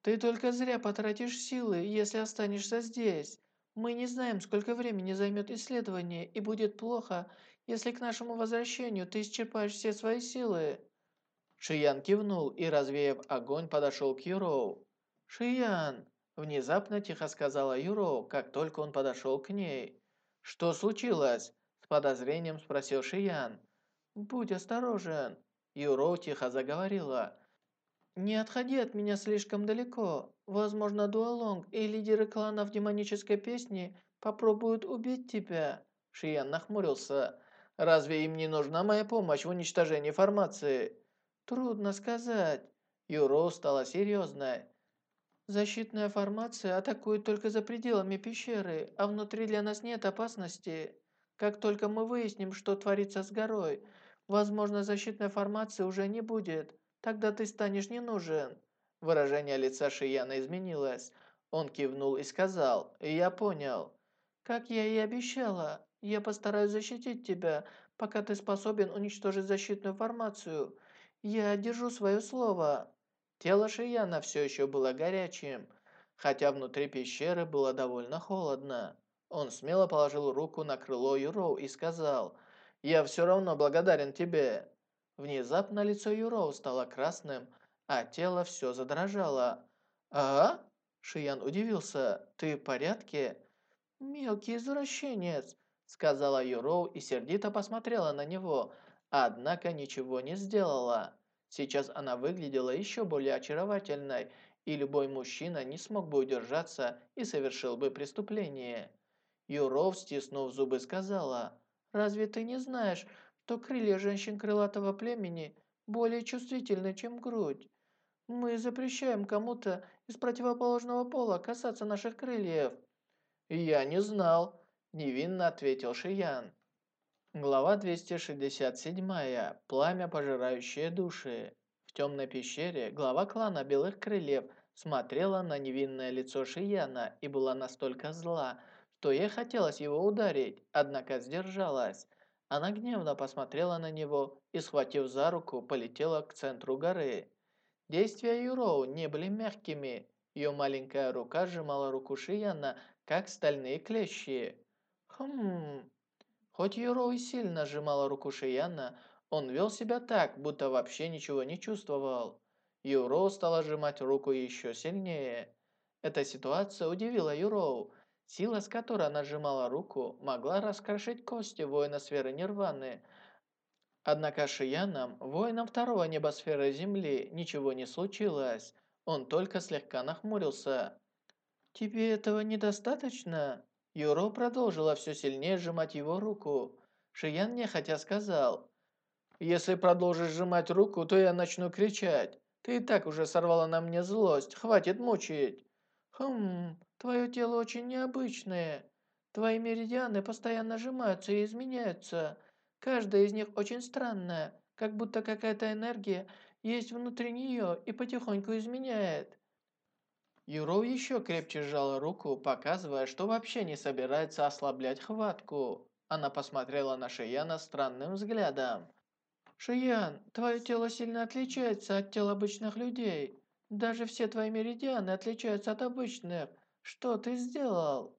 Ты только зря потратишь силы, если останешься здесь. Мы не знаем, сколько времени займет исследование, и будет плохо, если к нашему возвращению ты исчерпаешь все свои силы». Шиян кивнул и, развеяв огонь, подошел к Юроу. «Шиян!» – внезапно тихо сказала Юроу, как только он подошел к ней. «Что случилось?» – с подозрением спросил Шиян. «Будь осторожен!» – Юроу тихо заговорила. «Не отходи от меня слишком далеко. Возможно, Дуалонг и лидеры кланов демонической песни попробуют убить тебя». Шиян нахмурился. Разве им не нужна моя помощь в уничтожении формации? Трудно сказать. Юро стала серьезной. Защитная формация атакует только за пределами пещеры, а внутри для нас нет опасности. Как только мы выясним, что творится с горой, возможно, защитной формации уже не будет. Тогда ты станешь не нужен. Выражение лица Шияна изменилось. Он кивнул и сказал, «Я понял». «Как я и обещала, я постараюсь защитить тебя, пока ты способен уничтожить защитную формацию. Я держу свое слово». Тело Шияна все еще было горячим, хотя внутри пещеры было довольно холодно. Он смело положил руку на крыло Юроу и сказал, «Я все равно благодарен тебе». Внезапно лицо Юроу стало красным, а тело все задрожало. «А?» Шиян удивился. «Ты в порядке?» «Мелкий извращенец сказала Юроу и сердито посмотрела на него, однако ничего не сделала. Сейчас она выглядела еще более очаровательной, и любой мужчина не смог бы удержаться и совершил бы преступление. Юроу, стиснув зубы, сказала, «Разве ты не знаешь, что крылья женщин крылатого племени более чувствительны, чем грудь? Мы запрещаем кому-то из противоположного пола касаться наших крыльев». «Я не знал», Невинно ответил Шиян. Глава 267. Пламя, пожирающее души. В темной пещере глава клана Белых Крыльев смотрела на невинное лицо Шияна и была настолько зла, что ей хотелось его ударить, однако сдержалась. Она гневно посмотрела на него и, схватив за руку, полетела к центру горы. Действия Юроу не были мягкими. Ее маленькая рука сжимала руку Шияна, как стальные клещи. Хм... Хоть Юро и сильно сжимала руку Шияна, он вел себя так, будто вообще ничего не чувствовал. Юро стала сжимать руку еще сильнее. Эта ситуация удивила Юроу. Сила, с которой она сжимала руку, могла раскрошить кости воина сферы Нирваны. Однако Шиянам, воинам второго небосферы Земли, ничего не случилось. Он только слегка нахмурился. «Тебе этого недостаточно?» Юро продолжила все сильнее сжимать его руку. Шиян нехотя сказал, «Если продолжишь сжимать руку, то я начну кричать. Ты и так уже сорвала на мне злость, хватит мучить». «Хм, твое тело очень необычное. Твои меридианы постоянно сжимаются и изменяются. Каждая из них очень странная, как будто какая-то энергия есть внутри нее и потихоньку изменяет. Юро еще крепче сжала руку, показывая, что вообще не собирается ослаблять хватку. Она посмотрела на Шияна странным взглядом. «Шиян, твое тело сильно отличается от тел обычных людей. Даже все твои меридианы отличаются от обычных. Что ты сделал?»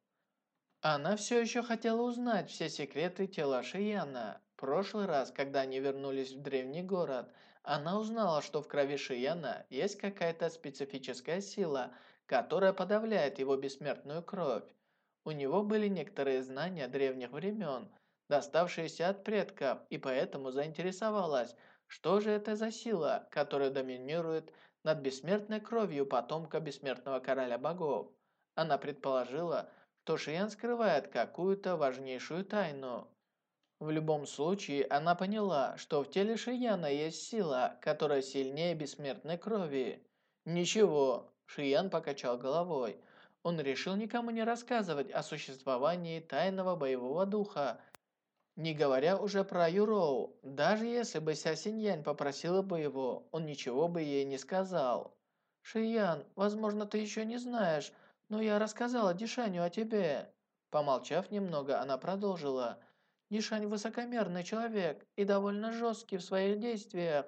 Она все еще хотела узнать все секреты тела Шияна. Прошлый раз, когда они вернулись в древний город, она узнала, что в крови Шияна есть какая-то специфическая сила – которая подавляет его бессмертную кровь. У него были некоторые знания древних времен, доставшиеся от предков, и поэтому заинтересовалась, что же это за сила, которая доминирует над бессмертной кровью потомка бессмертного короля богов. Она предположила, что Шиян скрывает какую-то важнейшую тайну. В любом случае, она поняла, что в теле Шияна есть сила, которая сильнее бессмертной крови. «Ничего», – Шиян покачал головой. Он решил никому не рассказывать о существовании тайного боевого духа, не говоря уже про Юроу. Даже если бы Ся Синьянь попросила бы его, он ничего бы ей не сказал. «Шиян, возможно, ты еще не знаешь, но я рассказала Дишаню о тебе». Помолчав немного, она продолжила – Нишань высокомерный человек и довольно жесткий в своих действиях.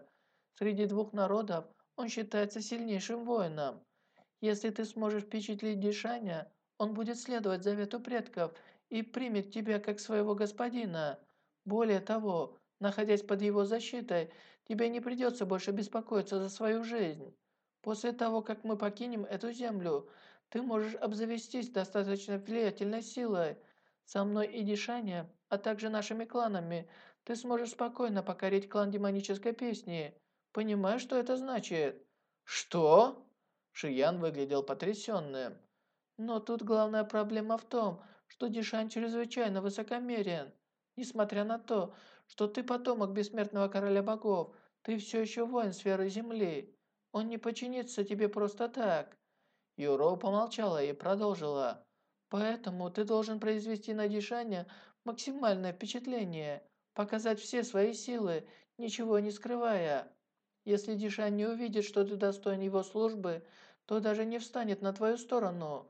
Среди двух народов он считается сильнейшим воином. Если ты сможешь впечатлить Дишаня, он будет следовать завету предков и примет тебя как своего господина. Более того, находясь под его защитой, тебе не придется больше беспокоиться за свою жизнь. После того, как мы покинем эту землю, ты можешь обзавестись достаточно влиятельной силой. Со мной и Дишаня а также нашими кланами, ты сможешь спокойно покорить клан демонической песни. Понимаешь, что это значит?» «Что?» Шиян выглядел потрясенным. «Но тут главная проблема в том, что Дишан чрезвычайно высокомерен. Несмотря на то, что ты потомок бессмертного короля богов, ты все еще воин сферы Земли. Он не подчинится тебе просто так». Юроу помолчала и продолжила. «Поэтому ты должен произвести на Дишаня максимальное впечатление, показать все свои силы, ничего не скрывая. Если Дишан не увидит, что ты достоин его службы, то даже не встанет на твою сторону».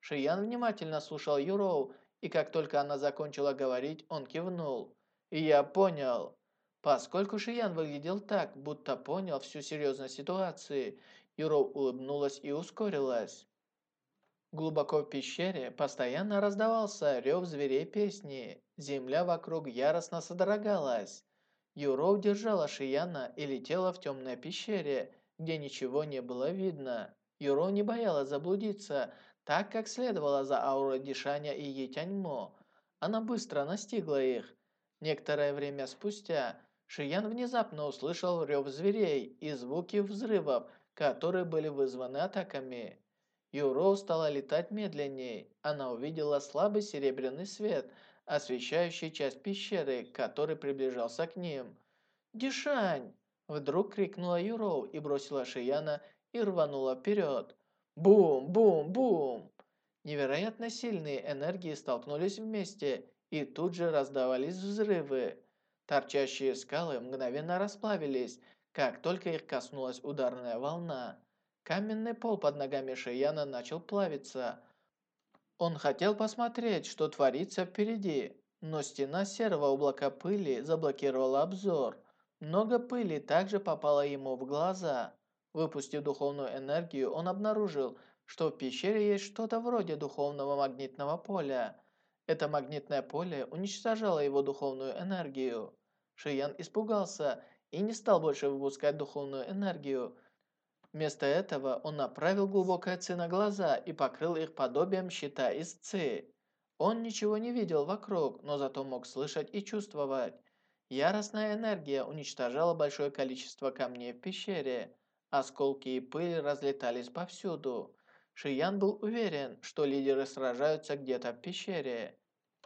Шиян внимательно слушал Юроу, и как только она закончила говорить, он кивнул. «Я понял». Поскольку Шиян выглядел так, будто понял всю серьезность ситуации, Юроу улыбнулась и ускорилась. Глубоко в пещере постоянно раздавался рев зверей песни. Земля вокруг яростно содрогалась. Юроу держала Шияна и летела в темной пещере, где ничего не было видно. Юроу не боялась заблудиться, так как следовала за аурой Дишаня и Етяньмо. Она быстро настигла их. Некоторое время спустя Шиян внезапно услышал рев зверей и звуки взрывов, которые были вызваны атаками. Юро стала летать медленнее. Она увидела слабый серебряный свет, освещающий часть пещеры, который приближался к ним. «Дишань!» Вдруг крикнула Юроу и бросила Шияна и рванула вперед. Бум, бум, бум! Невероятно сильные энергии столкнулись вместе, и тут же раздавались взрывы. Торчащие скалы мгновенно расплавились, как только их коснулась ударная волна. Каменный пол под ногами Шияна начал плавиться. Он хотел посмотреть, что творится впереди, но стена серого облака пыли заблокировала обзор. Много пыли также попало ему в глаза. Выпустив духовную энергию, он обнаружил, что в пещере есть что-то вроде духовного магнитного поля. Это магнитное поле уничтожало его духовную энергию. Шиян испугался и не стал больше выпускать духовную энергию, Вместо этого он направил глубокое ци на глаза и покрыл их подобием щита из ци. Он ничего не видел вокруг, но зато мог слышать и чувствовать. Яростная энергия уничтожала большое количество камней в пещере. Осколки и пыль разлетались повсюду. Шиян был уверен, что лидеры сражаются где-то в пещере.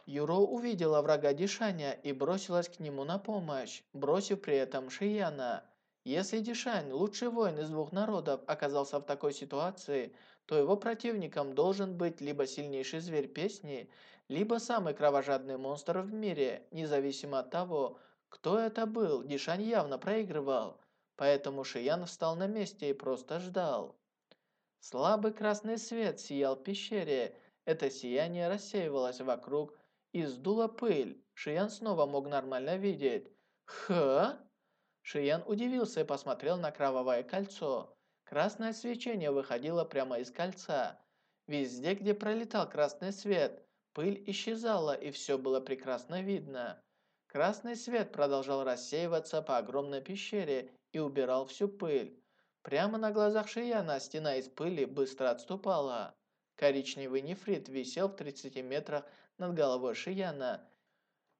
Юро увидела врага Дишаня и бросилась к нему на помощь, бросив при этом Шияна. Если Дишань, лучший воин из двух народов, оказался в такой ситуации, то его противником должен быть либо сильнейший зверь песни, либо самый кровожадный монстр в мире, независимо от того, кто это был, Дишань явно проигрывал. Поэтому Шиян встал на месте и просто ждал. Слабый красный свет сиял в пещере. Это сияние рассеивалось вокруг и сдуло пыль. Шиян снова мог нормально видеть. «Ха?» Шиян удивился и посмотрел на кровавое кольцо. Красное свечение выходило прямо из кольца. Везде, где пролетал красный свет, пыль исчезала и все было прекрасно видно. Красный свет продолжал рассеиваться по огромной пещере и убирал всю пыль. Прямо на глазах Шияна стена из пыли быстро отступала. Коричневый нефрит висел в 30 метрах над головой Шияна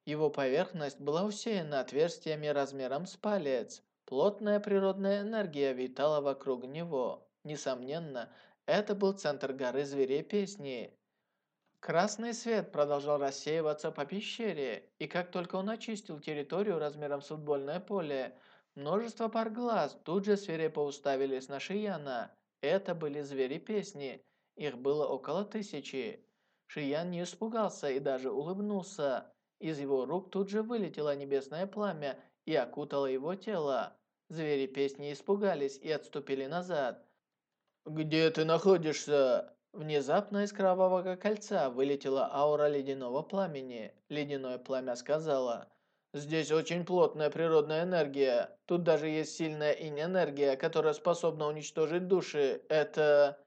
его поверхность была усеяна отверстиями размером с палец. Плотная природная энергия витала вокруг него. Несомненно, это был центр горы зверей песни. Красный свет продолжал рассеиваться по пещере, и как только он очистил территорию размером с футбольное поле, множество пар глаз тут же свирепо уставились на Шияна. Это были звери-песни, их было около тысячи. Шиян не испугался и даже улыбнулся. Из его рук тут же вылетело небесное пламя и окутало его тело. Звери-песни испугались и отступили назад. «Где ты находишься?» Внезапно из кровавого кольца вылетела аура ледяного пламени. Ледяное пламя сказала, «Здесь очень плотная природная энергия. Тут даже есть сильная инь-энергия, которая способна уничтожить души. Это...»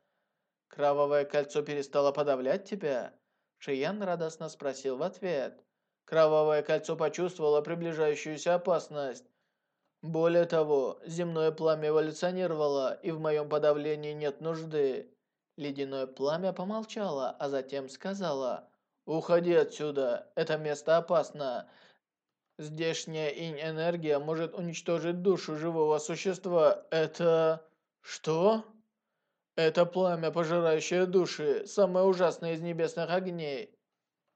«Кровавое кольцо перестало подавлять тебя?» Шиян радостно спросил в ответ. «Кровавое кольцо почувствовало приближающуюся опасность. Более того, земное пламя эволюционировало, и в моем подавлении нет нужды. Ледяное пламя помолчало, а затем сказала, «Уходи отсюда, это место опасно. Здешняя инь-энергия может уничтожить душу живого существа. Это... что?» «Это пламя, пожирающее души, самое ужасное из небесных огней.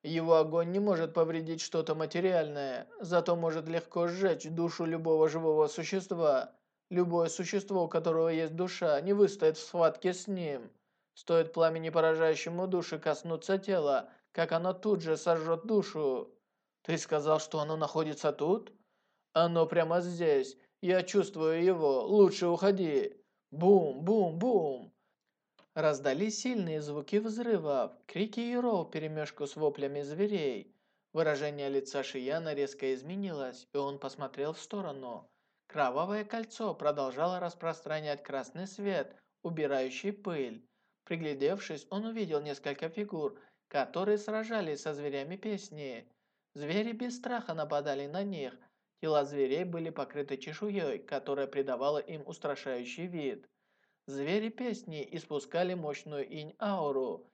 Его огонь не может повредить что-то материальное, зато может легко сжечь душу любого живого существа. Любое существо, у которого есть душа, не выстоит в схватке с ним». Стоит пламени поражающему души коснуться тела, как оно тут же сожжет душу. Ты сказал, что оно находится тут? Оно прямо здесь. Я чувствую его. Лучше уходи. Бум, бум, бум. Раздались сильные звуки взрывов, крики Юро вперемешку с воплями зверей. Выражение лица Шияна резко изменилось, и он посмотрел в сторону. Кровавое кольцо продолжало распространять красный свет, убирающий пыль. Приглядевшись, он увидел несколько фигур, которые сражались со зверями песни. Звери без страха нападали на них. Тела зверей были покрыты чешуей, которая придавала им устрашающий вид. Звери песни испускали мощную инь-ауру.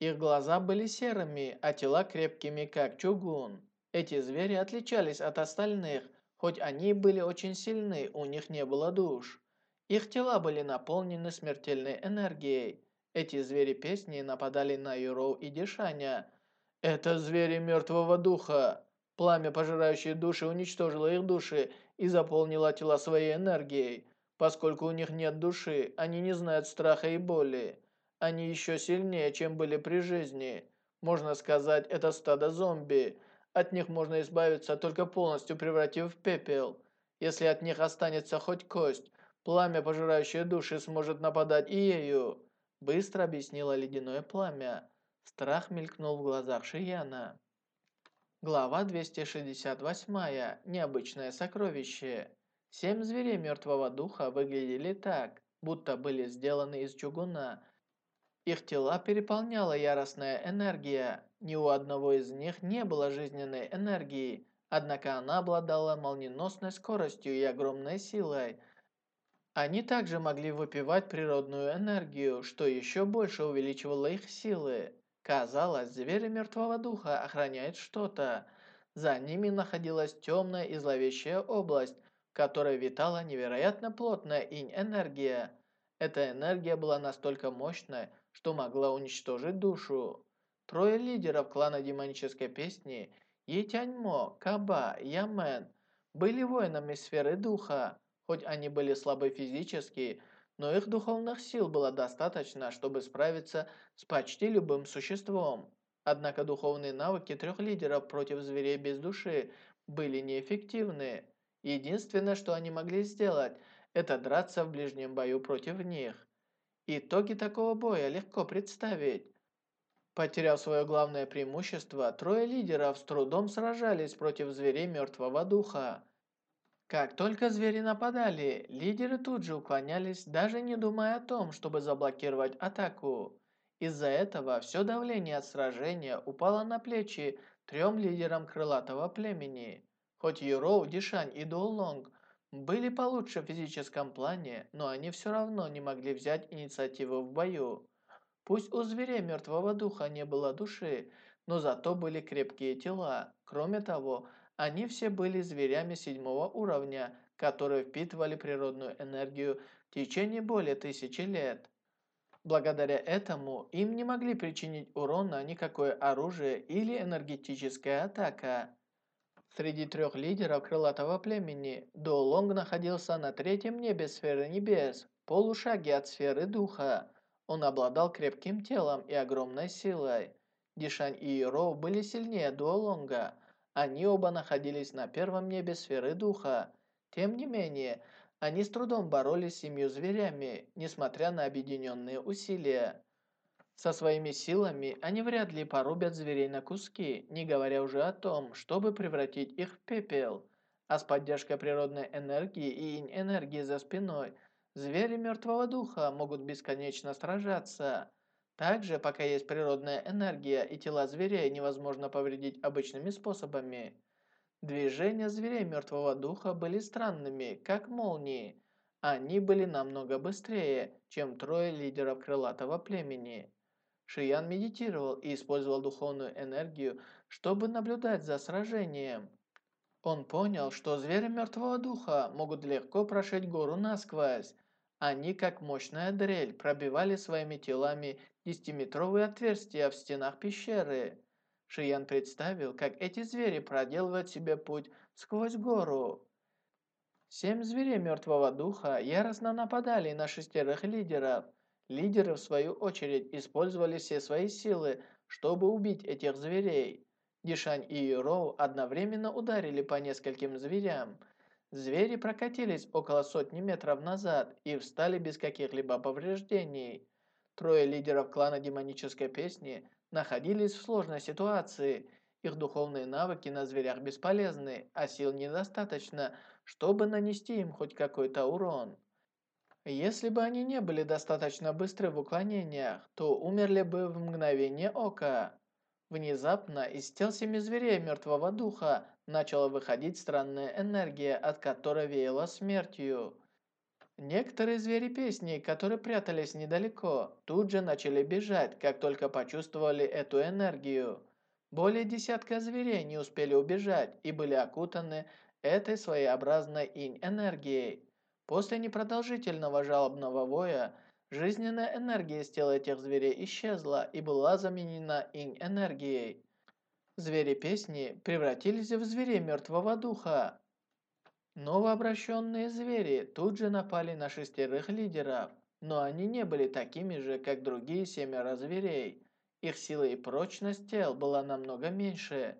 Их глаза были серыми, а тела крепкими, как чугун. Эти звери отличались от остальных, хоть они были очень сильны, у них не было душ. Их тела были наполнены смертельной энергией. Эти звери-песни нападали на Юроу и Дишаня. Это звери мертвого духа. Пламя, пожирающее души, уничтожило их души и заполнило тела своей энергией. Поскольку у них нет души, они не знают страха и боли. Они еще сильнее, чем были при жизни. Можно сказать, это стадо зомби. От них можно избавиться, только полностью превратив в пепел. Если от них останется хоть кость, Пламя, пожирающее души, сможет нападать и ею. Быстро объяснило ледяное пламя. Страх мелькнул в глазах Шияна. Глава 268. Необычное сокровище. Семь зверей мертвого духа выглядели так, будто были сделаны из чугуна. Их тела переполняла яростная энергия. Ни у одного из них не было жизненной энергии, однако она обладала молниеносной скоростью и огромной силой – они также могли выпивать природную энергию, что еще больше увеличивало их силы. Казалось, звери мертвого духа охраняют что-то. За ними находилась темная и зловещая область, которой витала невероятно плотная инь-энергия. Эта энергия была настолько мощной, что могла уничтожить душу. Трое лидеров клана демонической песни Етяньмо, Каба, Ямен были воинами сферы духа. Хоть они были слабы физически, но их духовных сил было достаточно, чтобы справиться с почти любым существом. Однако духовные навыки трех лидеров против зверей без души были неэффективны. Единственное, что они могли сделать, это драться в ближнем бою против них. Итоги такого боя легко представить. Потеряв свое главное преимущество, трое лидеров с трудом сражались против зверей мертвого духа. Как только звери нападали, лидеры тут же уклонялись, даже не думая о том, чтобы заблокировать атаку. Из-за этого все давление от сражения упало на плечи трем лидерам крылатого племени. Хоть Юроу, Дишань и Дуолонг были получше в физическом плане, но они все равно не могли взять инициативу в бою. Пусть у зверей мертвого духа не было души, но зато были крепкие тела. Кроме того, они все были зверями седьмого уровня, которые впитывали природную энергию в течение более тысячи лет. Благодаря этому им не могли причинить урона никакое оружие или энергетическая атака. Среди трех лидеров крылатого племени Дуолонг находился на третьем небе сферы небес, полушаге от сферы духа. Он обладал крепким телом и огромной силой. Дишань и Ироу были сильнее Дуолонга. Они оба находились на первом небе сферы духа. Тем не менее, они с трудом боролись с семью зверями, несмотря на объединенные усилия. Со своими силами они вряд ли порубят зверей на куски, не говоря уже о том, чтобы превратить их в пепел. А с поддержкой природной энергии и инь-энергии за спиной, звери мертвого духа могут бесконечно сражаться. Также, пока есть природная энергия и тела зверей невозможно повредить обычными способами. Движения зверей мертвого духа были странными, как молнии. Они были намного быстрее, чем трое лидеров крылатого племени. Шиян медитировал и использовал духовную энергию, чтобы наблюдать за сражением. Он понял, что звери мертвого духа могут легко прошить гору насквозь. Они, как мощная дрель, пробивали своими телами десятиметровые отверстия в стенах пещеры. Шиян представил, как эти звери проделывают себе путь сквозь гору. Семь зверей мертвого духа яростно нападали на шестерых лидеров. Лидеры, в свою очередь, использовали все свои силы, чтобы убить этих зверей. Дишань и Юроу одновременно ударили по нескольким зверям. Звери прокатились около сотни метров назад и встали без каких-либо повреждений. Трое лидеров клана демонической песни находились в сложной ситуации. Их духовные навыки на зверях бесполезны, а сил недостаточно, чтобы нанести им хоть какой-то урон. Если бы они не были достаточно быстры в уклонениях, то умерли бы в мгновение ока. Внезапно из тел семи зверей мертвого духа начала выходить странная энергия, от которой веяло смертью. Некоторые звери песни, которые прятались недалеко, тут же начали бежать, как только почувствовали эту энергию. Более десятка зверей не успели убежать и были окутаны этой своеобразной инь-энергией. После непродолжительного жалобного воя, жизненная энергия из тела этих зверей исчезла и была заменена инь-энергией. Звери песни превратились в зверей мертвого духа, Новообращенные звери тут же напали на шестерых лидеров, но они не были такими же, как другие семеро зверей. Их сила и прочность тел была намного меньше.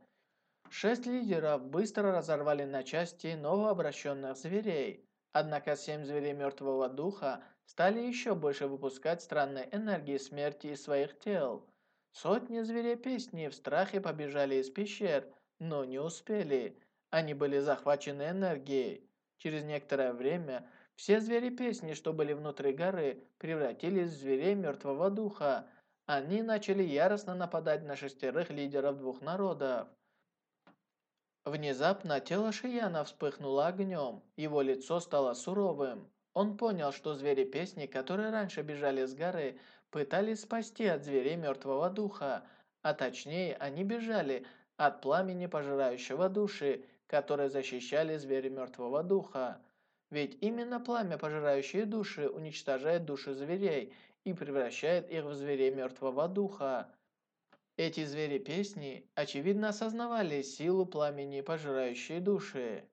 Шесть лидеров быстро разорвали на части новообращенных зверей. Однако семь зверей мертвого духа стали еще больше выпускать странной энергии смерти из своих тел. Сотни зверей песни в страхе побежали из пещер, но не успели. Они были захвачены энергией. Через некоторое время все звери песни, что были внутри горы, превратились в зверей мертвого духа. Они начали яростно нападать на шестерых лидеров двух народов. Внезапно тело Шияна вспыхнуло огнем, его лицо стало суровым. Он понял, что звери песни, которые раньше бежали с горы, пытались спасти от зверей мертвого духа, а точнее они бежали от пламени пожирающего души которые защищали звери мертвого духа. Ведь именно пламя, пожирающее души, уничтожает души зверей и превращает их в зверей мертвого духа. Эти звери-песни, очевидно, осознавали силу пламени, пожирающей души.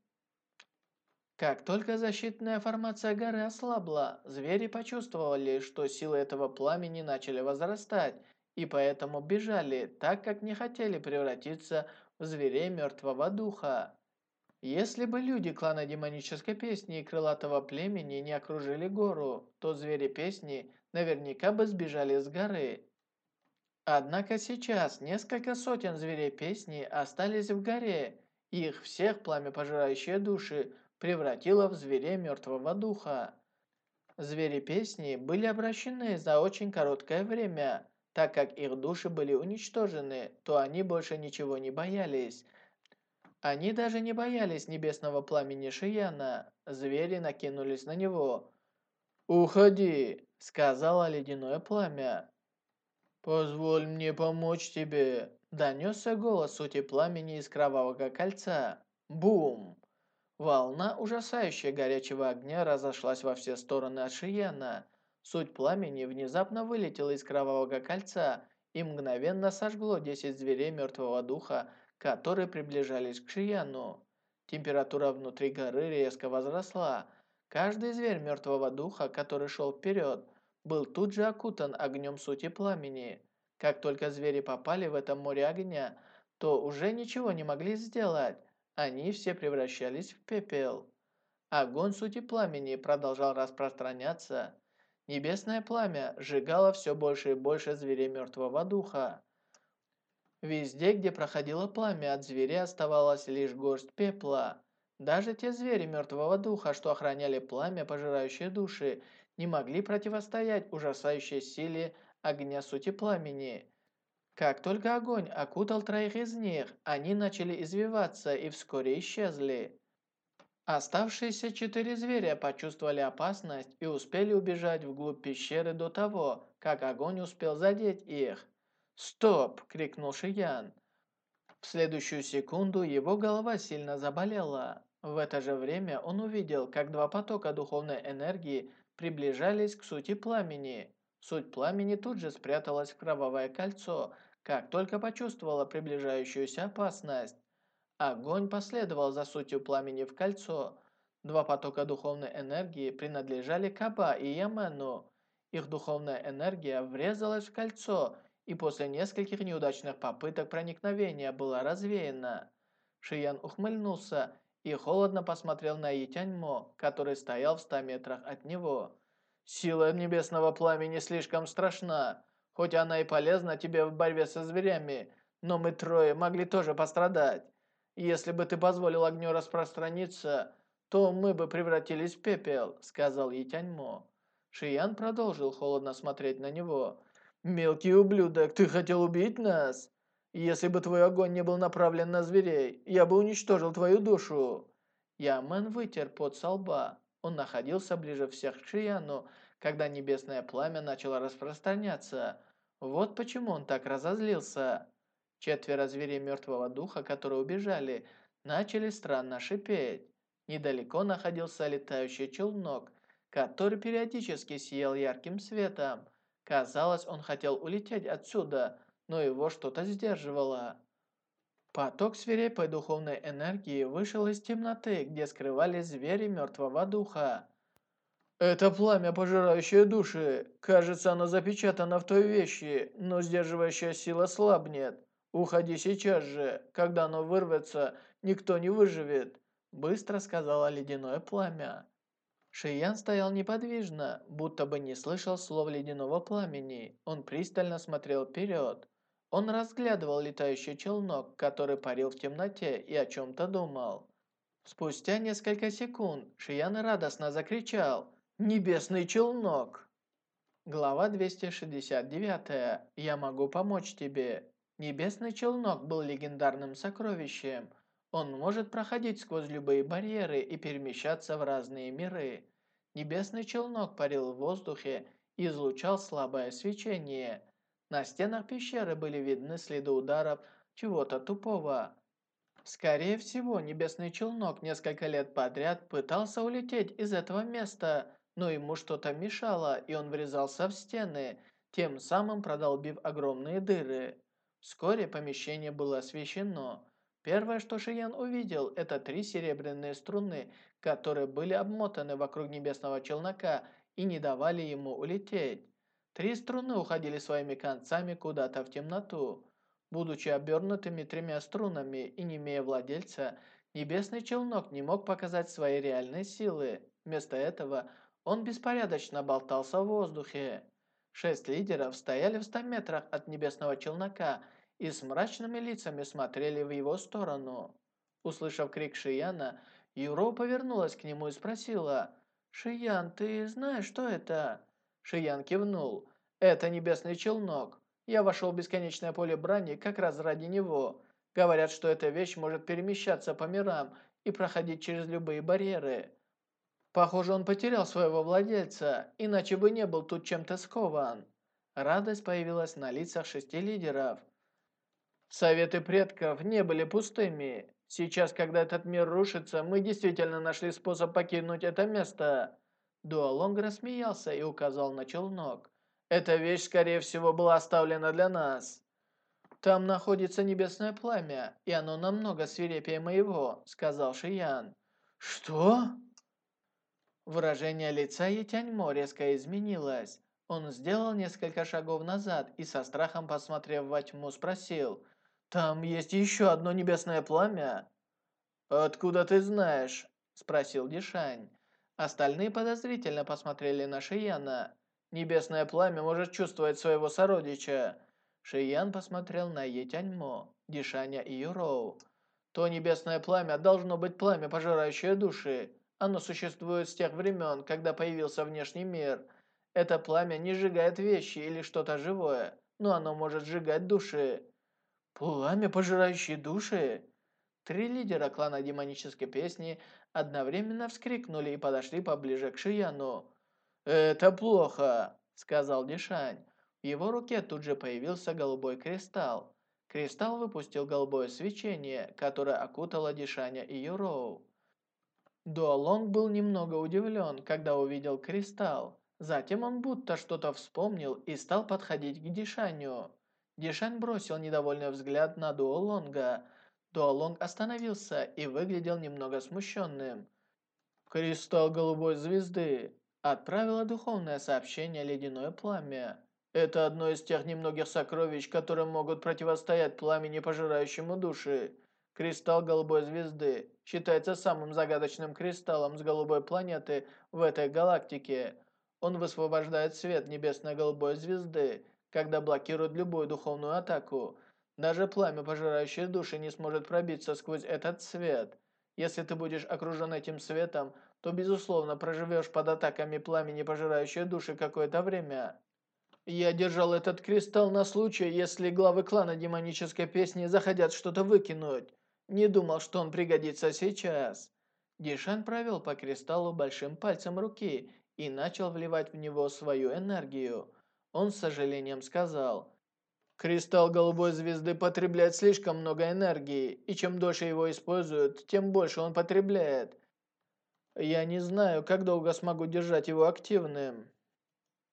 Как только защитная формация горы ослабла, звери почувствовали, что силы этого пламени начали возрастать, и поэтому бежали, так как не хотели превратиться в зверей мертвого духа. Если бы люди клана демонической песни и крылатого племени не окружили гору, то звери песни наверняка бы сбежали с горы. Однако сейчас несколько сотен зверей песни остались в горе, и их всех пламя пожирающие души превратило в зверей мертвого духа. Звери песни были обращены за очень короткое время, так как их души были уничтожены, то они больше ничего не боялись – они даже не боялись небесного пламени Шияна. Звери накинулись на него. «Уходи!» – сказала ледяное пламя. «Позволь мне помочь тебе!» – донесся голос сути пламени из кровавого кольца. Бум! Волна ужасающая горячего огня разошлась во все стороны от Шияна. Суть пламени внезапно вылетела из кровавого кольца и мгновенно сожгло 10 зверей мертвого духа, которые приближались к Шияну. Температура внутри горы резко возросла. Каждый зверь мертвого духа, который шел вперед, был тут же окутан огнем сути пламени. Как только звери попали в это море огня, то уже ничего не могли сделать. Они все превращались в пепел. Огонь сути пламени продолжал распространяться. Небесное пламя сжигало все больше и больше зверей мертвого духа. Везде, где проходило пламя, от зверей оставалась лишь горсть пепла. Даже те звери мертвого духа, что охраняли пламя, пожирающие души, не могли противостоять ужасающей силе огня сути пламени. Как только огонь окутал троих из них, они начали извиваться и вскоре исчезли. Оставшиеся четыре зверя почувствовали опасность и успели убежать вглубь пещеры до того, как огонь успел задеть их. «Стоп!» – крикнул Шиян. В следующую секунду его голова сильно заболела. В это же время он увидел, как два потока духовной энергии приближались к сути пламени. Суть пламени тут же спряталась в кровавое кольцо, как только почувствовала приближающуюся опасность. Огонь последовал за сутью пламени в кольцо. Два потока духовной энергии принадлежали Каба и Ямену. Их духовная энергия врезалась в кольцо и после нескольких неудачных попыток проникновения была развеяна. Шиян ухмыльнулся и холодно посмотрел на Етяньмо, который стоял в ста метрах от него. «Сила небесного пламени слишком страшна. Хоть она и полезна тебе в борьбе со зверями, но мы трое могли тоже пострадать. «Если бы ты позволил огню распространиться, то мы бы превратились в пепел», — сказал Етяньмо. Шиян продолжил холодно смотреть на него. «Мелкий ублюдок, ты хотел убить нас? Если бы твой огонь не был направлен на зверей, я бы уничтожил твою душу». Ямен вытер пот со лба. Он находился ближе всех к Шияну, когда небесное пламя начало распространяться. Вот почему он так разозлился. Четверо зверей мертвого духа, которые убежали, начали странно шипеть. Недалеко находился летающий челнок, который периодически сиял ярким светом. Казалось, он хотел улететь отсюда, но его что-то сдерживало. Поток свирепой духовной энергии вышел из темноты, где скрывались звери мертвого духа. «Это пламя, пожирающее души. Кажется, оно запечатано в той вещи, но сдерживающая сила слабнет. «Уходи сейчас же, когда оно вырвется, никто не выживет», быстро сказала ледяное пламя. Шиян стоял неподвижно, будто бы не слышал слов ледяного пламени. Он пристально смотрел вперед. Он разглядывал летающий челнок, который парил в темноте и о чем-то думал. Спустя несколько секунд Шиян радостно закричал «Небесный челнок!» Глава 269. «Я могу помочь тебе». Небесный челнок был легендарным сокровищем. Он может проходить сквозь любые барьеры и перемещаться в разные миры. Небесный челнок парил в воздухе и излучал слабое свечение. На стенах пещеры были видны следы ударов чего-то тупого. Скорее всего, небесный челнок несколько лет подряд пытался улететь из этого места, но ему что-то мешало, и он врезался в стены, тем самым продолбив огромные дыры. Вскоре помещение было освещено. Первое, что Шиян увидел, это три серебряные струны, которые были обмотаны вокруг небесного челнока и не давали ему улететь. Три струны уходили своими концами куда-то в темноту. Будучи обернутыми тремя струнами и не имея владельца, небесный челнок не мог показать свои реальные силы. Вместо этого он беспорядочно болтался в воздухе. Шесть лидеров стояли в ста метрах от небесного челнока и с мрачными лицами смотрели в его сторону. Услышав крик Шияна, Юро повернулась к нему и спросила, «Шиян, ты знаешь, что это?» Шиян кивнул, «Это небесный челнок. Я вошел в бесконечное поле брани как раз ради него. Говорят, что эта вещь может перемещаться по мирам и проходить через любые барьеры. Похоже, он потерял своего владельца, иначе бы не был тут чем-то скован. Радость появилась на лицах шести лидеров. Советы предков не были пустыми. Сейчас, когда этот мир рушится, мы действительно нашли способ покинуть это место. Дуалонг рассмеялся и указал на челнок. «Эта вещь, скорее всего, была оставлена для нас». «Там находится небесное пламя, и оно намного свирепее моего», — сказал Шиян. «Что?» Выражение лица Етяньмо резко изменилось. Он сделал несколько шагов назад и со страхом, посмотрев во тьму, спросил, «Там есть еще одно небесное пламя?» «Откуда ты знаешь?» – спросил Дишань. Остальные подозрительно посмотрели на Шияна. «Небесное пламя может чувствовать своего сородича». Шиян посмотрел на Етяньмо, Дишаня и Юроу. «То небесное пламя должно быть пламя, пожирающее души. Оно существует с тех времен, когда появился внешний мир. Это пламя не сжигает вещи или что-то живое, но оно может сжигать души». «Пламя, пожирающее души?» Три лидера клана демонической песни одновременно вскрикнули и подошли поближе к Шияну. «Это плохо», — сказал Дишань. В его руке тут же появился голубой кристалл. Кристалл выпустил голубое свечение, которое окутало Дишаня и Юроу. Дуалонг был немного удивлен, когда увидел кристалл. Затем он будто что-то вспомнил и стал подходить к Дишаню. Дишань бросил недовольный взгляд на Дуолонга. Дуолонг остановился и выглядел немного смущенным. «Кристалл голубой звезды» отправила духовное сообщение «Ледяное пламя». Это одно из тех немногих сокровищ, которые могут противостоять пламени, пожирающему души. Кристалл голубой звезды считается самым загадочным кристаллом с голубой планеты в этой галактике. Он высвобождает свет небесной голубой звезды, когда блокирует любую духовную атаку. Даже пламя, пожирающее души, не сможет пробиться сквозь этот свет. Если ты будешь окружен этим светом, то, безусловно, проживешь под атаками пламени, пожирающей души какое-то время. Я держал этот кристалл на случай, если главы клана демонической песни захотят что-то выкинуть. Не думал, что он пригодится сейчас. Дишан провел по кристаллу большим пальцем руки и начал вливать в него свою энергию. Он с сожалением сказал, «Кристалл голубой звезды потребляет слишком много энергии, и чем дольше его используют, тем больше он потребляет. Я не знаю, как долго смогу держать его активным».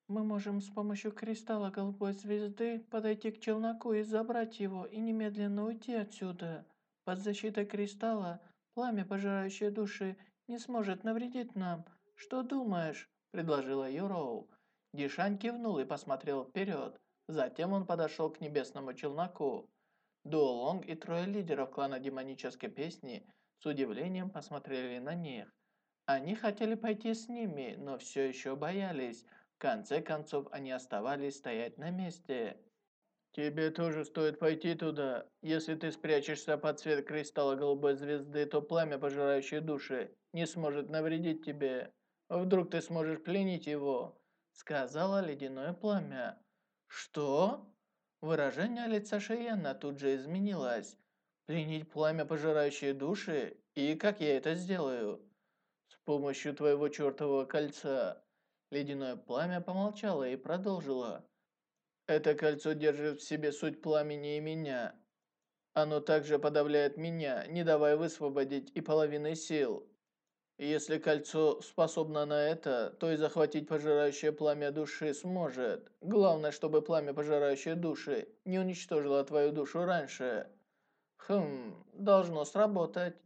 Мы можем с помощью кристалла голубой звезды подойти к челноку и забрать его, и немедленно уйти отсюда. Под защитой кристалла пламя, пожирающее души, не сможет навредить нам. Что думаешь?» – предложила Юроу. Дишань кивнул и посмотрел вперед. Затем он подошел к небесному челноку. Дуолонг и трое лидеров клана демонической песни с удивлением посмотрели на них. Они хотели пойти с ними, но все еще боялись – в конце концов, они оставались стоять на месте. «Тебе тоже стоит пойти туда. Если ты спрячешься под цвет кристалла голубой звезды, то пламя, пожирающее души, не сможет навредить тебе. Вдруг ты сможешь пленить его?» Сказала ледяное пламя. «Что?» Выражение лица Шиена тут же изменилось. «Пленить пламя, пожирающее души? И как я это сделаю?» «С помощью твоего чертового кольца. Ледяное пламя помолчало и продолжило. «Это кольцо держит в себе суть пламени и меня. Оно также подавляет меня, не давая высвободить и половины сил. Если кольцо способно на это, то и захватить пожирающее пламя души сможет. Главное, чтобы пламя, пожирающее души, не уничтожило твою душу раньше. Хм, должно сработать».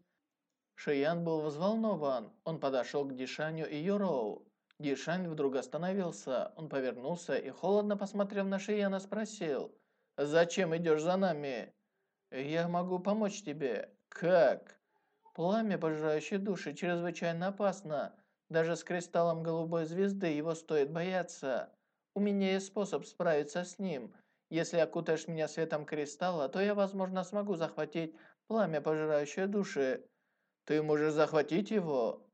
Шиян был взволнован. Он подошел к Дишаню и Юроу. Дишань вдруг остановился. Он повернулся и, холодно посмотрев на Шияна, спросил, «Зачем идешь за нами?» «Я могу помочь тебе». «Как?» «Пламя, пожирающее души, чрезвычайно опасно. Даже с кристаллом голубой звезды его стоит бояться. У меня есть способ справиться с ним. Если окутаешь меня светом кристалла, то я, возможно, смогу захватить пламя, пожирающее души». «Ты можешь захватить его?»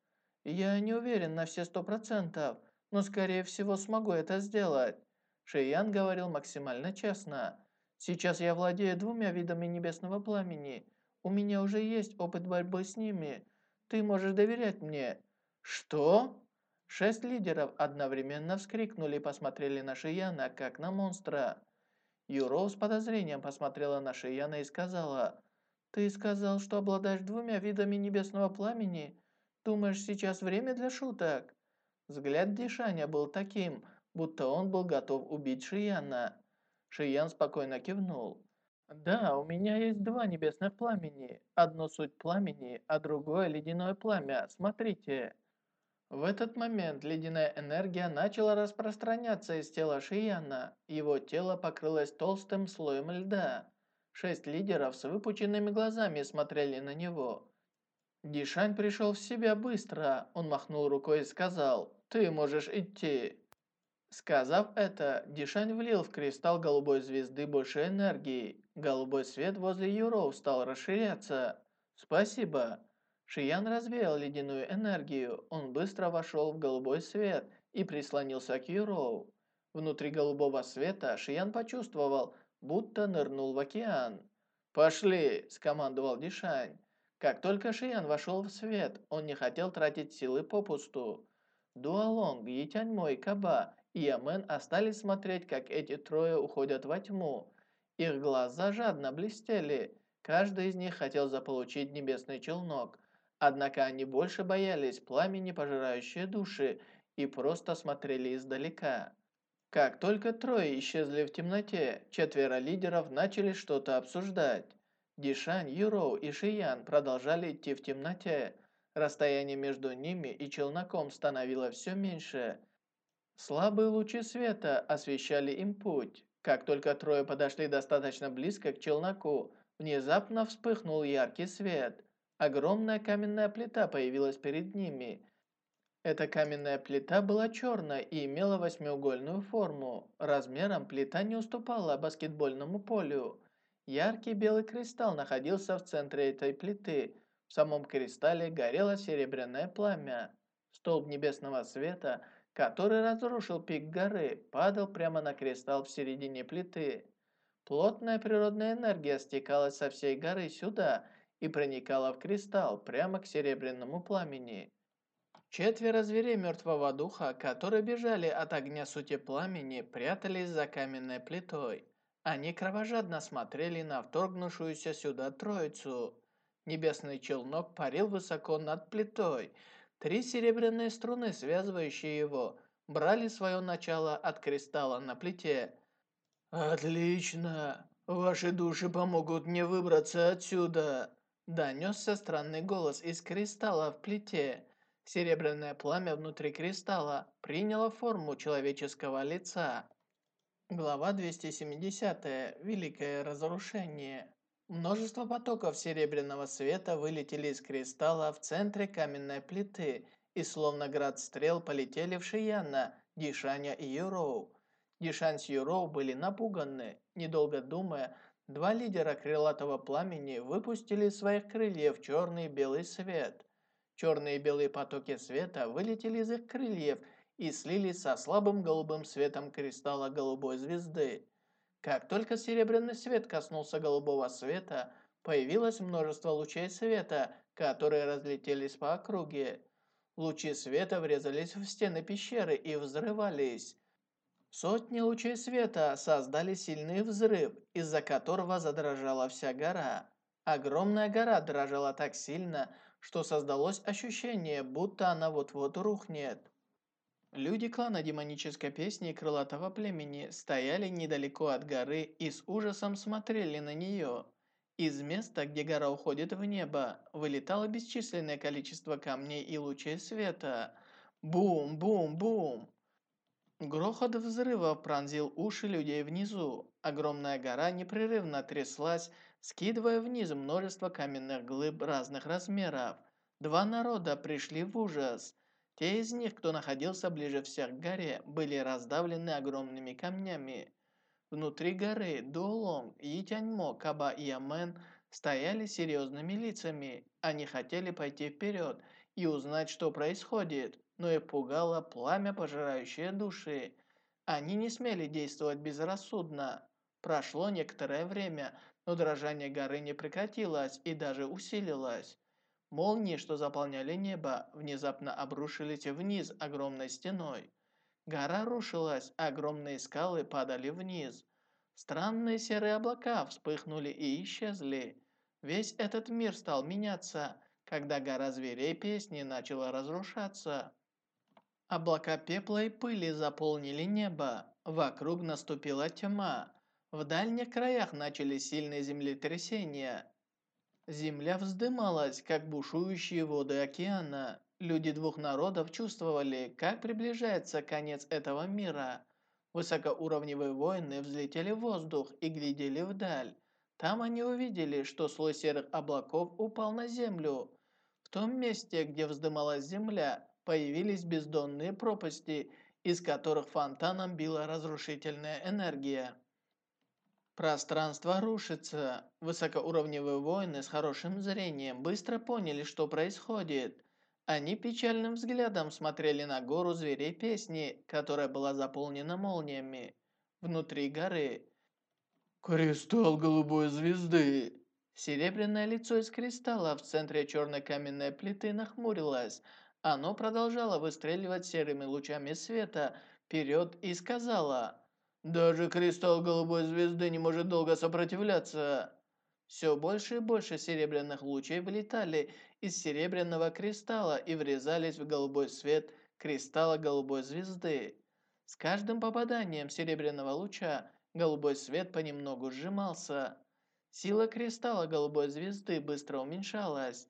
Я не уверен на все сто процентов, но скорее всего смогу это сделать. Шиян говорил максимально честно. Сейчас я владею двумя видами небесного пламени. У меня уже есть опыт борьбы с ними. Ты можешь доверять мне. Что? Шесть лидеров одновременно вскрикнули и посмотрели на Шияна, как на монстра. Юро с подозрением посмотрела на Шияна и сказала, «Ты сказал, что обладаешь двумя видами небесного пламени?» Думаешь, сейчас время для шуток?» Взгляд Дишаня был таким, будто он был готов убить Шияна. Шиян спокойно кивнул. «Да, у меня есть два небесных пламени. Одно суть пламени, а другое ледяное пламя. Смотрите». В этот момент ледяная энергия начала распространяться из тела Шияна. Его тело покрылось толстым слоем льда. Шесть лидеров с выпученными глазами смотрели на него. Дишань пришел в себя быстро. Он махнул рукой и сказал, «Ты можешь идти». Сказав это, Дишань влил в кристалл голубой звезды больше энергии. Голубой свет возле Юроу стал расширяться. «Спасибо». Шиян развеял ледяную энергию. Он быстро вошел в голубой свет и прислонился к Юроу. Внутри голубого света Шиян почувствовал, будто нырнул в океан. «Пошли!» – скомандовал Дишань. Как только Шиян вошел в свет, он не хотел тратить силы попусту. Дуалонг, Етяньмо и Каба и Ямен остались смотреть, как эти трое уходят во тьму. Их глаза жадно блестели. Каждый из них хотел заполучить небесный челнок – Однако они больше боялись пламени, пожирающие души, и просто смотрели издалека. Как только трое исчезли в темноте, четверо лидеров начали что-то обсуждать. Дишань, Юроу и Шиян продолжали идти в темноте. Расстояние между ними и челноком становилось все меньше. Слабые лучи света освещали им путь. Как только трое подошли достаточно близко к челноку, внезапно вспыхнул яркий свет. Огромная каменная плита появилась перед ними. Эта каменная плита была черная и имела восьмиугольную форму. Размером плита не уступала баскетбольному полю. Яркий белый кристалл находился в центре этой плиты. В самом кристалле горело серебряное пламя. Столб небесного света, который разрушил пик горы, падал прямо на кристалл в середине плиты. Плотная природная энергия стекалась со всей горы сюда – и проникала в кристалл прямо к серебряному пламени. Четверо зверей мертвого духа, которые бежали от огня сути пламени, прятались за каменной плитой. Они кровожадно смотрели на вторгнувшуюся сюда троицу. Небесный челнок парил высоко над плитой. Три серебряные струны, связывающие его, брали свое начало от кристалла на плите. «Отлично! Ваши души помогут мне выбраться отсюда!» Донесся странный голос из кристалла в плите. Серебряное пламя внутри кристалла приняло форму человеческого лица. Глава 270. Великое разрушение. Множество потоков серебряного света вылетели из кристалла в центре каменной плиты и словно град стрел полетели в Шияна, Дишаня и Юроу. Дишань с Юроу были напуганы. Недолго думая, Два лидера крылатого пламени выпустили из своих крыльев черный и белый свет. Черные и белые потоки света вылетели из их крыльев и слились со слабым голубым светом кристалла голубой звезды. Как только серебряный свет коснулся голубого света, появилось множество лучей света, которые разлетелись по округе. Лучи света врезались в стены пещеры и взрывались. Сотни лучей света создали сильный взрыв, из-за которого задрожала вся гора. Огромная гора дрожала так сильно, что создалось ощущение, будто она вот-вот рухнет. Люди клана демонической песни крылатого племени стояли недалеко от горы и с ужасом смотрели на нее. Из места, где гора уходит в небо, вылетало бесчисленное количество камней и лучей света. Бум-бум-бум! Грохот взрыва пронзил уши людей внизу. Огромная гора непрерывно тряслась, скидывая вниз множество каменных глыб разных размеров. Два народа пришли в ужас. Те из них, кто находился ближе всех к горе, были раздавлены огромными камнями. Внутри горы Дуолонг, Йитяньмо, Каба и Ямен стояли серьезными лицами. Они хотели пойти вперед и узнать, что происходит но и пугало пламя, пожирающее души. Они не смели действовать безрассудно. Прошло некоторое время, но дрожание горы не прекратилось и даже усилилось. Молнии, что заполняли небо, внезапно обрушились вниз огромной стеной. Гора рушилась, огромные скалы падали вниз. Странные серые облака вспыхнули и исчезли. Весь этот мир стал меняться, когда гора зверей песни начала разрушаться. Облака пепла и пыли заполнили небо. Вокруг наступила тьма. В дальних краях начали сильные землетрясения. Земля вздымалась, как бушующие воды океана. Люди двух народов чувствовали, как приближается конец этого мира. Высокоуровневые воины взлетели в воздух и глядели вдаль. Там они увидели, что слой серых облаков упал на землю. В том месте, где вздымалась земля, появились бездонные пропасти, из которых фонтаном била разрушительная энергия. Пространство рушится. Высокоуровневые воины с хорошим зрением быстро поняли, что происходит. Они печальным взглядом смотрели на гору зверей песни, которая была заполнена молниями. Внутри горы. «Кристалл голубой звезды!» Серебряное лицо из кристалла в центре черной каменной плиты нахмурилось, оно продолжало выстреливать серыми лучами света вперед и сказала «Даже кристалл голубой звезды не может долго сопротивляться». Все больше и больше серебряных лучей вылетали из серебряного кристалла и врезались в голубой свет кристалла голубой звезды. С каждым попаданием серебряного луча голубой свет понемногу сжимался. Сила кристалла голубой звезды быстро уменьшалась,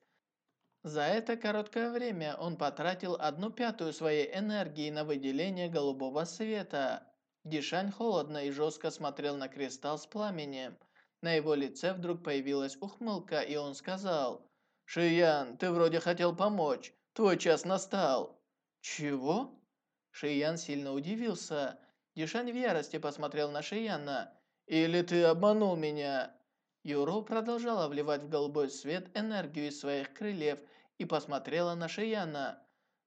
за это короткое время он потратил одну пятую своей энергии на выделение голубого света. Дишань холодно и жестко смотрел на кристалл с пламенем. На его лице вдруг появилась ухмылка, и он сказал, «Шиян, ты вроде хотел помочь. Твой час настал». «Чего?» Шиян сильно удивился. Дишань в ярости посмотрел на Шияна. «Или ты обманул меня?» Юру продолжала вливать в голубой свет энергию из своих крыльев и посмотрела на Шияна.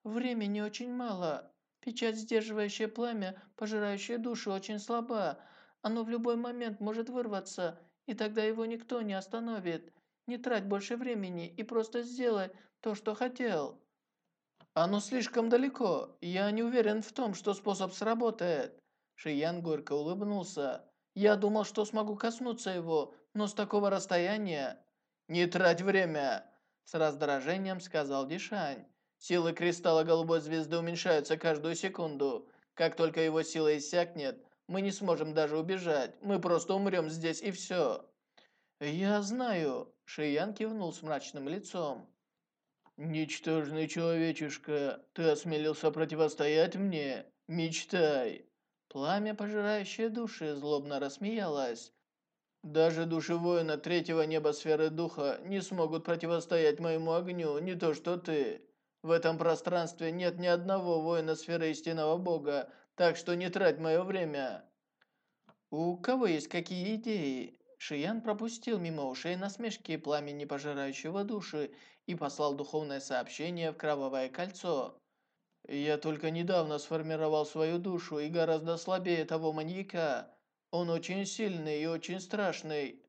«Времени очень мало. Печать, сдерживающая пламя, пожирающая душу, очень слаба. Оно в любой момент может вырваться, и тогда его никто не остановит. Не трать больше времени и просто сделай то, что хотел». «Оно слишком далеко. Я не уверен в том, что способ сработает». Шиян горько улыбнулся. «Я думал, что смогу коснуться его, но с такого расстояния...» «Не трать время!» С раздражением сказал Дишань. «Силы кристалла голубой звезды уменьшаются каждую секунду. Как только его сила иссякнет, мы не сможем даже убежать. Мы просто умрем здесь и все». «Я знаю», — Шиян кивнул с мрачным лицом. «Ничтожный человечишка, ты осмелился противостоять мне? Мечтай!» Пламя, пожирающее души, злобно рассмеялось. Даже души воина третьего неба сферы духа не смогут противостоять моему огню, не то что ты. В этом пространстве нет ни одного воина сферы истинного бога, так что не трать мое время. У кого есть какие идеи? Шиян пропустил мимо ушей насмешки пламени пожирающего души и послал духовное сообщение в кровавое кольцо. «Я только недавно сформировал свою душу и гораздо слабее того маньяка. Он очень сильный и очень страшный.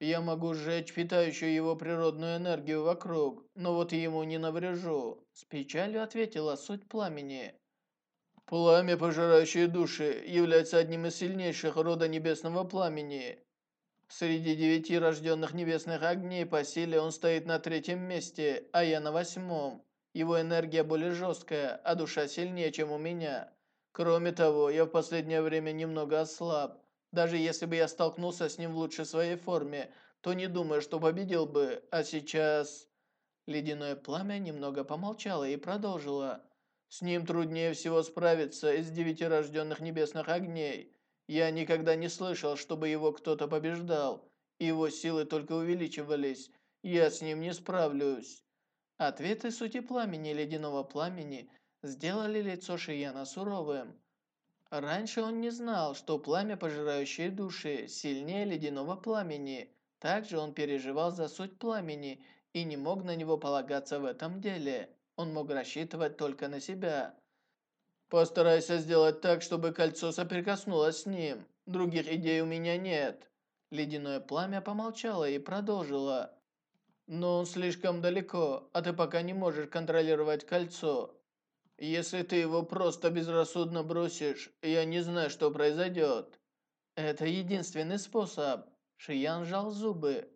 Я могу сжечь питающую его природную энергию вокруг, но вот ему не наврежу. С печалью ответила суть пламени. Пламя, пожирающее души, является одним из сильнейших рода небесного пламени. Среди девяти рожденных небесных огней по силе он стоит на третьем месте, а я на восьмом. Его энергия более жесткая, а душа сильнее, чем у меня. Кроме того, я в последнее время немного ослаб. Даже если бы я столкнулся с ним в лучшей своей форме, то не думаю, что победил бы. А сейчас...» Ледяное пламя немного помолчало и продолжило. «С ним труднее всего справиться из девяти рожденных небесных огней. Я никогда не слышал, чтобы его кто-то побеждал. Его силы только увеличивались. Я с ним не справлюсь». Ответы сути пламени ледяного пламени сделали лицо Шияна суровым. Раньше он не знал, что пламя, пожирающее души, сильнее ледяного пламени. Также он переживал за суть пламени и не мог на него полагаться в этом деле. Он мог рассчитывать только на себя. «Постарайся сделать так, чтобы кольцо соприкоснулось с ним. Других идей у меня нет». Ледяное пламя помолчало и продолжило. «Но он слишком далеко, а ты пока не можешь контролировать кольцо. Если ты его просто безрассудно бросишь, я не знаю, что произойдет. Это единственный способ. Шиян сжал зубы.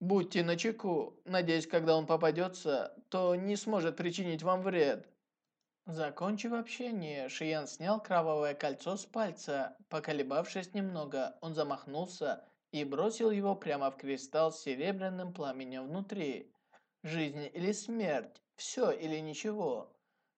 Будьте начеку. Надеюсь, когда он попадется, то не сможет причинить вам вред. Закончив общение, Шиян снял кровавое кольцо с пальца. Поколебавшись немного, он замахнулся и бросил его прямо в кристалл с серебряным пламенем внутри. Жизнь или смерть, все или ничего.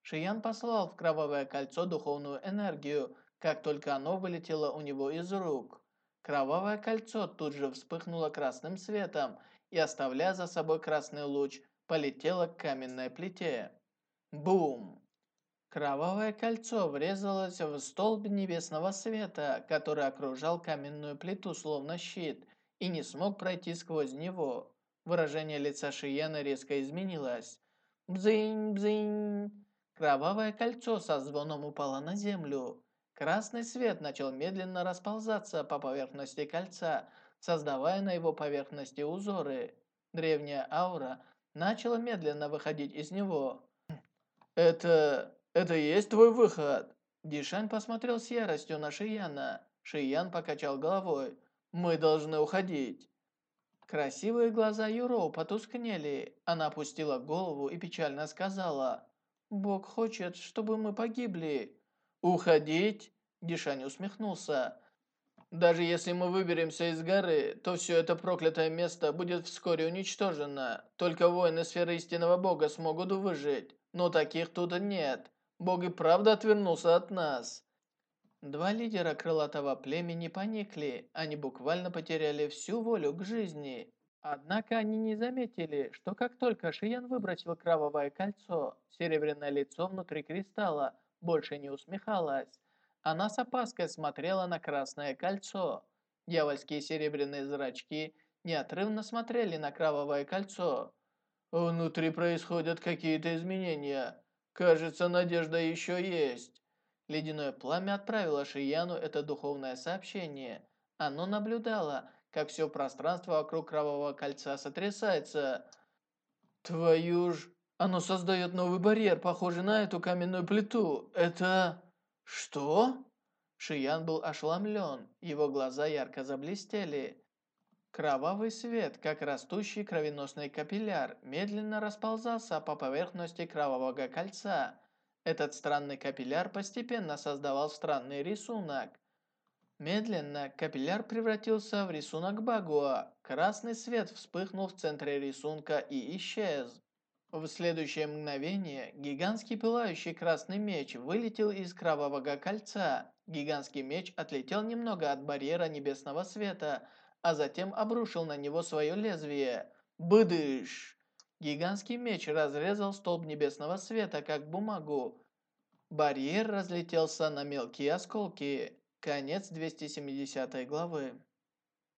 Шиян послал в кровавое кольцо духовную энергию, как только оно вылетело у него из рук. Кровавое кольцо тут же вспыхнуло красным светом и, оставляя за собой красный луч, полетело к каменной плите. Бум! Кровавое кольцо врезалось в столб небесного света, который окружал каменную плиту словно щит, и не смог пройти сквозь него. Выражение лица Шияна резко изменилось. Бзынь, бзынь. Кровавое кольцо со звоном упало на землю. Красный свет начал медленно расползаться по поверхности кольца, создавая на его поверхности узоры. Древняя аура начала медленно выходить из него. «Это... «Это есть твой выход?» Дишань посмотрел с яростью на Шияна. Шиян покачал головой. «Мы должны уходить». Красивые глаза Юро потускнели. Она опустила голову и печально сказала. «Бог хочет, чтобы мы погибли». «Уходить?» Дишань усмехнулся. «Даже если мы выберемся из горы, то все это проклятое место будет вскоре уничтожено. Только воины сферы истинного бога смогут выжить, но таких тут нет. Бог и правда отвернулся от нас. Два лидера крылатого племени поникли, они буквально потеряли всю волю к жизни. Однако они не заметили, что как только Шиян выбросил кровавое кольцо, серебряное лицо внутри кристалла больше не усмехалось. Она с опаской смотрела на красное кольцо. Дьявольские серебряные зрачки неотрывно смотрели на кровавое кольцо. «Внутри происходят какие-то изменения. Кажется, надежда еще есть. Ледяное пламя отправило Шияну это духовное сообщение. Оно наблюдало, как все пространство вокруг Кровавого Кольца сотрясается. Твою ж... Оно создает новый барьер, похожий на эту каменную плиту. Это... Что? Шиян был ошеломлен. Его глаза ярко заблестели. Кровавый свет, как растущий кровеносный капилляр, медленно расползался по поверхности кровавого кольца. Этот странный капилляр постепенно создавал странный рисунок. Медленно капилляр превратился в рисунок Багуа. Красный свет вспыхнул в центре рисунка и исчез. В следующее мгновение гигантский пылающий красный меч вылетел из кровавого кольца. Гигантский меч отлетел немного от барьера небесного света, а затем обрушил на него свое лезвие. Быдыш! Гигантский меч разрезал столб небесного света, как бумагу. Барьер разлетелся на мелкие осколки. Конец 270 главы.